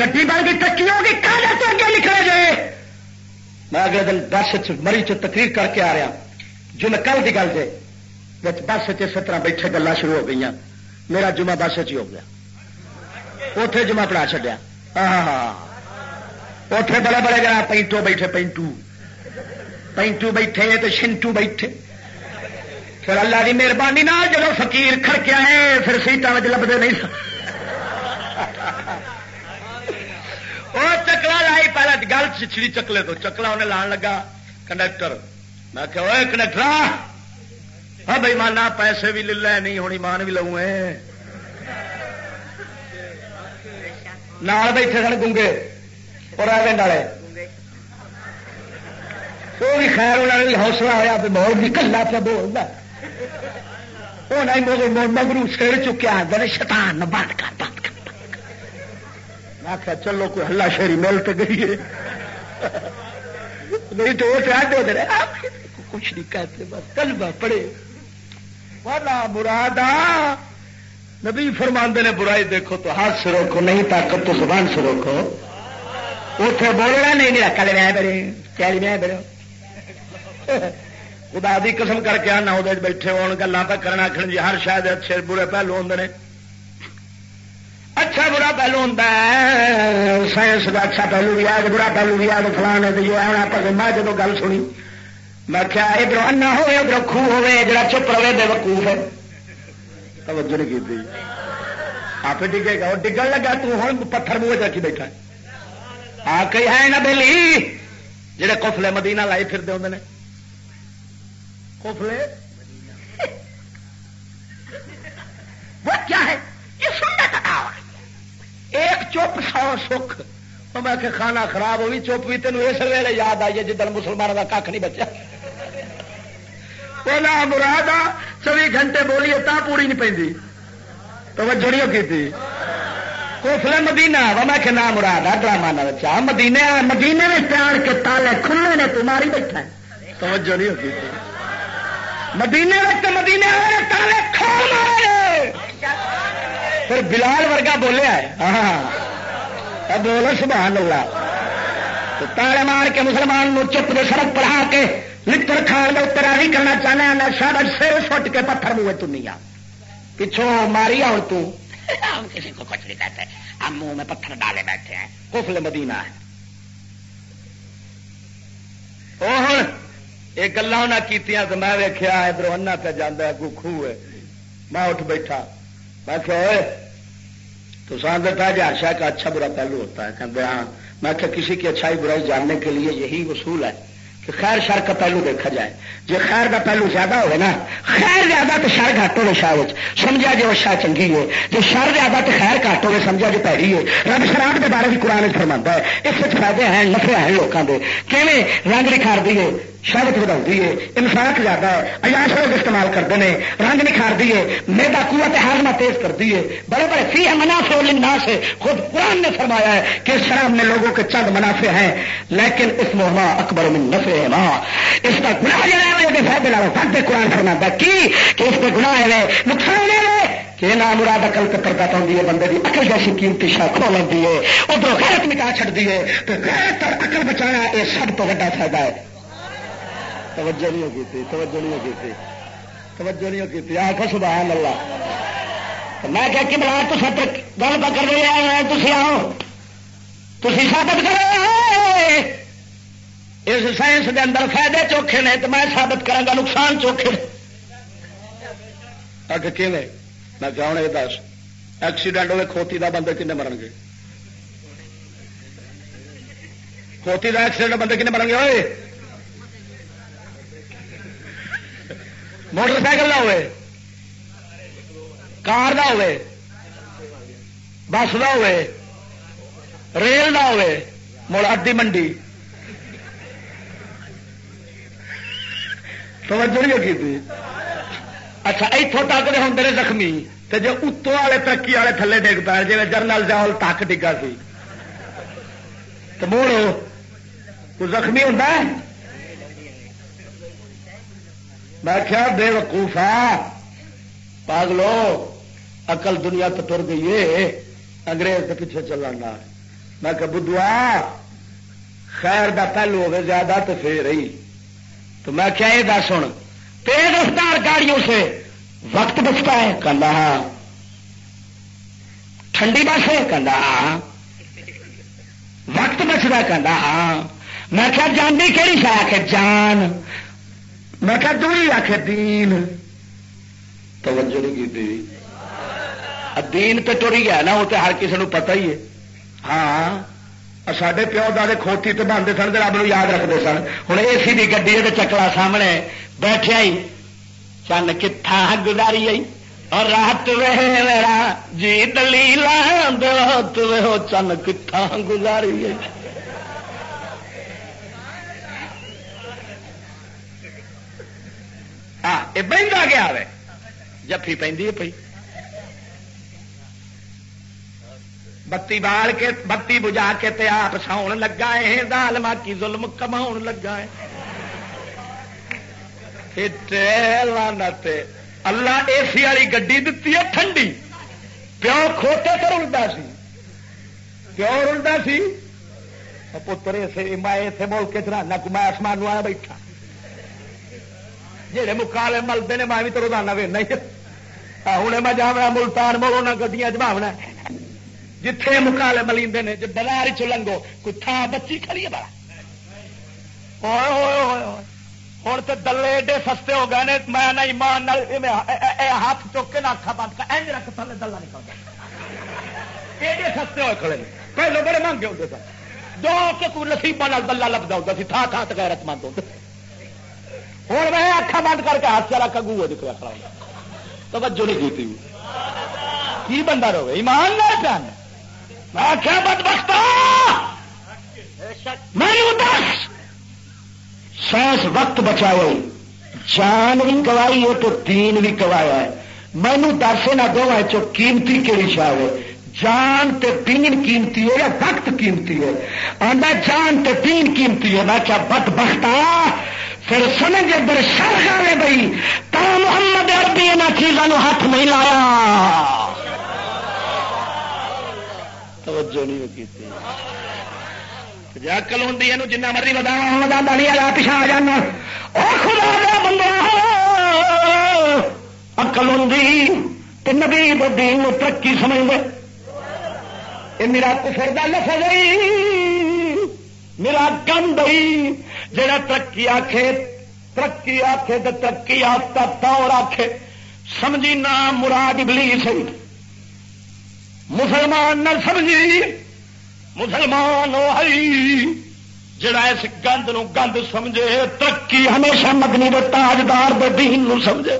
گڈی بن گئی ترقی ہو گئی کہاں جاتے اگے نکلے جائے۔ میں اگلے دن بس مری چ تقریر کر کے آ رہا ہاں۔ جو میں کل کی گل سے بس اسی طرح بیٹھے گلا شروع ہو گئی میرا جمعہ بس چ ہو گیا۔ اتے جمعہ پڑھا چڈیا ہاں ہاں اتے بڑے بڑے جنا پینٹو بیٹھے، پینٹو۔ پینٹو بیٹھے تو شنٹو بیٹھے۔ پھر اللہ کی مہربانی نہ جب فکیر کھڑکیا ہے، پھر سیٹان میں لبتے نہیں وہ چکلا لائی پہلے گل چچڑی چکلے تو چکلا انہیں لان لگا کنڈکٹر میں کہ کنڈکٹر ہاں بھائی مانا پیسے بھی لے لے نہیں ہونی مان بھی لوں نال بیٹھے سن گے اور آگے والے وہ بھی خیر انہوں نے حوصلہ ہوا بھی ماحول بھی کلا پہ بولتا مگرو سر چکیا آدھے شیطان بند کر بند کر میں آخیا، چلو کوئی ہلا شہری مل تو گئی ہے۔ نہیں تو وہ کچھ نہیں کہتے، بس کلبا پڑے والا مراد نبی فرماندے نے برائی دیکھو تو ہاتھ سے روکو، نہیں طاقت تو زبان سے روکو۔ اتنے بولنا نہیں میرا کل میں بڑے چل میں بڑے۔ خدا دی قسم کر کے آنا وہ بیٹھے ہو گلا پہ کرنا آخر جی ہر شاید اچھے برے پہلو ہوں نے۔ اچھا برا پہلو ہوں سائنس کا اچھا پہلو بھی ہے، برا پہلو بھی ہے۔ فلانے جو ہے آپ میں جب گل سنی، میں کیا ادھر انا ہوئے، ادھر خو ہوے جا چپ رہے بے وقوف ہے۔ توجہ نہیں کی آپ ڈگے گا وہ ڈگن لگا، تو ہوں پتھر منہ رکھی بیٹھا آ کئی ہے نا بہلی جہے کوفلے مدینہ لائی پھرتے ہوں نے۔ کوفلے وہ کیا ہے؟ ایک چپ سو سکھ۔ میں کہ کھانا خراب ہوئی، چپ بھی تینوں اس ویلے یاد آئی ہے جدھر مسلمانوں کا کھ نہیں بچا وہ مراد آ، چوبی گھنٹے بولیے تا پوری نہیں پی توجہ نہیں کی کوفلے مدینہ، وہ میں کہ نام مراد آ، ڈرامہ نہ بچا مدینے مدینے میں پیان کے تالے کھلے نے تمہاری بیٹھا ہے۔ توجہ نہیں کی مدینے میں مدینے والے تالے کھول مارے۔ پھر بلال ورگا بولیا ہے ہاں۔ بولو سبحان اللہ تو تالے مار کے مسلمان نو چپ دے سڑک پڑھا کے لکڑ کھان میں اتر آدھی کرنا چاہنا ہے سر سر سٹ کے پتھر منہ تنیا پچھوں ماری آؤ تو۔ ہم کسی کو کچھ نہیں کہتے۔ ہم منہ میں پتھر ڈالے بیٹھے ہیں۔ کوفل مدینہ ہے۔ وہ یہ گلا کی میں ویکیا ادھر انا پہ جانا کو خوہ میں اٹھ بیٹھا۔ میں کہ تو سان دیتا ہے ہر شاہ کا اچھا برا پہلو ہوتا ہے. کہتے ہاں میں کہ کسی کی اچھائی برائی جاننے کے لیے یہی وصول ہے کہ خیر شر کا پہلو دیکھا جائے. جی خیر کا پہلو زیادہ ہوئے نا، خیر زیادہ تو شر گھٹ ہوئے شاہ سمجھا جی وہ شاہ چنگی ہے جو شر زیادہ تو خیر گھٹ ہوئے سمجھا جی پیڑی ہے۔ رب شراب کے بارے بھی قرآن فرما ہے۔ اس فائدے ہیں نفے ہیں لوگوں کے کیونیں رنگ نکھار دیے شہرت بدا ہے۔ انفاق زیادہ ہے۔ اجاش لوگ استعمال کرتے ہیں۔ رنگ نکھار دیے میدا قوت ہارما تیز کر دیے بڑے بڑے فی ہے منافع لنا سے خود قرآن نے فرمایا ہے کہ شراب میں لوگوں کے چند منافع ہیں، لیکن اس محما اکبر میں نفے ہے ماں۔ اس کا گناہ جو ہے فائدے لگا فائدے قرآن فرما کی؟ کہ اس پہ گناہ ہے نقصان ہے کہ نام مراد اکل کے پردہ پاؤں ہے، بندے کی اکل جیسی قیمتی شاہ کھو لگتی ہے۔ ادھر غیرت نکاح چڑ دیے تو غیرت اور اکل بچانا یہ سب تو وا فائدہ ہے۔ توجہ نہیں ہوگی تھی، توجہ نہیں ہوگی تھی۔ توجہ نہیں ہوگی تھی۔ آخو سبحان اللہ۔ میں کیا کہ بلا تو سب گل پکڑ رہے ہیں تھی آؤ۔ تھی سابت کرو اس سائنس کے اندر فائدے چوکھے نے تو میں سابت کرا گا نقصان چوکھے اگ کہ میں کیا ہوں یہ دس۔ ایکسیڈنٹ ہوئے، کھوتی کا بندے کنے مرن گے؟ کھوتی کا ایکسیڈنٹ بندے کنے مرن گے؟ ہوئے موٹر سائیکل کا ہوئے۔ کار کا ہوئے۔ بس نہ ہوئے۔ ریل نہ ہوئے۔ مڑ ادی منڈی۔ توجہ نہیں کی اچھا اتوں تک دے ہوں زخمی تو جی اتوں والے ترقی والے تھلے ڈگ پے جی جرنل جاؤ تک ڈگا سی۔ تو موڑ تو زخمی ہوتا ہے؟ میں کیا بے وقوفا پاگلو اقل دنیا تو تر گئی ہے۔ انگریز کے پیچھے چلانا میں کہ بدھوا خیر دا پہلو ہوگا زیادہ تو پھر رہی تو میں کیا یہ دس ہوں تیز رفتار گاڑیوں سے وقت بچتا ہے؟ کہنا ہاں۔ ٹھنڈی بس ہے؟ کہنا ہاں۔ وقت بچتا کہنا ہاں۔ میں کیا جاننی کہڑی شا آخ جان۔ میں کیا دوری آخ دین۔ توجہ نہیں کی دین تو ٹری گیا نا، وہ تو ہر کسی نے پتا ہی ہے۔ ہاں۔ سڈے پیو دے کھوتی تو بنتے سن رب نو یاد رکھتے سن ہوں اے سی کی گڈی چکلا سامنے بیٹھے ہی چند کتھا گزاری آئی اور رات وے میرا جی دلیلا دو چند کتھا گزاری آئی ہاں یہ بہتا گیا جفی پہ پی بتی بال کے بتی بجا کے تے آپ ساؤن لگا ہے دال ماکی ظلم کما لگا ہے اللہ اے سی والی گڈی دتی ہے ٹھنڈی پیو کھوتے تو رلتا سی پیو رلتا سی پتر میں اسے ملک چلانا کو میں آسمان آیا بیٹھا جہے مکالے ملتے ہیں میں بھی تو روزانہ وینا ہوں میں جا ملتان مولو نہ گڈیاں چاونا جتھے مکالے ملیندے نے جب بازار چلنگو کوئی تھان بچی کھڑی ہے بڑا ہوں تو دلے ایڈے سستے ہو گئے نے، میں نہ ایمان ہاتھ چک کے نہ اکھا بند کر، اینج رکھ تھلے دلہ نکلتا ایڈے سستے ہوئے کھڑے نے۔ پہلے بڑے مہنگے ہوتے سن۔ دو کے کوئی نصیبہ دلہ لبدا ہوتا سی تھا تھا غیرت مند ہوتے ہوں میں اکھا بند کر کے ہاتھ چلا کگو ہو نکلا کھڑا توجہ نہیں کی کی بندہ رہے؟ ایمان نہ پہن میں کیا بد بختا میں دس سائنس وقت بچاؤ جان بھی گوائی ہے تو دین بھی گوایا ہے۔ مینو دس نہ دو چو قیمتی کہڑی شاہ ہے؟ جان تے دین قیمتی ہے یا وقت قیمتی ہے؟ آدھا جان تے دین قیمتی ہے۔ میں کیا بد بختا پھر سمجھ ادھر شر گا بھائی تا محمد عربی یہاں چیزوں ہاتھ نہیں لایا۔ توجہ نہیں کی جا اکل ہوں جنہ مرضی بتا بڑا پچھا آ جانا۔ خدا دیا بندہ اکل ہوں نبی دین ترقی سمجھ لے یہ میرا کفر کا لفظ میرا گند جڑا ترقی آخے ترقی آخے تو ترقی آتا طور آخے سمجھی نہ مراد ابلیس مسلمان نہ سمجھی مسلمان جڑا اس گند نو گند سمجھے ترقی ہمیشہ مدنی دے تاجدار دے دین نو سمجھے۔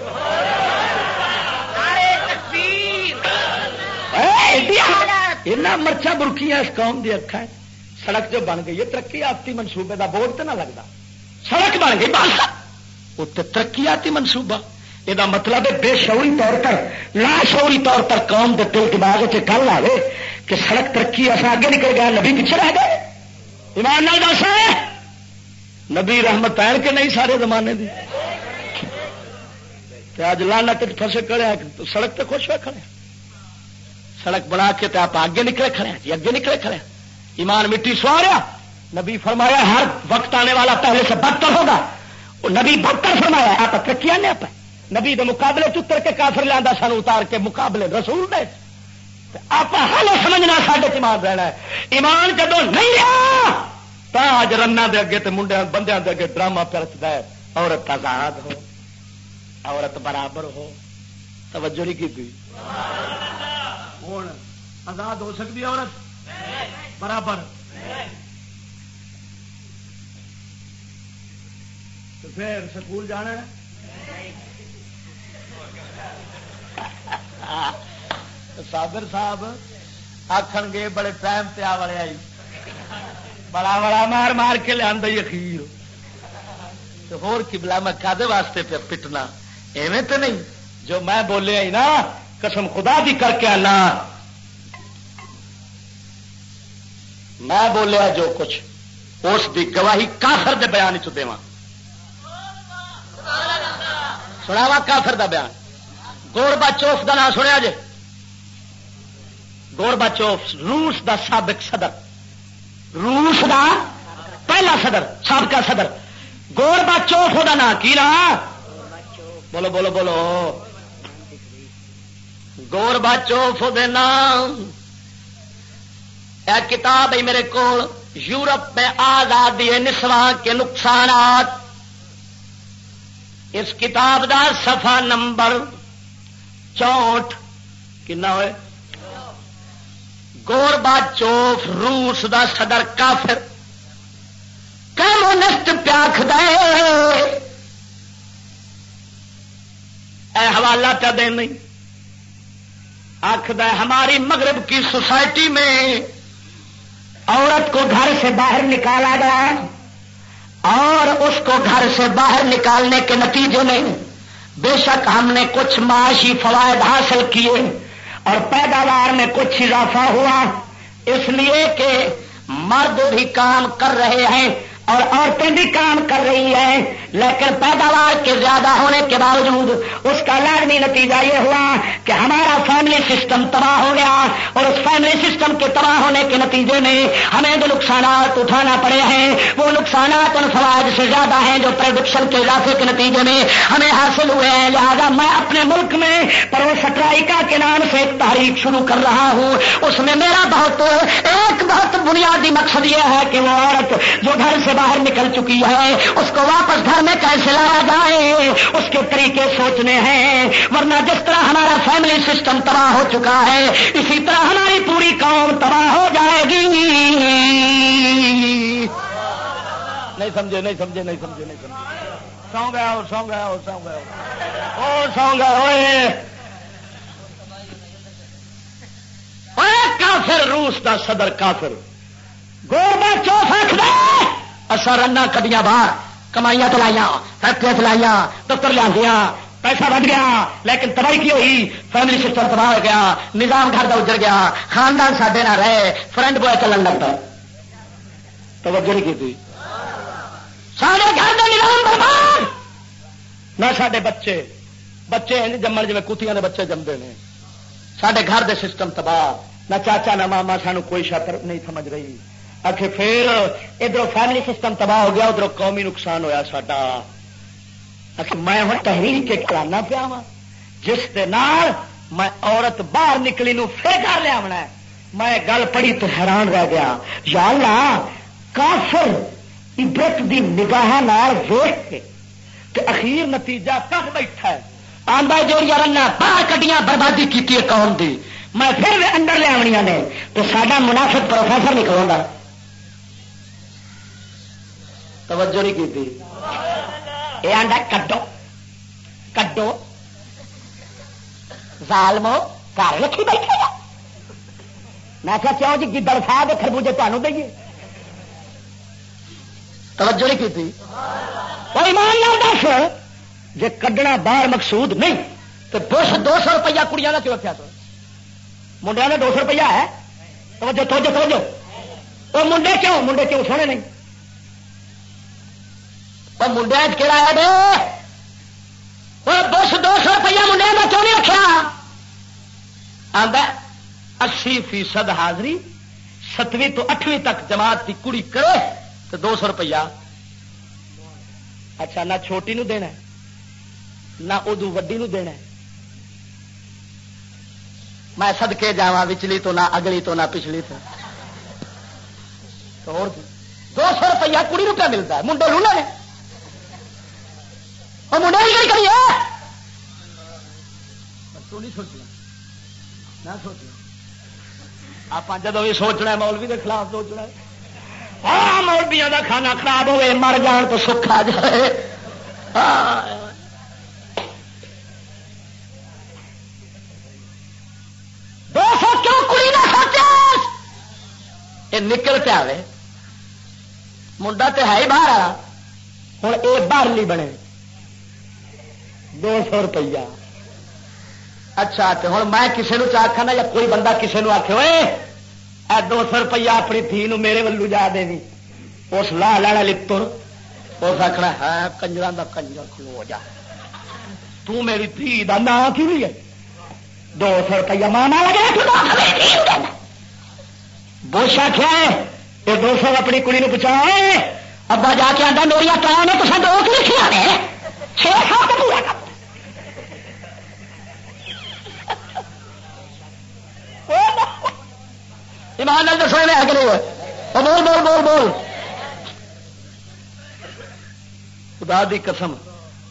مرچا برکیاں اس قوم دی اکھا ہے سڑک جو بن گئی ہے ترقی آتی منصوبے دا بورڈ تو نہ لگتا سڑک بن گئی بس۔ ترقی آتی منصوبہ۔ یہ مطلب ہے بے شعوری طور پر لا شعوری طور پر قوم کے دل دماغ سے گل آئے کہ سڑک ترقی ایسا آگے نکل گیا نبی پیچھے رہ گئے ایمان نال دس نبی رحمت پہن کے نہیں سارے زمانے دی اج لانا فسے کھڑے سڑک تو خوش ہوئے کھڑے سڑک بنا کے تو آپ اگے نکلے کھڑے جی اگے نکلے کھڑے ایمان مٹی سواریا نبی فرمایا ہر وقت آنے والا پہلے سے بدتر ہوگا نبی بدتر فرمایا آپ ترقی آنے آپ نبی دے مقابلے چتر کے کافر لیا سان اتار کے مقابلے رسول دے۔ آپ ہل سمجھنا سڈے ایمان رہنا ہے۔ ایمان جدو نہیں رہا تو اج رن دے اگے تے منڈیا بندیاں دے اگے ڈرامہ پرچتا ہے۔ عورت آزاد ہو، عورت برابر ہو۔ توجہ نہیں کی ہوں آزاد ہو سکتی عورت؟ برابر۔ پھر سکول جانا ہے؟ صابر صاحب آخ گے بڑے ٹائم پہ آ والے آئی۔ بڑا بڑا مار مار کے لیا اخیر۔ ہور کی بلا میں کدے واسطے پہ پٹنا؟ ایویں تو نہیں۔ جو میں بولے ہی نا، قسم خدا بھی کر کے آنا۔ میں بولیا جو کچھ، اس کی گواہی کافر دے بیان چ دے سنا وا کافر دا بیان۔ گور باچوف دا نام سنیا جے۔ گور باچوف روس دا سابق صدر۔ روس دا پہلا صدر، سابقہ صدر۔ گور باچوف دا نام کی نا بولو بولو بولو۔ گور باچوف دے نام۔ کتاب ہے میرے کو یورپ میں آزادی نسواں کے نقصانات۔ اس کتاب دا صفحہ نمبر چونٹ کنا ہوئے؟ گوربا چوف، روس دا صدر، کافر۔ کمسٹ پیاکھ دے اے حوالہ پہ دے نہیں۔ آخد ہماری مغرب کی سوسائٹی میں عورت کو گھر سے باہر نکالا گیا اور اس کو گھر سے باہر نکالنے کے نتیجے میں بے شک ہم نے کچھ معاشی فوائد حاصل کیے اور پیداوار میں کچھ اضافہ ہوا، اس لیے کہ مرد بھی کام کر رہے ہیں اور عورتیں بھی کام کر رہی ہیں، لیکن پیداوار کے زیادہ ہونے کے باوجود اس کا لازمی نتیجہ یہ ہوا کہ ہمارا فیملی سسٹم تباہ ہو گیا اور اس فیملی سسٹم کے تباہ ہونے کے نتیجے میں ہمیں جو نقصانات اٹھانا پڑے ہیں، وہ نقصانات ان فوائد سے زیادہ ہیں جو پروڈکشن کے اضافے کے نتیجے میں ہمیں حاصل ہوئے ہیں۔ لہذا میں اپنے ملک میں پرو سٹرائکا کے نام سے ایک تاریخ شروع کر رہا ہوں۔ اس میں میرا بہت، ایک بہت بنیادی مقصد یہ ہے کہ وہ عورت جو گھر سے باہر نکل چکی ہے، اس کو واپس گھر میں کیسے لایا جائے؟ اس کے طریقے سوچنے ہیں۔ ورنہ جس طرح ہمارا فیملی سسٹم تباہ ہو چکا ہے۔ اسی طرح ہماری پوری قوم تباہ ہو جائے گی۔ نہیں سمجھے نہیں سمجھے نہیں سمجھے نہیں سمجھے۔ سو گیا ہو سو گیا ہو سو گیا ہو سو گیا ہوئے کافر، روس کا صدر کافر۔ گوربا چوف آخر اصا رنا کدیاں باہر، کمائیاں چلائیا فیکٹری چلائیا دفتر لیا پیسہ بچ گیا، لیکن تباہی کی ہوئی؟ فیملی سسٹم تباہ ہو گیا، نظام گھر کا اجڑ گیا، خاندان سڈے نہ رہے، فرنٹ بوائے چلن لگ پہ توجہ نہیں کی سارے گھر کا نظام برباد! نہ سڈے بچے بچے جمن جی کتیاں بچے جمتے ہیں سڈے گھر دے سسٹم تباہ، نہ چاچا نہ ماما، سانو کوئی شکر نہیں سمجھ رہی۔ آخر پھر ادھر فیملی سسٹم تباہ ہو گیا ادھر قومی نقصان ہوا سا آخر میں ہوں تحریر کے کرانا پیا وا جس کے نال میں عورت باہر نکلی نو پھر گھر لیا ہونا میں گل پڑھی تو حیران رہ گیا۔ یا اللہ، کافر عبرت دی نگاہ نال ویخ کے اخیر نتیجہ کر بیٹھا ہے؟ آدھا جو یار باہر کڈیاں، بربادی کی قوم دی۔ میں پھر بھی اندر لیا نے۔ تو سڈا منافق پروفیسر نکلوں گا توجہ نہیں کی تھی یہ آڈا کڈو کڈو۔ ظالمو، گھر رکھی بیٹھے گا میں کیا کیوں جی گدڑ صاحب خربوجے تمہوں دئیے توجہ نہیں کی تھی کوئی مان نہ دس جی کڈنا باہر مقصود نہیں، تو دو دو سو روپیہ کڑیاں کا کیوں رکھا سو منڈیا نے دو سو روپیہ ہے؟ توجہ توجہ توجہ۔ وہ منڈے کیوں؟ منڈے کیوں سونے نہیں؟ منڈیا کہڑا ہے دو سو دو سو روپیہ منڈیا کا کیوں نہیں رکھا آدھا اسی فیصد حاضری ستویں تو اٹھویں تک جماعت کی کڑی کرے تو دو سو روپیہ اچھا نہ چھوٹی نو دینا نہ ادو وڈی نو دینا میں سدکے جا وچلی تو نہ اگلی تو نہ پچھلی تو دو سو روپیہ کڑی روپیہ ملتا ہے منڈے لولا نے اور منڈے کی کریے۔ تو نہیں سوچنا۔ نہ سوچنا۔ آپ جدو بھی سوچنا مولوی کے خلاف سوچنا ہاں مولویا کا کھانا خراب ہوئے مر جان تو سکھ آ جائے دو سو کیوں کڑی نہ سوچے؟ یہ نکل پیا منڈا تو ہے ہی باہر ہوں یہ باہر نہیں بنے۔ دو سو روپیہ۔ اچھا تو ہوں میں کسی نے آخا نا یا کوئی بندہ کسی نے آخ اے دو سو روپیہ اپنی تھی میرے ولو جا دے اس لا لینا لتر اس آخنا ہے کنجر کا کنجر کھلو جا۔ تیری دھی کا نام کی ہے؟ دو سو روپیہ مانا لگے بوش آخیا یہ دو سو اپنی کڑی نے پچا ابا جا کے آتا میری کام ہے تو سب دو لکھیا نے چھ سات پورا کر ایمان دسو میں اگلے بول بول بول بول۔ خدا دی قسم،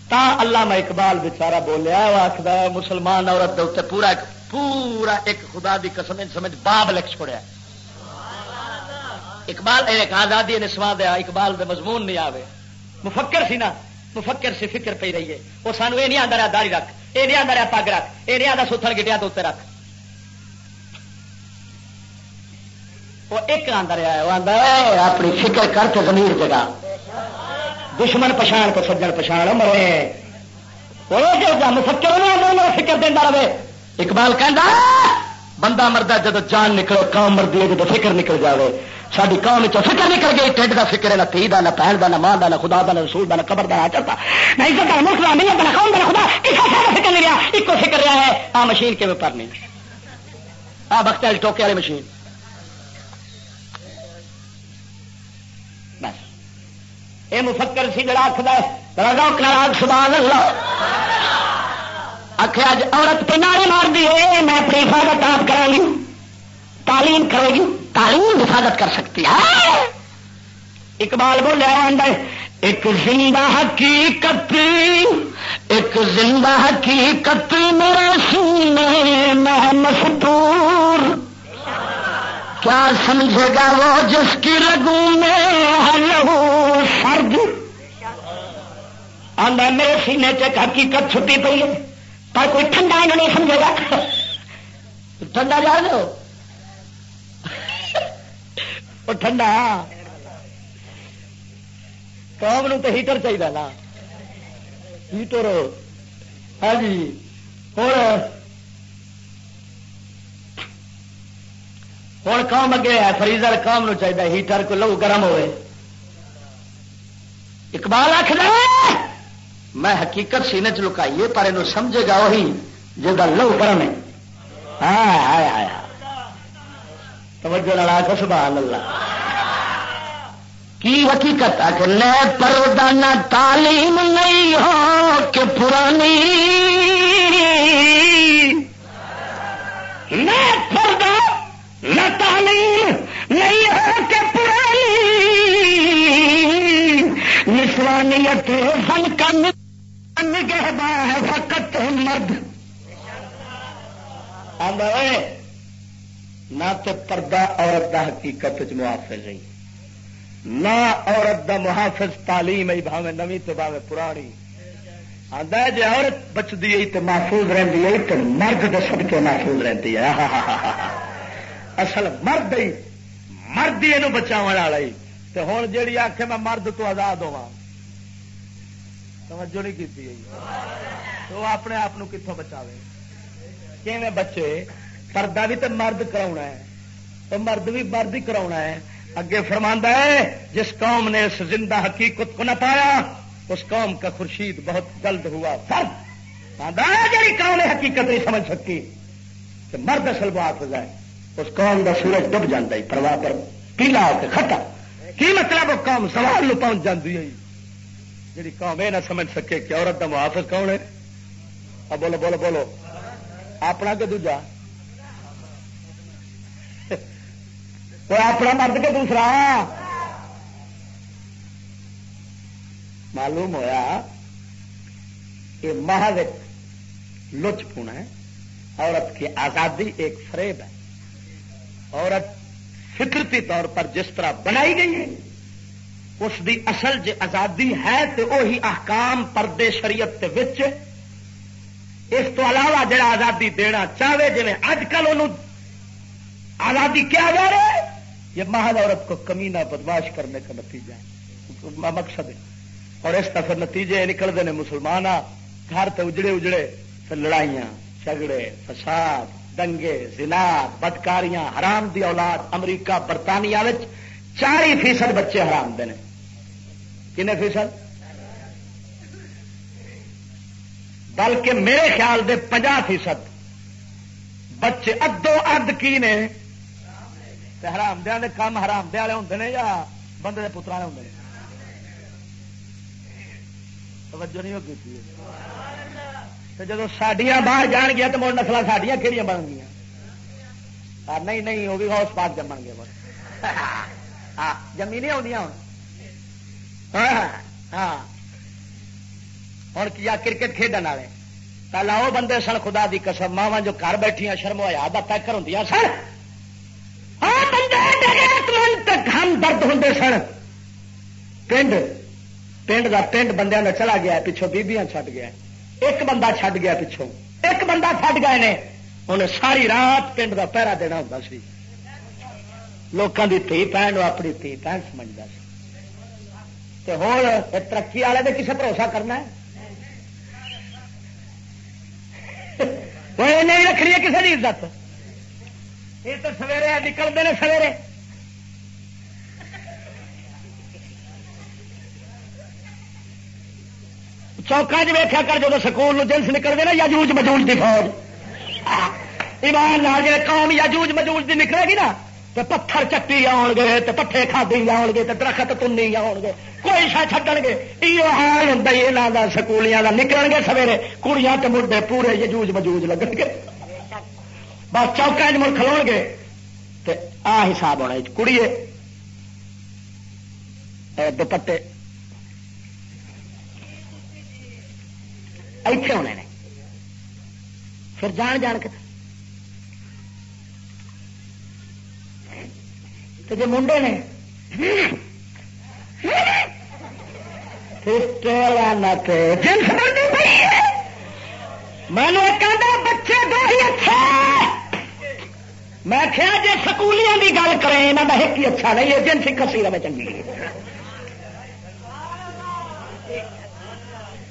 تا اللہ میں اقبال بچارا بولیا وہ آخر مسلمان عورت دے پورا پورا ایک خدا دی قسم سمجھ باب لکھ چھوڑیا اقبال ایک آزادی نے سوا دیا، اقبال دے مضمون نہیں آوے۔ مفکر سی نا، مفکر سے فکر پی رہی ہے۔ وہ سانو یہ نہیں آتا رہا داری رکھ۔ یہ نہیں آتا رہا، پگ رکھ۔ یہ نہیں آتا ستھن گٹیا تو اتنے رکھ۔ وہ ایک آتا رہا ہے وہ آتا اپنی فکر کر کے زمین جگہ دشمن پچھاڑ تو سجن پچھاڑ مرے مفکر فکر دینا رہے اقبال کہہ بندہ مرد جب جان نکلے قوم مردی ہے جب فکر نکل جائے ساری قوم چ فکر نکل گئی ٹھنڈ کا فکر ہے نہ تھی نہ پہن کا نہ ماں کا نہ خدا کا نہ رسول کا نہ قبر کا نہ چلتا نہ عزت کا ملک کا نہیں نہ قوم کا خدا کسی سارا فکر نہیں رہا ایک فکر رہا ہے آ مشین کے پر نہیں آ بخت ٹوکے والی مشین یہ مفکر سی جڑا آخر ناراض سبحان اللہ۔ آخر اج عورت پہ نعرے مار دی ہے میں اپنی حفاظت آپ کرا گی۔ تعلیم کرے گی، تعلیم حفاظت کر سکتی ہے۔ اقبال بولے ایک زندہ حقیقت، ایک زندہ حقیقت میرے سینے میں مستور کیا سمجھے گا وہ جس کی رگو میں لہو سرد؟ آدھا میرے سینے چ حقیقت چھٹی پی ہے۔ پر کوئی ٹھنڈا انہوں نہیں سمجھے گا؟ ٹھنڈا جان دو وہ ٹھنڈا۔ قوم نو تو ہیٹر چاہیے نا۔ ہیٹر۔ ہاں جی۔ ہوں ہوں قوم اگے ہے، فریزر قوم نو چاہیے، ہیٹر کو لو گرم ہوئے۔ اقبال آخر میں حقیقت سینے چ لکائیے، پر یہ سمجھے گا وہی جا لو گرم ہے۔ آیا آیا توجہ لڑا کے سبحان اللہ۔ کی حقیقت؟ آخر نئے پردہ تعلیم نہیں ہو کہ پرانی۔ نئے پردہ نہ تعلیم نہیں ہو کہ پرانی۔ نسوانیت فن کا نگہبا ہے، فقط مرد۔ نہ تو پردہ عورت دا حقیقت محافظ ہے۔ نہ عورت دا محافظ تعلیم ہے، بھاوے نوی تو بھاوے پرانی۔ آدھا جی عورت بچتی ہے تو محفوظ رہتی ہے، تو مرد دے سب کے محفوظ رہتی ہے۔ اصل مرد ہی مرد ہی یہ بچاؤ والا ہی۔ تو ہوں جیڑی آخ میں مرد تو آزاد ہوا توجہ نہیں کی تو اپنے آپ کتوں بچا بچے؟ پردہ بھی تو مرد کرا ہے۔ تو مرد بھی مرد ہی کرا ہے۔ اگے فرما ہے، جس قوم نے اس زندہ حقیقت کو نہ پایا، اس قوم کا خورشید بہت جلد ہوا۔ فرد! جی قوم نے حقیقت نہیں سمجھ سکتی کہ مرد اصل بات ہو جائے۔ اس قوم کا سورج ڈب جاتا پرواہ پر پیلا ہو کے کی مطلب وہ قوم سوال لو پہنچ جاتی ہے؟ جی قوم یہ نہ سمجھ سکے کہ عورت کا محافظ کون ہے؟ اب بولو بولو بولو۔ اپنا کہ دوجا؟ اپنا مرد کے دوسرا؟ معلوم ہوا یہ محض لچ پونا ہے، عورت کی آزادی ایک فریب ہے۔ عورت فطرتی طور پر جس طرح بنائی گئی ہے، اس دی اصل جی آزادی ہے تو وہی احکام پردے شریعت وچ۔ اس تو علاوہ جڑا آزادی دینا چاہے جی اج کل آزادی کیا جا رہا ہے، یہ محض عورت کو کمینہ بدماش کرنے کا نتیجہ ہے۔ مقصد ہے۔ اور اس طرح نتیجے نکلتے ہیں مسلمان گھر تو اجڑے اجڑے پھر لڑائیاں، جھگڑے، فساد دنگے، زنا، بدکاریاں، حرام دی اولاد امریکہ، برطانیہ چالی فیصد بچے حرام دے کن فیصد؟ بلکہ میرے خیال دے پنجا فیصد۔ بچے ادو اد کی نے؟ حرام دیا کام حرام دیا والے ہوں یا بندے کے پترا ہوں توجہ نہیں ہوگی ہوتی جب سڈیا باہر جان گیا تو مڑ نسل سڈیا کہڑی بن گیا نہیں نہیں، وہ بھی ہاؤس پاک جمن گے بس۔ جمی نہیں آدی ہوں ہاں ہوں کیا کرکٹ کھیڈن والے؟ پہلا وہ بندے سن خدا دی قسم ماوا جو گھر بیٹھیا شرم ہوا پیکر ہوں سن۔ ہم درد ہوں سن۔ پنڈ پنڈ کا پنڈ بندے چلا گیا، پچھوں بیبیاں چھٹ گیا۔ ایک بندہ چھٹ گیا پچھوں۔ ایک بندہ چھٹ گئے نے۔ انہیں ساری رات پنڈ کا پہرا دینا ہوتا سی۔ لوگوں کی تھی پہن اپنی تھی پہن سمجھتا سی۔ ہوں ترقی والے نے کسے بھروسہ کرنا ہے؟ نہیں رکھنی ہے کسی کی عزت۔ یہ تو سویرے نکلتے ہیں سویرے۔ چوکا چ ویخیا کر جب سکول جنس نکلتے نا، یاجوج مجوج کی فوج۔ ایمان نہ جی قوم یاجوج مجوج کی نکلے گی نا تو پتھر چٹی آن گے تو پٹھے کھادی آن گے تو درخت تنی آن گے، کوئی شا چڈن گے۔ یہ حال ہوں یہاں کا سکولیاں کا نکل گے سویرے، کڑیاں تو مردے پورے یجوج مجوج لگن گے۔ بس چوکا چ مل کھلو گے تو آ حساب ہونا کڑیے دوپٹے ایتھے ہونے نے۔ پھر جان جان کے تو جو منڈے نے میں بچے دو ہی اچھا میں کیا جی سکولیاں کی گل کریں یہاں کا ایک ہی اچھا نہیں ہے، جن کسی رہے چنگی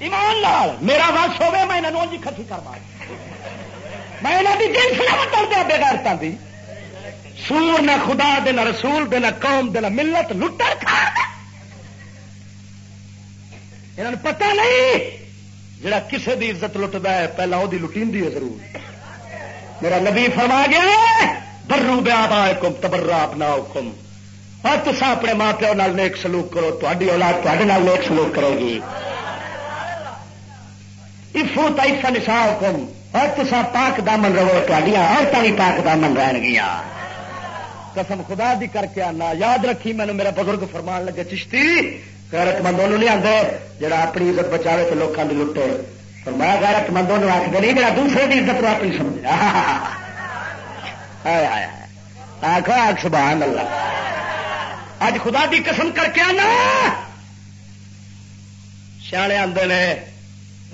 ایمان لال، میرا وس ہوے میں انہوں جی کٹھی کر مار میں یہاں کی جنس نہ بتاؤں بے غیرتوں کی سور نہ خدا، دے نہ رسول، دے نہ قوم، دے نہ ملت، لٹر کھا یہ پتہ نہیں جڑا کسے دی عزت لٹتا ہے، پہلا وہ لٹی ہے ضرور۔ میرا نبی فرما گیا برو بیا با کم تبرا اپنا حکم اور تصا اپنے ماں پیو نال نیک سلوک کرو تاری اولاد تے نیک سلوک کرے گی۔ افو تائفا نسا حکم اور تصا پاک دامن رہو تھوڑی عورتیں بھی پاک دامن رہن گیا قسم خدا دی کر کے آنا یاد رکھی مینو میرا بزرگ فرمان لگے چشتی غیرت مندوں نہیں آتے جڑا اپنی عزت بچاوے تو لوگوں کی لٹے پر میں غیرت مندوں آخر نہیں جڑا دوسرے کی عزت اپنی سمجھ آخو آخ سبحان اللہ اج خدا دی قسم کر کے آنا سیانے آتے نے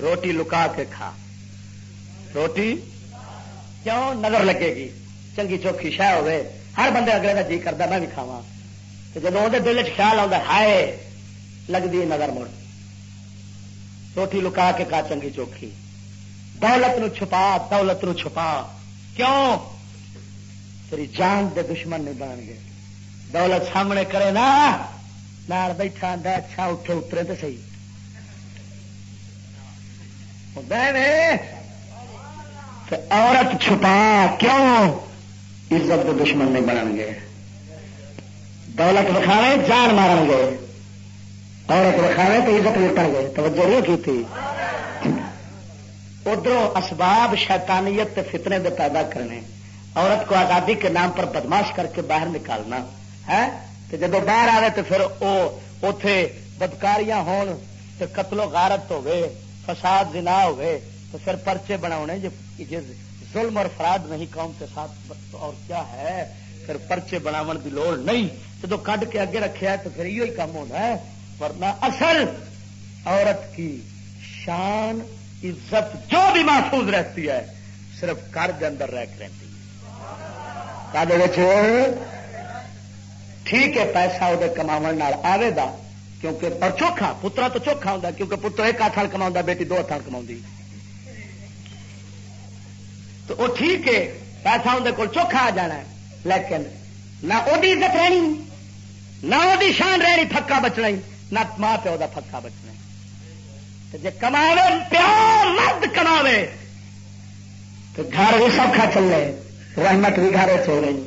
روٹی لکا کے کھا۔ روٹی کیوں نظر لگے گی؟ چنگی چوکھی شہ ہوئے۔ ہر بندے اگلے کا جی کرتا میں بھی کھاوا جب وہ دل چ خیال آتا ہائے لگتی نظر مڑ۔ روٹی لکا کے کا چنگی چوکھی۔ دولت نو چھپا، دولت نو چھپا۔ کیوں؟ تیری جان دے دشمن نہیں بن گئے۔ دولت سامنے کرے نا، نال بیٹھا اچھا اٹھے، اترے تو سی عورت چھپا کیوں عزت کے دشمن نہیں بنن گے؟ دولت وکھاوے، جان مارن گے۔ عورت وکھاوے تو عزت لٹن گے۔ توجہ نہیں کی تھی؟ ادھر اسباب شیطانیت فتنے دے پیدا کرنے۔ عورت کو آزادی کے نام پر بدماش کر کے باہر نکالنا۔ ہے جب باہر آئے تو پھر وہ اتے بدکاریاں ہون تو قتل و غارت ہوگی فساد جنا ہوگے تو پھر پرچے بنا ظلم اور فراد نہیں قوم کے ساتھ، اور کیا ہے؟ پھر پرچے بناو کی لوڑ نہیں۔ جب کڈ کے اگے رکھے تو پھر یہ کام ہونا ہے۔ ورنہ اصل عورت کی شان، عزت جو بھی محفوظ رہتی ہے، صرف گھر کے اندر رہ کے رہتی ٹھیک ہے، پیسہ وہ کما آئے گا۔ کیونکہ اور چوکھا، پترا تو چوکھا ہوتا کیونکہ پتر ایک ہاتھ کما بیٹی دو ہاتھ کما تو وہ ٹھیک ہے، پیسہ اندر کول چوکھا آ جانا ہے، لیکن نہ وہ عزت رہنی، نہ وہ شان رہنی پکا بچنا نہ ماں پیو کا پکا بچنا جی کما پیار مرد کما تو گھر بھی سوکھا چلے، رحمت بھی گھر چل رہی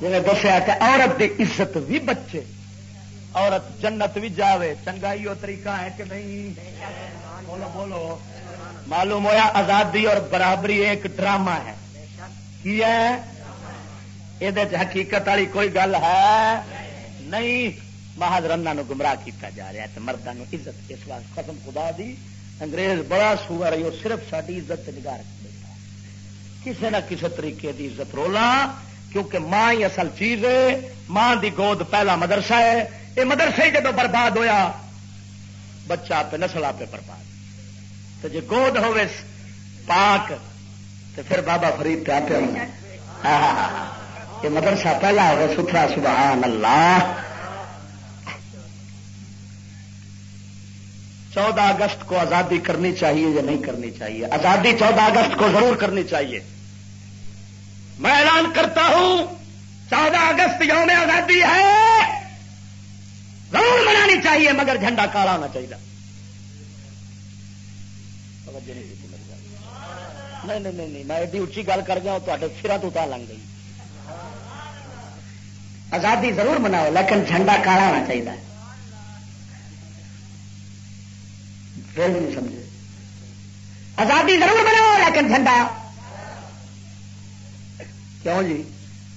جی دسیا کہ عورت کی عزت بھی بچے۔ عورت جنت بھی جاوے۔ چنگا ہی وہ طریقہ ہے کہ نہیں؟ بولو بولو۔ معلوم ہوا آزادی اور برابری ایک ڈرامہ ہے۔ کی ہے؟ یہ حقیقت والی کوئی گل ہے؟ نہیں۔ محض رنا گمراہ کیتا جا رہا ہے مردوں عزت اس وقت ختم خدا دی، انگریز بڑا سوا رہی وہ صرف ساری عزت نگاہ رکھ بیٹھا کسی نہ کسی طریقے دی عزت رولا، کیونکہ ماں ہی اصل چیز ہے۔ ماں دی گود پہلا مدرسہ ہے۔ یہ مدرسے ہی جب برباد ہویا، بچہ آپ نسل آپ برباد۔ تو جی گود ہوے پاک تو پھر بابا فرید پہ آپ ہاں، ہاں، ہاں، یہ مدرسہ پہلا ہوگا ستھرا سبحان اللہ۔ چودہ اگست کو آزادی کرنی چاہیے یا نہیں کرنی چاہیے؟ آزادی چودہ اگست کو ضرور کرنی چاہیے۔ میں اعلان کرتا ہوں، چودہ اگست یوم آزادی ہے۔ ضرور منانی چاہیے، مگر جھنڈا کالا ہونا چاہیے۔ نہیں نہیں نہیں میں ایڈی اچھی گل کر گیا تے سرا تو لنگ گئی۔ آزادی ضرور مناؤ، لیکن جھنڈا کالا ہونا چاہیے۔ پھر نہیں سمجھے۔ آزادی ضرور بناؤ لیکن جھنڈا۔ کیوں جی؟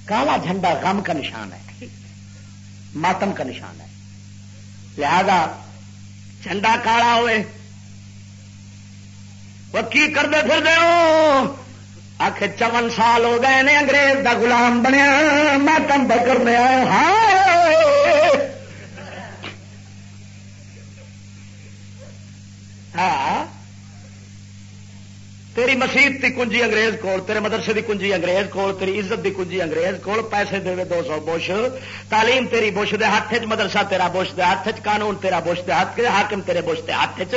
کالا جھنڈا غم کا نشان ہے، ماتم کا نشان ہے۔ لہذا جھنڈا کالا ہوئے۔ وہ کی کرتے پھر دے آخ، چون سال ہو گئے نے انگریز دا غلام بنیا، میں ماتم بکر ہاں ہاں۔ تیری مسیت کی کنجی انگریز کول، تیرے مدرسے دی کنجی انگریز کول، تیری عزت دی کنجی انگریز کول، پیسے دے دو سو بش، تعلیم تیری بش دے ہاتھ چ مدرسہ تیرا بش دے ہاتھ چ قانون تیرا بش دے ہاتھ حاکم تیرے بش دے ہاتھ چ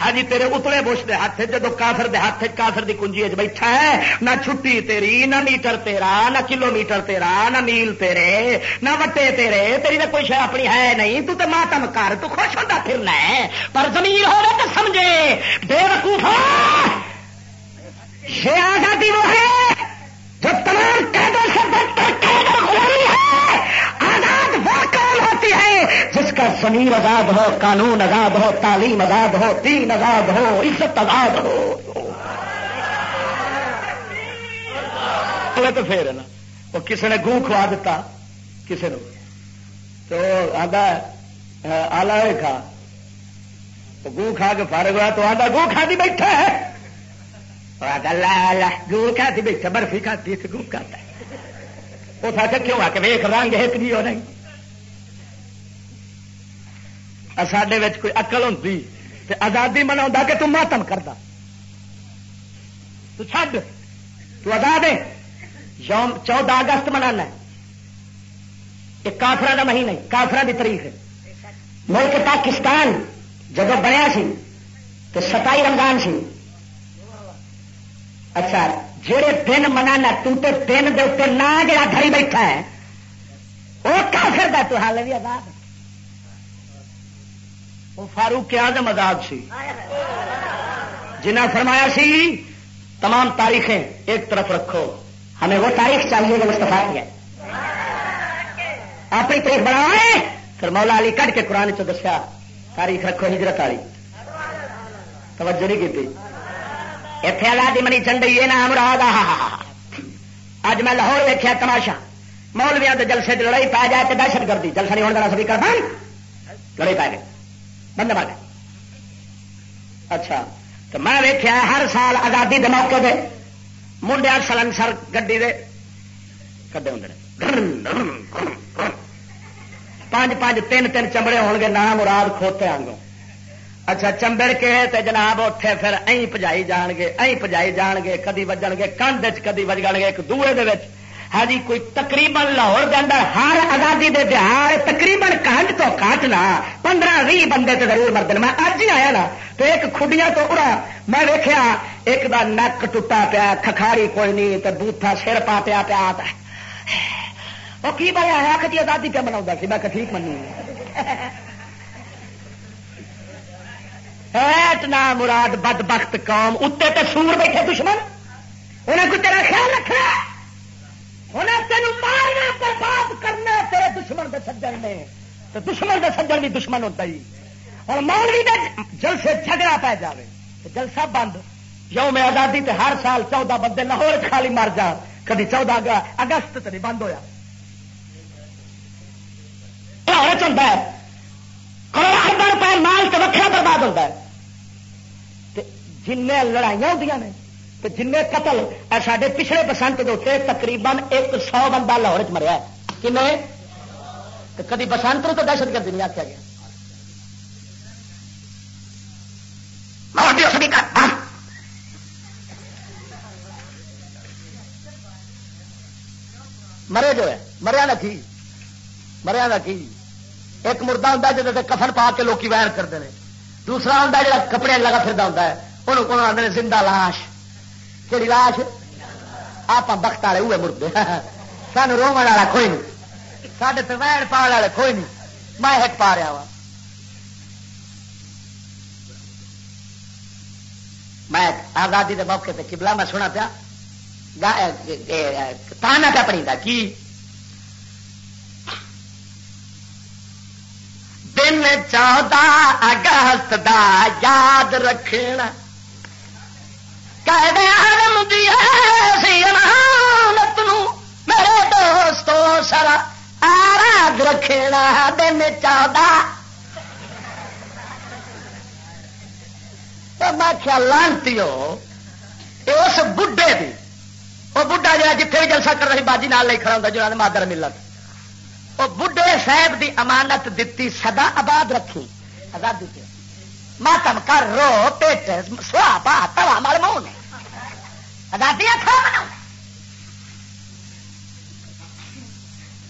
ہاں جی تیرے اتلے بش دے ہاتھ جدو کافر دے ہاتھ چ کافر دی کنجی چ بیٹھا ہے، نہ چھٹی تیری، نہ میٹر تیرا، نہ کلو میٹر تیرا، نہ میل تیرے، نہ وٹے تیرے، تیری تو کوئی شہ اپنی ہے نہیں، تو تے ماتم کر، تو خوش ہوتا پھرنا ہے۔ پر زمین ہو تو سمجھے، بے وقوف یہ آزادی وہ ہے جو تمام قیدوں سے بدتر قید غلامی ہے۔ آزاد وہ کام ہوتی ہے جس کا زمین آزاد ہو، قانون آزاد ہو، تعلیم آزاد ہو تین آزاد ہو، عزت آزاد ہو۔ تو پھر ہے نا۔ وہ کسی نے گوں کھوا دیتا کسی نے۔ تو آدھا آلہ کھا۔ گوں کھا کے فارغ ہوا تو آدھا گوں کھا دی بیٹھا ہے۔ گڑ کھاتی بیٹھا برفی کھاتی گڑ کھاتا اس آ کیوں آ کے ویخ رنگ ایک نہیں ہو رہی؟ سڈے کوئی اقل ہوتی تو آزادی منا کہ تم ماتم کرتا تو چڈ تو آزاد ہے۔ یوم چودہ اگست منانا یہ کافر کا مہینہ کافر کی تاریخ ہے۔ ملک پاکستان جب بنیا سی تو ستائی رمضان سی اچھا جہے دن منانا تو دن دے اتنے نہ جا دھری بیٹھا ہے وہ کافر دا تو حال بھی آزاد وہ فاروق آزم آزاد سی۔ جنہ فرمایا سی تمام تاریخیں ایک طرف رکھو۔ ہمیں وہ تاریخ چاہیے جو مستفا کی ہے۔ اپنی تاریخ بناؤ پھر مولا علی کٹ کے قرآن چ دسیا تاریخ رکھو ہجرت والی۔ توجہ نہیں کی اتے آزادی منی چل رہی ہے نام مراد اج میں لاہور ویکیا تماشا مولویا کے جلسے لڑائی پا جائے تو دہشت گردی جلسہ نہیں ہونے سبھی کر لڑائی پا گئے بند مار اچھا تو میں ویکیا ہر سال آزادی کے موقع دے منڈیا سلنسر گڈی دے کدے ہوں پانچ پانچ تین تین چمڑے ہو گے نام مراد کھوتے آنگوں اچھا چمبڑ کے تے جناب اٹھے پھر ائی پجائی جان گے ائی پجائی جان گے کدی وجن گے کندھ کدی وجن گے ایک دوے دے وچ۔ ہاں جی کوئی تقریباً لاہور کے اندر ہر آزادی دے دہار تقریباً کٹ تو کٹ نا، پندرہ بھی بندے تو ضرور مرد میں اج ہی آیا نا تو ایک خڈیاں تو اڑا۔ میں دیکھا ایک دا نک ٹوٹا پیا، کھکھاری کوئی نہیں تو بوتھا سر پا پیا پیا وہ کی بڑا ہے کہ آزادی پہ بنا سی؟ میں ٹھیک منی ایٹ نہ مراد بد بخت قوم اتنے تو سور بیٹھے دشمن۔ انہیں کوئی تیرا خیال رکھنا انہیں تین مارنا برباد کرنا تیرے دشمن کے سجن نے۔ تو دشمن کے سجن بھی دشمن ہوتا ہی۔ اور مولوی دے جلسے جھگڑا پی جائے جلسہ بند۔ یوم آزادی تے ہر سال چودہ بندے لاہور خالی مر جا کدی چودہ اگست تے نہیں بند ہوا لاہور چلتا ہے کروڑ اربا روپئے مال تو وکرا برباد ہوتا ہے۔ جن لڑائیاں ہوتی نے تو جن قتل سارے پچھلے بسنت کے تقریباً ایک سو بندہ لاہور چ مریا کن کدی بسنت تو دہشت گردی نہیں آخیا گیا۔ ہاں۔ مرے جو ہے، مریا نہ کی؟ مریا نہ کی؟ ایک مردہ ہوں جی کفن پا کے لوگ وائر کرتے ہیں۔ دوسرا ہوں جا کپڑے لگا پھر ہوتا ہے۔ انہوں کو آدھے زندہ لاش۔ کہڑی لاش؟ آپ بخت والے ہوئے مردے۔ سان رو والا کوئی نہیں۔ سڈے تو وین پا والے کوئی نہیں۔ میں ایک پا رہا وا میں آزادی کے موقع پہ کبلا میں سنا پیا۔ تانا پیا پڑی کی؟ دن چودہ اگست دا یاد رکھنا۔ میرے دوستو سرا آراد رکھنا دن چودہ۔ میں خیال لانتی ہو اس بڈے کی وہ بڈا جا جتنے بھی جلسہ کر رہی باجی نال نہیں کھڑا ہوتا جو مادر ملت وہ بڈے صاحب دی امانت دتی سدا آباد رکھی۔ آزادی ماتم کر، رو، پیٹ سوا پا، توا مل منہ نے آزادی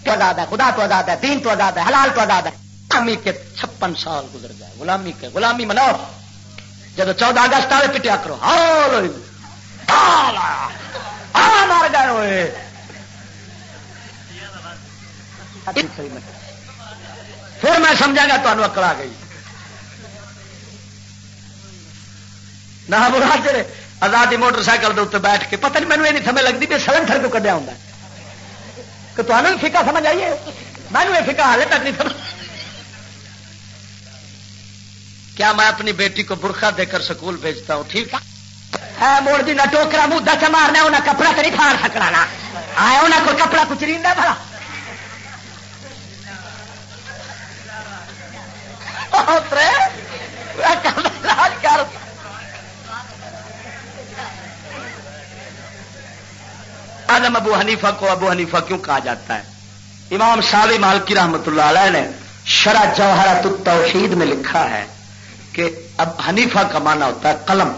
تو آزاد ہے، خدا تو آزاد ہے، دین تو آزاد ہے، حلال تو آزاد ہے۔ غلامی کے چھپن سال گزر گئے، غلامی کے، غلامی مناؤ۔ جب چودہ اگست آئے پٹیا کرو۔ ہاں، ہاں، ہاں، مار گئے ہوئے۔ پھر میں سمجھا گا تمہیں اکڑ آ گئی۔ نہ برا تیرے آزادی موٹر سائیکل کے اتنے بیٹھ کے، پتہ نہیں مینو یہ نہیں سمجھ لگتی کہ سلنڈر کو کدیا ہوں کہ تمہیں بھی فکا سمجھ آئیے میں یہ فکا ہالے تک نہیں سمجھ۔ کیا میں اپنی بیٹی کو برخا دے کر سکول بھیجتا ہوں؟ ٹھیک ہے۔ موڑ دی نہ ٹوکرا مدا چ مارنا انہیں کپڑا تو نہیں پھاڑ سکنا آیا انہیں کوئی کپڑا کچھ نہیں کر۔ آدم ابو حنیفہ کو ابو حنیفہ کیوں کہا جاتا ہے؟ امام ساوی مالکی رحمت اللہ علیہ نے شرح جوہرت التوحید میں لکھا ہے کہ اب حنیفہ کا معنی ہوتا ہے قلم۔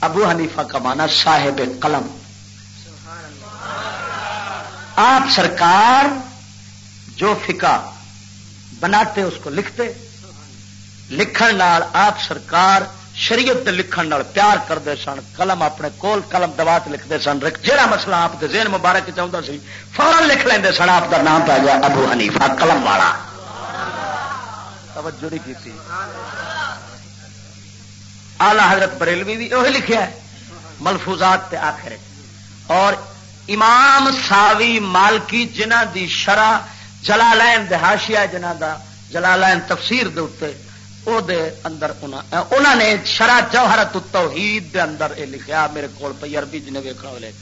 ابو حنیفہ کا معنی صاحب قلم۔ آپ سرکار جو فقہ بناتے، اس کو لکھتے لکھن آپ سرکار شریعت لکھن پیار کرتے سن، قلم اپنے کول قلم دبات لکھتے سن۔ جہاں مسئلہ آپ کے ذہن مبارک چاہتا سی، فوراً لکھ لیں سن۔ آپ کا نام پا گیا ابو حنیفہ، قلم والا۔ توجہ نہیں کی آلہ حضرت بریلوی بھی وہی لکھا ہے، ملفوظات تے آخر۔ اور امام ساوی مالکی جنہ دی شرح جلالین دہاشیا جنہ دا جلالین تفسیر دے اتنے اندر انہوں نے شرا جوہرت توحید دے اندر یہ لکھا میرے کو پی عربی جنہیں ویکنا والے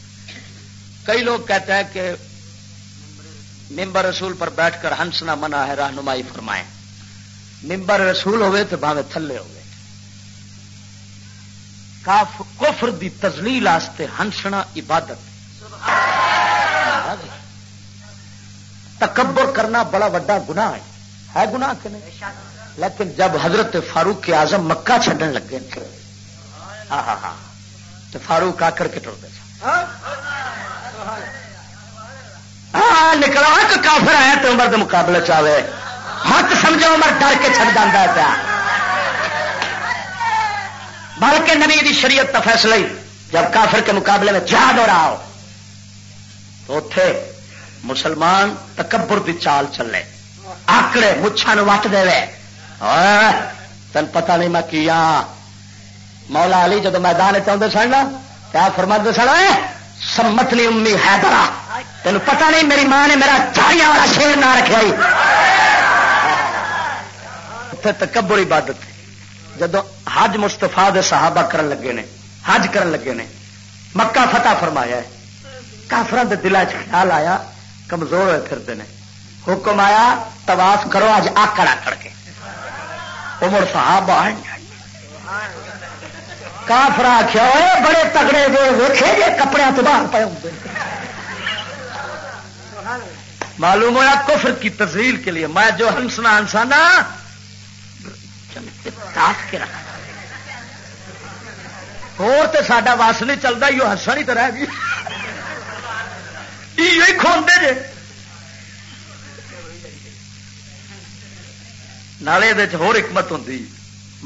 کئی لوگ کہتے ہیں کہ ممبر رسول پر بیٹھ کر ہنسنا منع ہے، رہنمائی فرمائے۔ ممبر رسول ہوئے تو بھاوے تھلے ہوئے۔ کاف کفر دی تزلیل آستے ہنسنا عبادت۔ تکبر کرنا بڑا وڈا گناہ ہے۔ ہے گناہ کہ نہیں؟ لیکن جب حضرت فاروق کے آزم مکہ چڈن لگے ہاں ہاں ہاں تو فاروق آ کر کے ٹر ہاں، نکلا کہ کافر آیا تو عمر کے مقابلے چاہے مت سمجھو، عمر ڈر کے چڑ جانا ہے پیا۔ بلکہ نبی دی شریعت کا فیصلہ ہی، جب کافر کے مقابلے میں جہاد ہو رہا ہو، تو اتے مسلمان تکبر کی چال چلے۔ آکڑے مچھا وٹ دے تین پتہ نہیں میں کیا۔ مولا علی جب میدان چاہتے سن کیا فرما سن؟ سمت نہیں امی ہے بڑا تین پتا نہیں میری ماں نے میرا چاڑیاں والا شیر نہ رکھا اتنے تکبر عبادت۔ جب حج مستفا دے صحابہ کرن لگے نے، حج کرن لگے نے، مکہ فتح فرمایا ہے۔ کافران دے دل خیال آیا، کمزور ہوئے پھرتے ہیں حکم آیا، تواف کرو اج آکڑ آکڑ کے۔ عمر صحابہ کافر آخیا بڑے تگڑے جو ویکے جی کپڑے تو باہر پے ہوتے معلوم ہوا کفر کی تزلیل کے لیے۔ میں جو ہنسنا ہنسانا کے رکھا۔ اور تو سڈا وس نہیں چلتا یہ ہسا نہیں تو رہ گئی۔ کھوندے جے۔ نالے ہو حکمت ہوں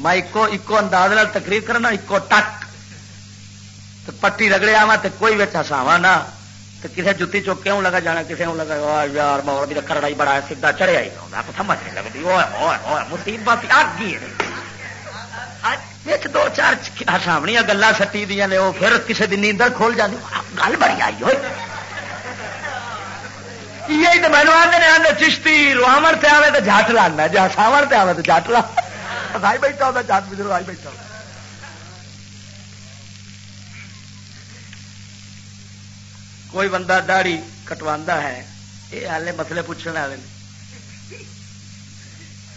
میں ایکو ایکو انداز نال تقریر کرنا ایکو ٹک۔ تو پٹی رگڑے آوا تو کوئی بچ ہساوا نہ۔ تو کسی جتی چوک کیوں لگا جانا کسی لگا یار مور بھی کرڑا ہی بڑا سیدا چڑھیا ہی سمجھ نہیں لگتی۔ مصیبت آگ گئی دو چار ہساونیاں گلا سٹی دیا نے وہ پھر کسی کی نیندر کھول جاتی گل بڑی آئی ہوئی یہ تو مینو آدھے نے آدھے چشتی روامڑ پہ آئے تو جٹ لانا جی ہساو پہ آئے تو جٹ لا۔ آئی بیٹھا ہوتا جٹ بھی آئی بیٹھا ہوتا کوئی بندہ داڑی کٹوا ہے یہ ہالے مسلے پوچھنے والے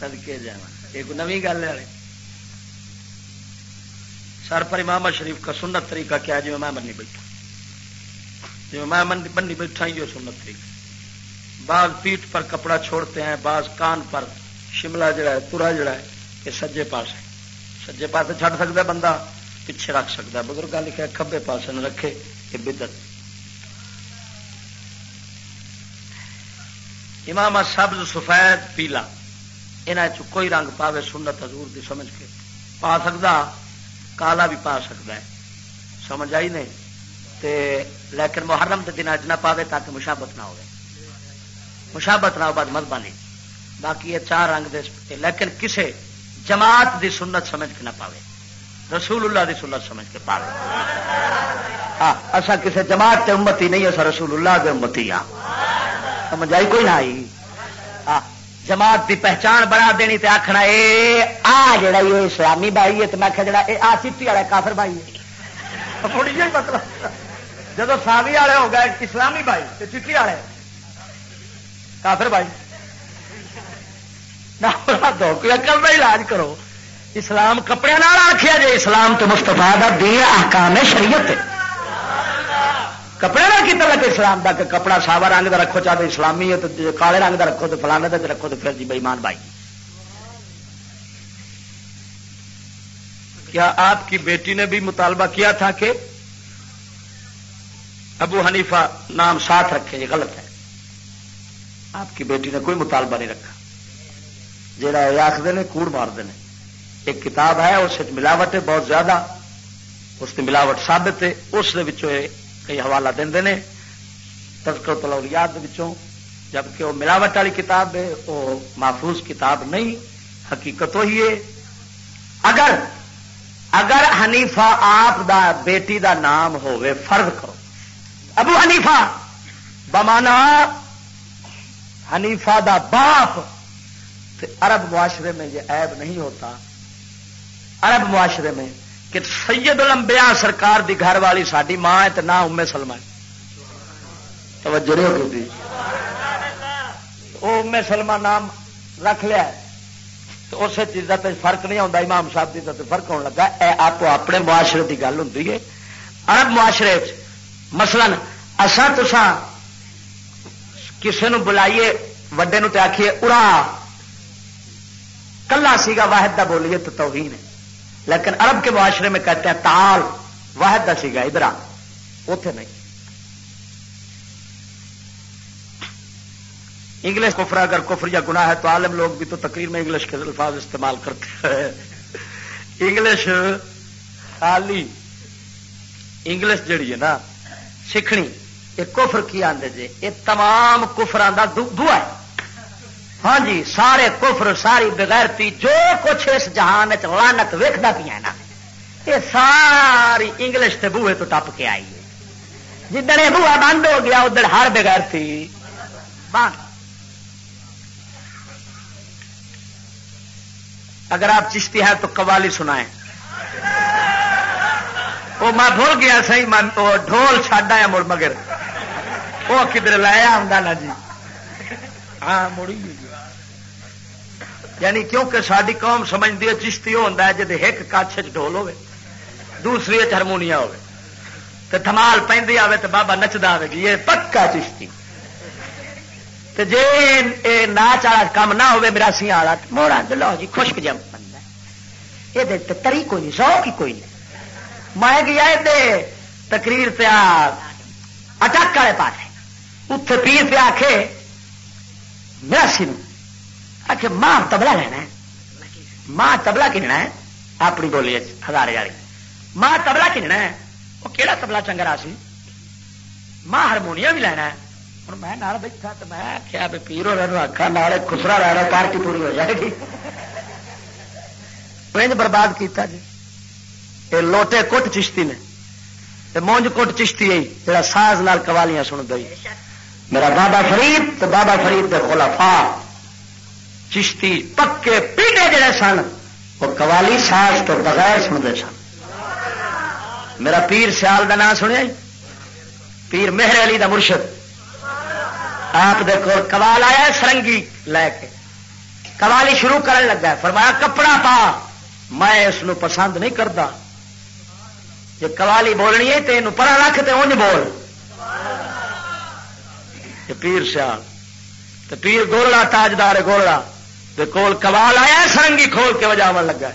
سدکے جا یہ نوی گل ہے۔ سر پر امام شریف کا سنت طریقہ کیا جی میں منی بیٹھا۔ جی میں بنی بیٹھا یہ سنت طریقہ۔ بعض پیٹ پر کپڑا چھوڑتے ہیں بعض کان پر شملہ جڑا ہے پورا جڑا ہے، یہ سجے پاس ہے۔ سجے پاس چھڑ سکتا ہے بندہ، پیچھے رکھ سکتا ہے۔ بزرگ لکھا کبے پاس نہ رکھے، یہ بدت امام سبز سفید پیلا یہاں کوئی رنگ پاوے سنت حضور دی سمجھ کے۔ پا سکتا، کالا بھی پا سکتا ہے۔ سمجھ آئی نہیں؟ تے لیکن محرم کے دن نہ پاوے تاکہ مشابت نہ ہو مشابت نہ بعد مت بانی باقی یہ چار رنگ دے لیکن کسے جماعت دی سنت سمجھ کے نہ پاوے۔ رسول اللہ دی سنت سمجھ کے پاوے۔ ہاں اصا کسے جماعت تے امتی نہیں اصا رسول اللہ دے امتی ہاں۔ سمجھ آئی کوئی نہ آئی؟ ہاں جماعت دی پہچان بنا دینی تے آخنا اے، آ جڑا یہ اسلامی بھائی ہے تو میں جڑا اے، آ چیٹی والا کافر بھائی ہے۔ جی مطلب۔ جب ساوی والے ہو گئے، اسلامی بھائی تو چیٹی والے۔ کافر بھائی؟ کر علاج کرو۔ اسلام کپڑے آخیا جی اسلام تو مستفا کا دین آکام ہے، شریعت کپڑے نہ کتنا لگے اسلام کا کہ کپڑا ساوا رنگ کا رکھو، چاہے اسلامی ہے تو کالے رنگ کا رکھو، تو فلانے کا رکھو، تو پھر جی بےمان بھائی۔ کیا آپ کی بیٹی نے بھی مطالبہ کیا تھا کہ ابو حنیفہ نام ساتھ رکھے، یہ غلط ہے۔ آپ کی بیٹی نے کوئی مطالبہ نہیں رکھا۔ جہاں یہ آخر نے، کوڑ مارتے ہیں ایک کتاب ہے، اس ملاوٹ ہے بہت زیادہ۔ اس کی ملاوٹ ثابت ہے۔ اس کئی حوالہ دے نے۔ تذکر تلوریات جبکہ وہ ملاوٹ والی کتاب ہے، وہ محفوظ کتاب نہیں، حقیقت وہی ہے۔ اگر اگر حنیفہ آپ دا بیٹی دا نام ہوئے فرض کرو۔ ابو حنیفہ، بمانا حنیفہ دا باپ عرب معاشرے میں یہ عیب نہیں ہوتا۔ عرب معاشرے میں کہ سید الانبیاء سرکار دی گھر والی ساری ماں ہے تو نہ ام سلم توجہ نہیں وہ ام سلمہ نام رکھ لیا تو اس چیز کا فرق نہیں آتا امام صاحب کی تو فرق ہونے لگا۔ اے آپ اپنے معاشرے کی گل ہوں عرب معاشرے مثلا اصا تسا کسی بلائیے، وڈے نو آخیے اڑا۔ کلا سیگا واحد دا بولیے تو توہین ہے۔ لیکن عرب کے معاشرے میں کہتے ہیں تال واحد کا سیگا ادھر اتے نہیں۔ انگلش کفر، اگر کفر یا گناہ ہے تو عالم لوگ بھی تو تقریر میں انگلش کے الفاظ استعمال کرتے ہیں۔ انگلش خالی، انگلش جڑی ہے نا سیکھنی یہ کفر کی آدھے جی؟ یہ تمام کفران کا دعا ہے۔ ہاں جی سارے کفر، ساری بغیرتی، جو کچھ اس جہان لانت ویکتا پیا نا، یہ ساری انگلش کے بوہے تو ٹپ کے آئی ہے۔ جدھر یہ بوہا بند ہو گیا ادھر ہر بغیرتی۔ بند۔ اگر آپ چشتی ہیں تو قوالی سنائیں۔ وہ میں بھول گیا سی میں ڈھول چڈ آیا ہاں مڑ مگر۔ وہ کدھر لایا آتا نا جی؟ ہاں مڑی جی۔ یعنی کیونکہ ساری قوم سمجھتی ہے، چشتی وہ ہوتا ہے جی ایک کچھ ڈول ہوے دوسری ہرمونیا ہوے دمال پہ آئے تو بابا نچتا آئے گی، یہ پکا چشتی۔ تو جی ناچ والا کام نہ ہوے مراسی والا موڑا لو جی خشک جم بنتا یہ تری کوئی نہیں، سو کی کوئی نہیں۔ میں گیا تقریر پہ اٹک والے پاس۔ اتنے پیر پہ آ کے مراسی آخ ماں تبلا لینا ہے۔ ماں تبلا کننا ہے؟ اپنی بولی ہزار والی ماں تبلا کننا ہے؟ وہ کہڑا تبلا چنگرا سی؟ ماں ہارمونیم بھی لینا ہے۔ ہوں میں بیٹھا تو میں آخیا بھی پیرو آخا نال خسرا رہا پارٹی پوری ہو جائے گی۔ برباد کیتا جی۔ یہ لوٹے کٹ چشتی نے مونج کٹ چشتی ہے، جڑا ساز نال قوالیاں سن گئی جی۔ میرا بابا فرید تو بابا فرید دے خلافا چشتی پکے پیٹے جڑے سن، وہ قوالی ساز تو بغیر سنتے سن۔ میرا پیر سیال کا نام سنیا جی؟ پیر مہر علی دا مرشد۔ آپ دیکھو کوال آیا سرنگی لے کے۔ کوالی شروع کرنے لگا فرمایا، کپڑا پا۔ میں اس پسند نہیں کرتا جی کوالی بولنی ہے تو یہ پرا رکھ تو انج بول۔ پیر سیال تو پیر گولڑا، تاجدار گولڑا کول کوال آیا سرنگی کھول کے وجہ لگا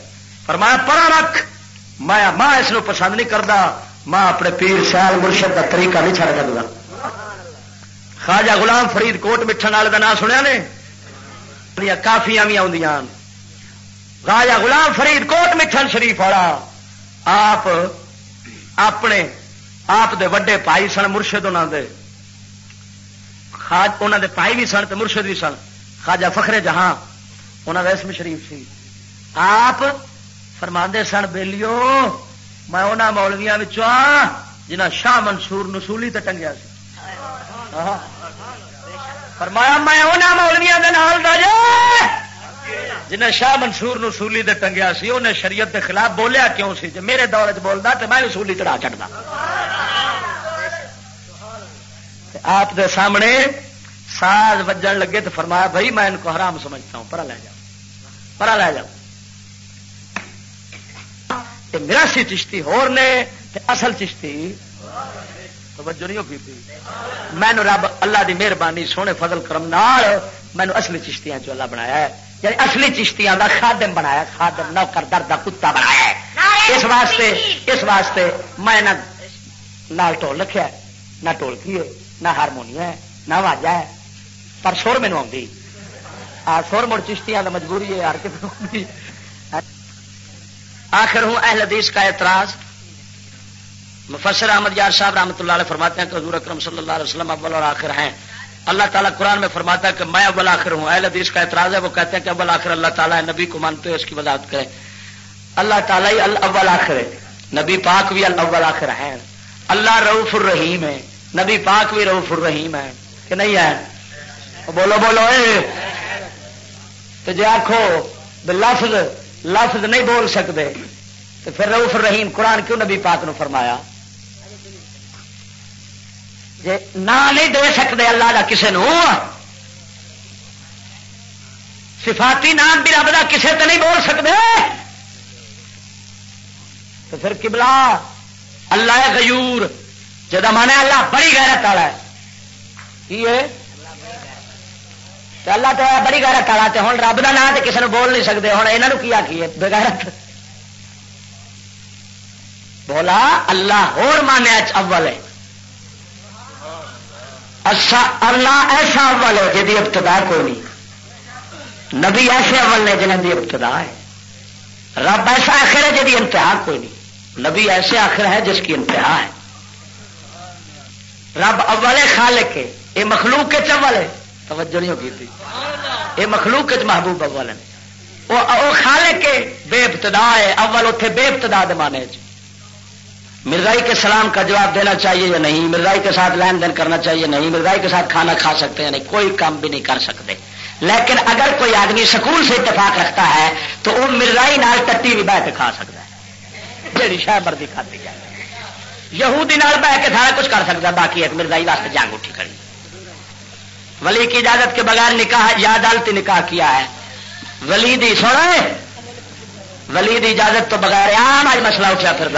فرمایا، پرا رکھ، میں ماں اس پسند نہیں کرتا ماں اپنے پیر سیال مرشد کا طریقہ نہیں چڑھ سکتا خواجہ غلام فرید کوٹ مٹھن والے کا نام سنیا نے؟ کافی بھی آدی خواجہ غلام فرید کوٹ مٹھن شریف والا، آپ اپنے آپ دے وڈے پائی سن مرشد انہوں دے۔ انہوں دے پائی بھی سن مرشد بھی سن، خواجہ فخرے جہاں انہوں کا اسم شریف سی۔ آپ فرما سن بےلیو میں انہوں مولویا جنہ شاہ منصور نسولی تے ٹنگیا سی۔ فرمایا، میں انہوں مولویا جنہیں شاہ منصور نسولی دے ٹنگیا سی، انہیں شریعت دے خلاف بولیا کیوں سی؟ جی میرے دور چ بولتا تو میں وسولی چڑھا چڑھتا آپ دے سامنے ساز وجن لگے تو فرمایا بھائی میں ان کو حرام سمجھتا ہوں پرا لے جاؤ پرا لے جاؤ۔ میراسی چشتی ہور نے اصل چشتی توجہ نہیں ہوگی مینو رب اللہ دی مہربانی سونے فضل کرم نال مینو اصلی چشتیاں جو اللہ بنایا ہے یعنی اصلی چشتیاں دا خادم بنایا خادم نوکر در دا کتا بنایا ہے۔ اس واسطے اس واسطے میں نہ ٹول رکھا نہ ٹول کی نہ ہارمونیم ہے، نہ واجا ہے، پر سور مینو آؤں سور مڑ چشتیاں دا مجبوری ہے، ہر کسی آخر ہوں اہل حدیث کا اعتراض۔ مفسر احمد یار صاحب رحمۃ اللہ علیہ فرماتے ہیں کہ حضور اکرم صلی اللہ علیہ وسلم اول اور آخر ہیں۔ اللہ تعالیٰ قرآن میں فرماتا ہے کہ میں اول آخر ہوں۔ اہل حدیث کا اعتراض ہے، وہ کہتے ہیں کہ اول آخر اللہ تعالیٰ ہے، نبی کو مانتے ہوئے اس کی وضاحت کریں۔ اللہ تعالیٰ ہی اول آخر ہے۔ نبی پاک بھی اول آخر ہے اللہ رعف الرحیم ہے۔ نبی پاک بھی رعف الرحیم ہے۔ کہ نہیں ہے؟ بولو بولو، اے۔ تو جی آخو لفظ لفظ نہیں بول سکتے تو پھر رعف الرحیم قرآن کیوں نبی پاک نو فرمایا؟ جی نام نہیں دے سکتے اللہ کا کسی سفاتی نام بھی رب کا کسی تو نہیں بول سکتے تو پھر کبلا اللہ غیور۔ جا مانا اللہ بڑی گیرت والا ہے۔ کی ہے؟ اللہ تو بڑی گیرت والا تو ہوں رب کا نام تو کسی نے بول نہیں سکتے ہوں یہاں کی آخی بغیرت۔ بولا اللہ ہو مانیا اول ہے۔ اچھا اللہ ایسا اول ہے جی ابتدا کوئی نہیں۔ نبی ایسے اول نے جنہیں دی ابتدا ہے۔ رب ایسا آخر ہے جی انتہا کوئی نہیں۔ نبی ایسے آخر ہے جس کی انتہا ہے۔ رب اول خالق کے یہ مخلوق کے چول ہے۔ توجہ نہیں ہوگی تھی۔ یہ مخلوق کے محبوب اول ہے۔ وہ خالق کے بے ابتدا ہے۔ اول اتنے بے ابتدا دمانے چ مرزائی کے سلام کا جواب دینا چاہیے یا نہیں؟ مرزائی کے ساتھ لین دین کرنا چاہیے نہیں؟ مرزائی کے ساتھ کھانا کھا سکتے ہیں نہیں؟ کوئی کام بھی نہیں کر سکتے۔ لیکن اگر کوئی آدمی سکول سے اتفاق رکھتا ہے تو وہ مرزائی نال ٹٹی بھی بہ کے کھا سکتا ہے۔ جی شاید مرضی کھاتی جائے۔ یہودی نال بہ کے سارا کچھ کر سکتا، باقی ایک مرزائی واسطے جانگ اٹھی کھڑی۔ ولی کی اجازت کے بغیر نکاح یا عدالتی نکاح کیا ہے۔ ولی دی سونا ولی دی اجازت تو بغیر عام آج مسئلہ اٹھا پھر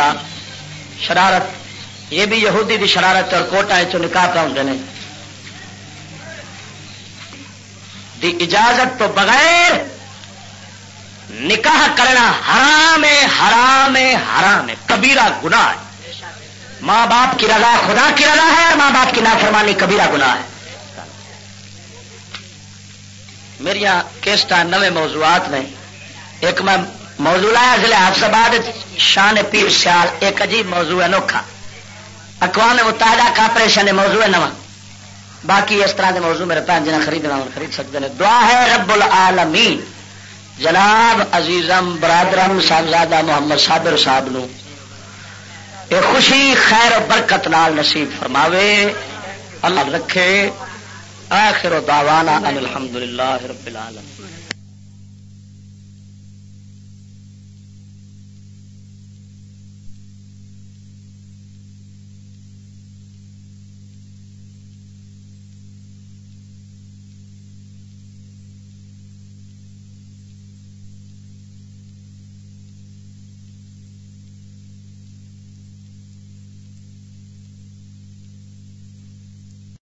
شرارت، یہ بھی یہودی دی شرارت اور کوٹا چ نکاح پہ ہوں دی اجازت تو بغیر نکاح کرنا حرام ہے حرام ہے حرام ہے کبیرا گنا ہے۔ ماں باپ کی رضا خدا کی رضا ہے اور ماں باپ کی نافرمانی کبیرا گنا ہے۔ میری کیسٹ نوے موضوعات میں ایک میں موضوع لایا، ضلع حفظ شان پیر سیال، ایک عجیب موضوع ہے انوکھا۔ اقوام متحدہ کا آپریشن موضوع ہے نواں۔ باقی اس طرح کے موضوع میرے پہن جنہیں خریدنا خرید سکتے ہیں۔ دعا ہے رب العالمین۔ جناب عزیزم، برادرم، صاحبزادہ محمد صابر صاحب نو۔ اے خوشی، خیر برکت نال نصیب فرماوے، اللہ رکھے، آخر دعوانا ان الحمدللہ رب العالمین۔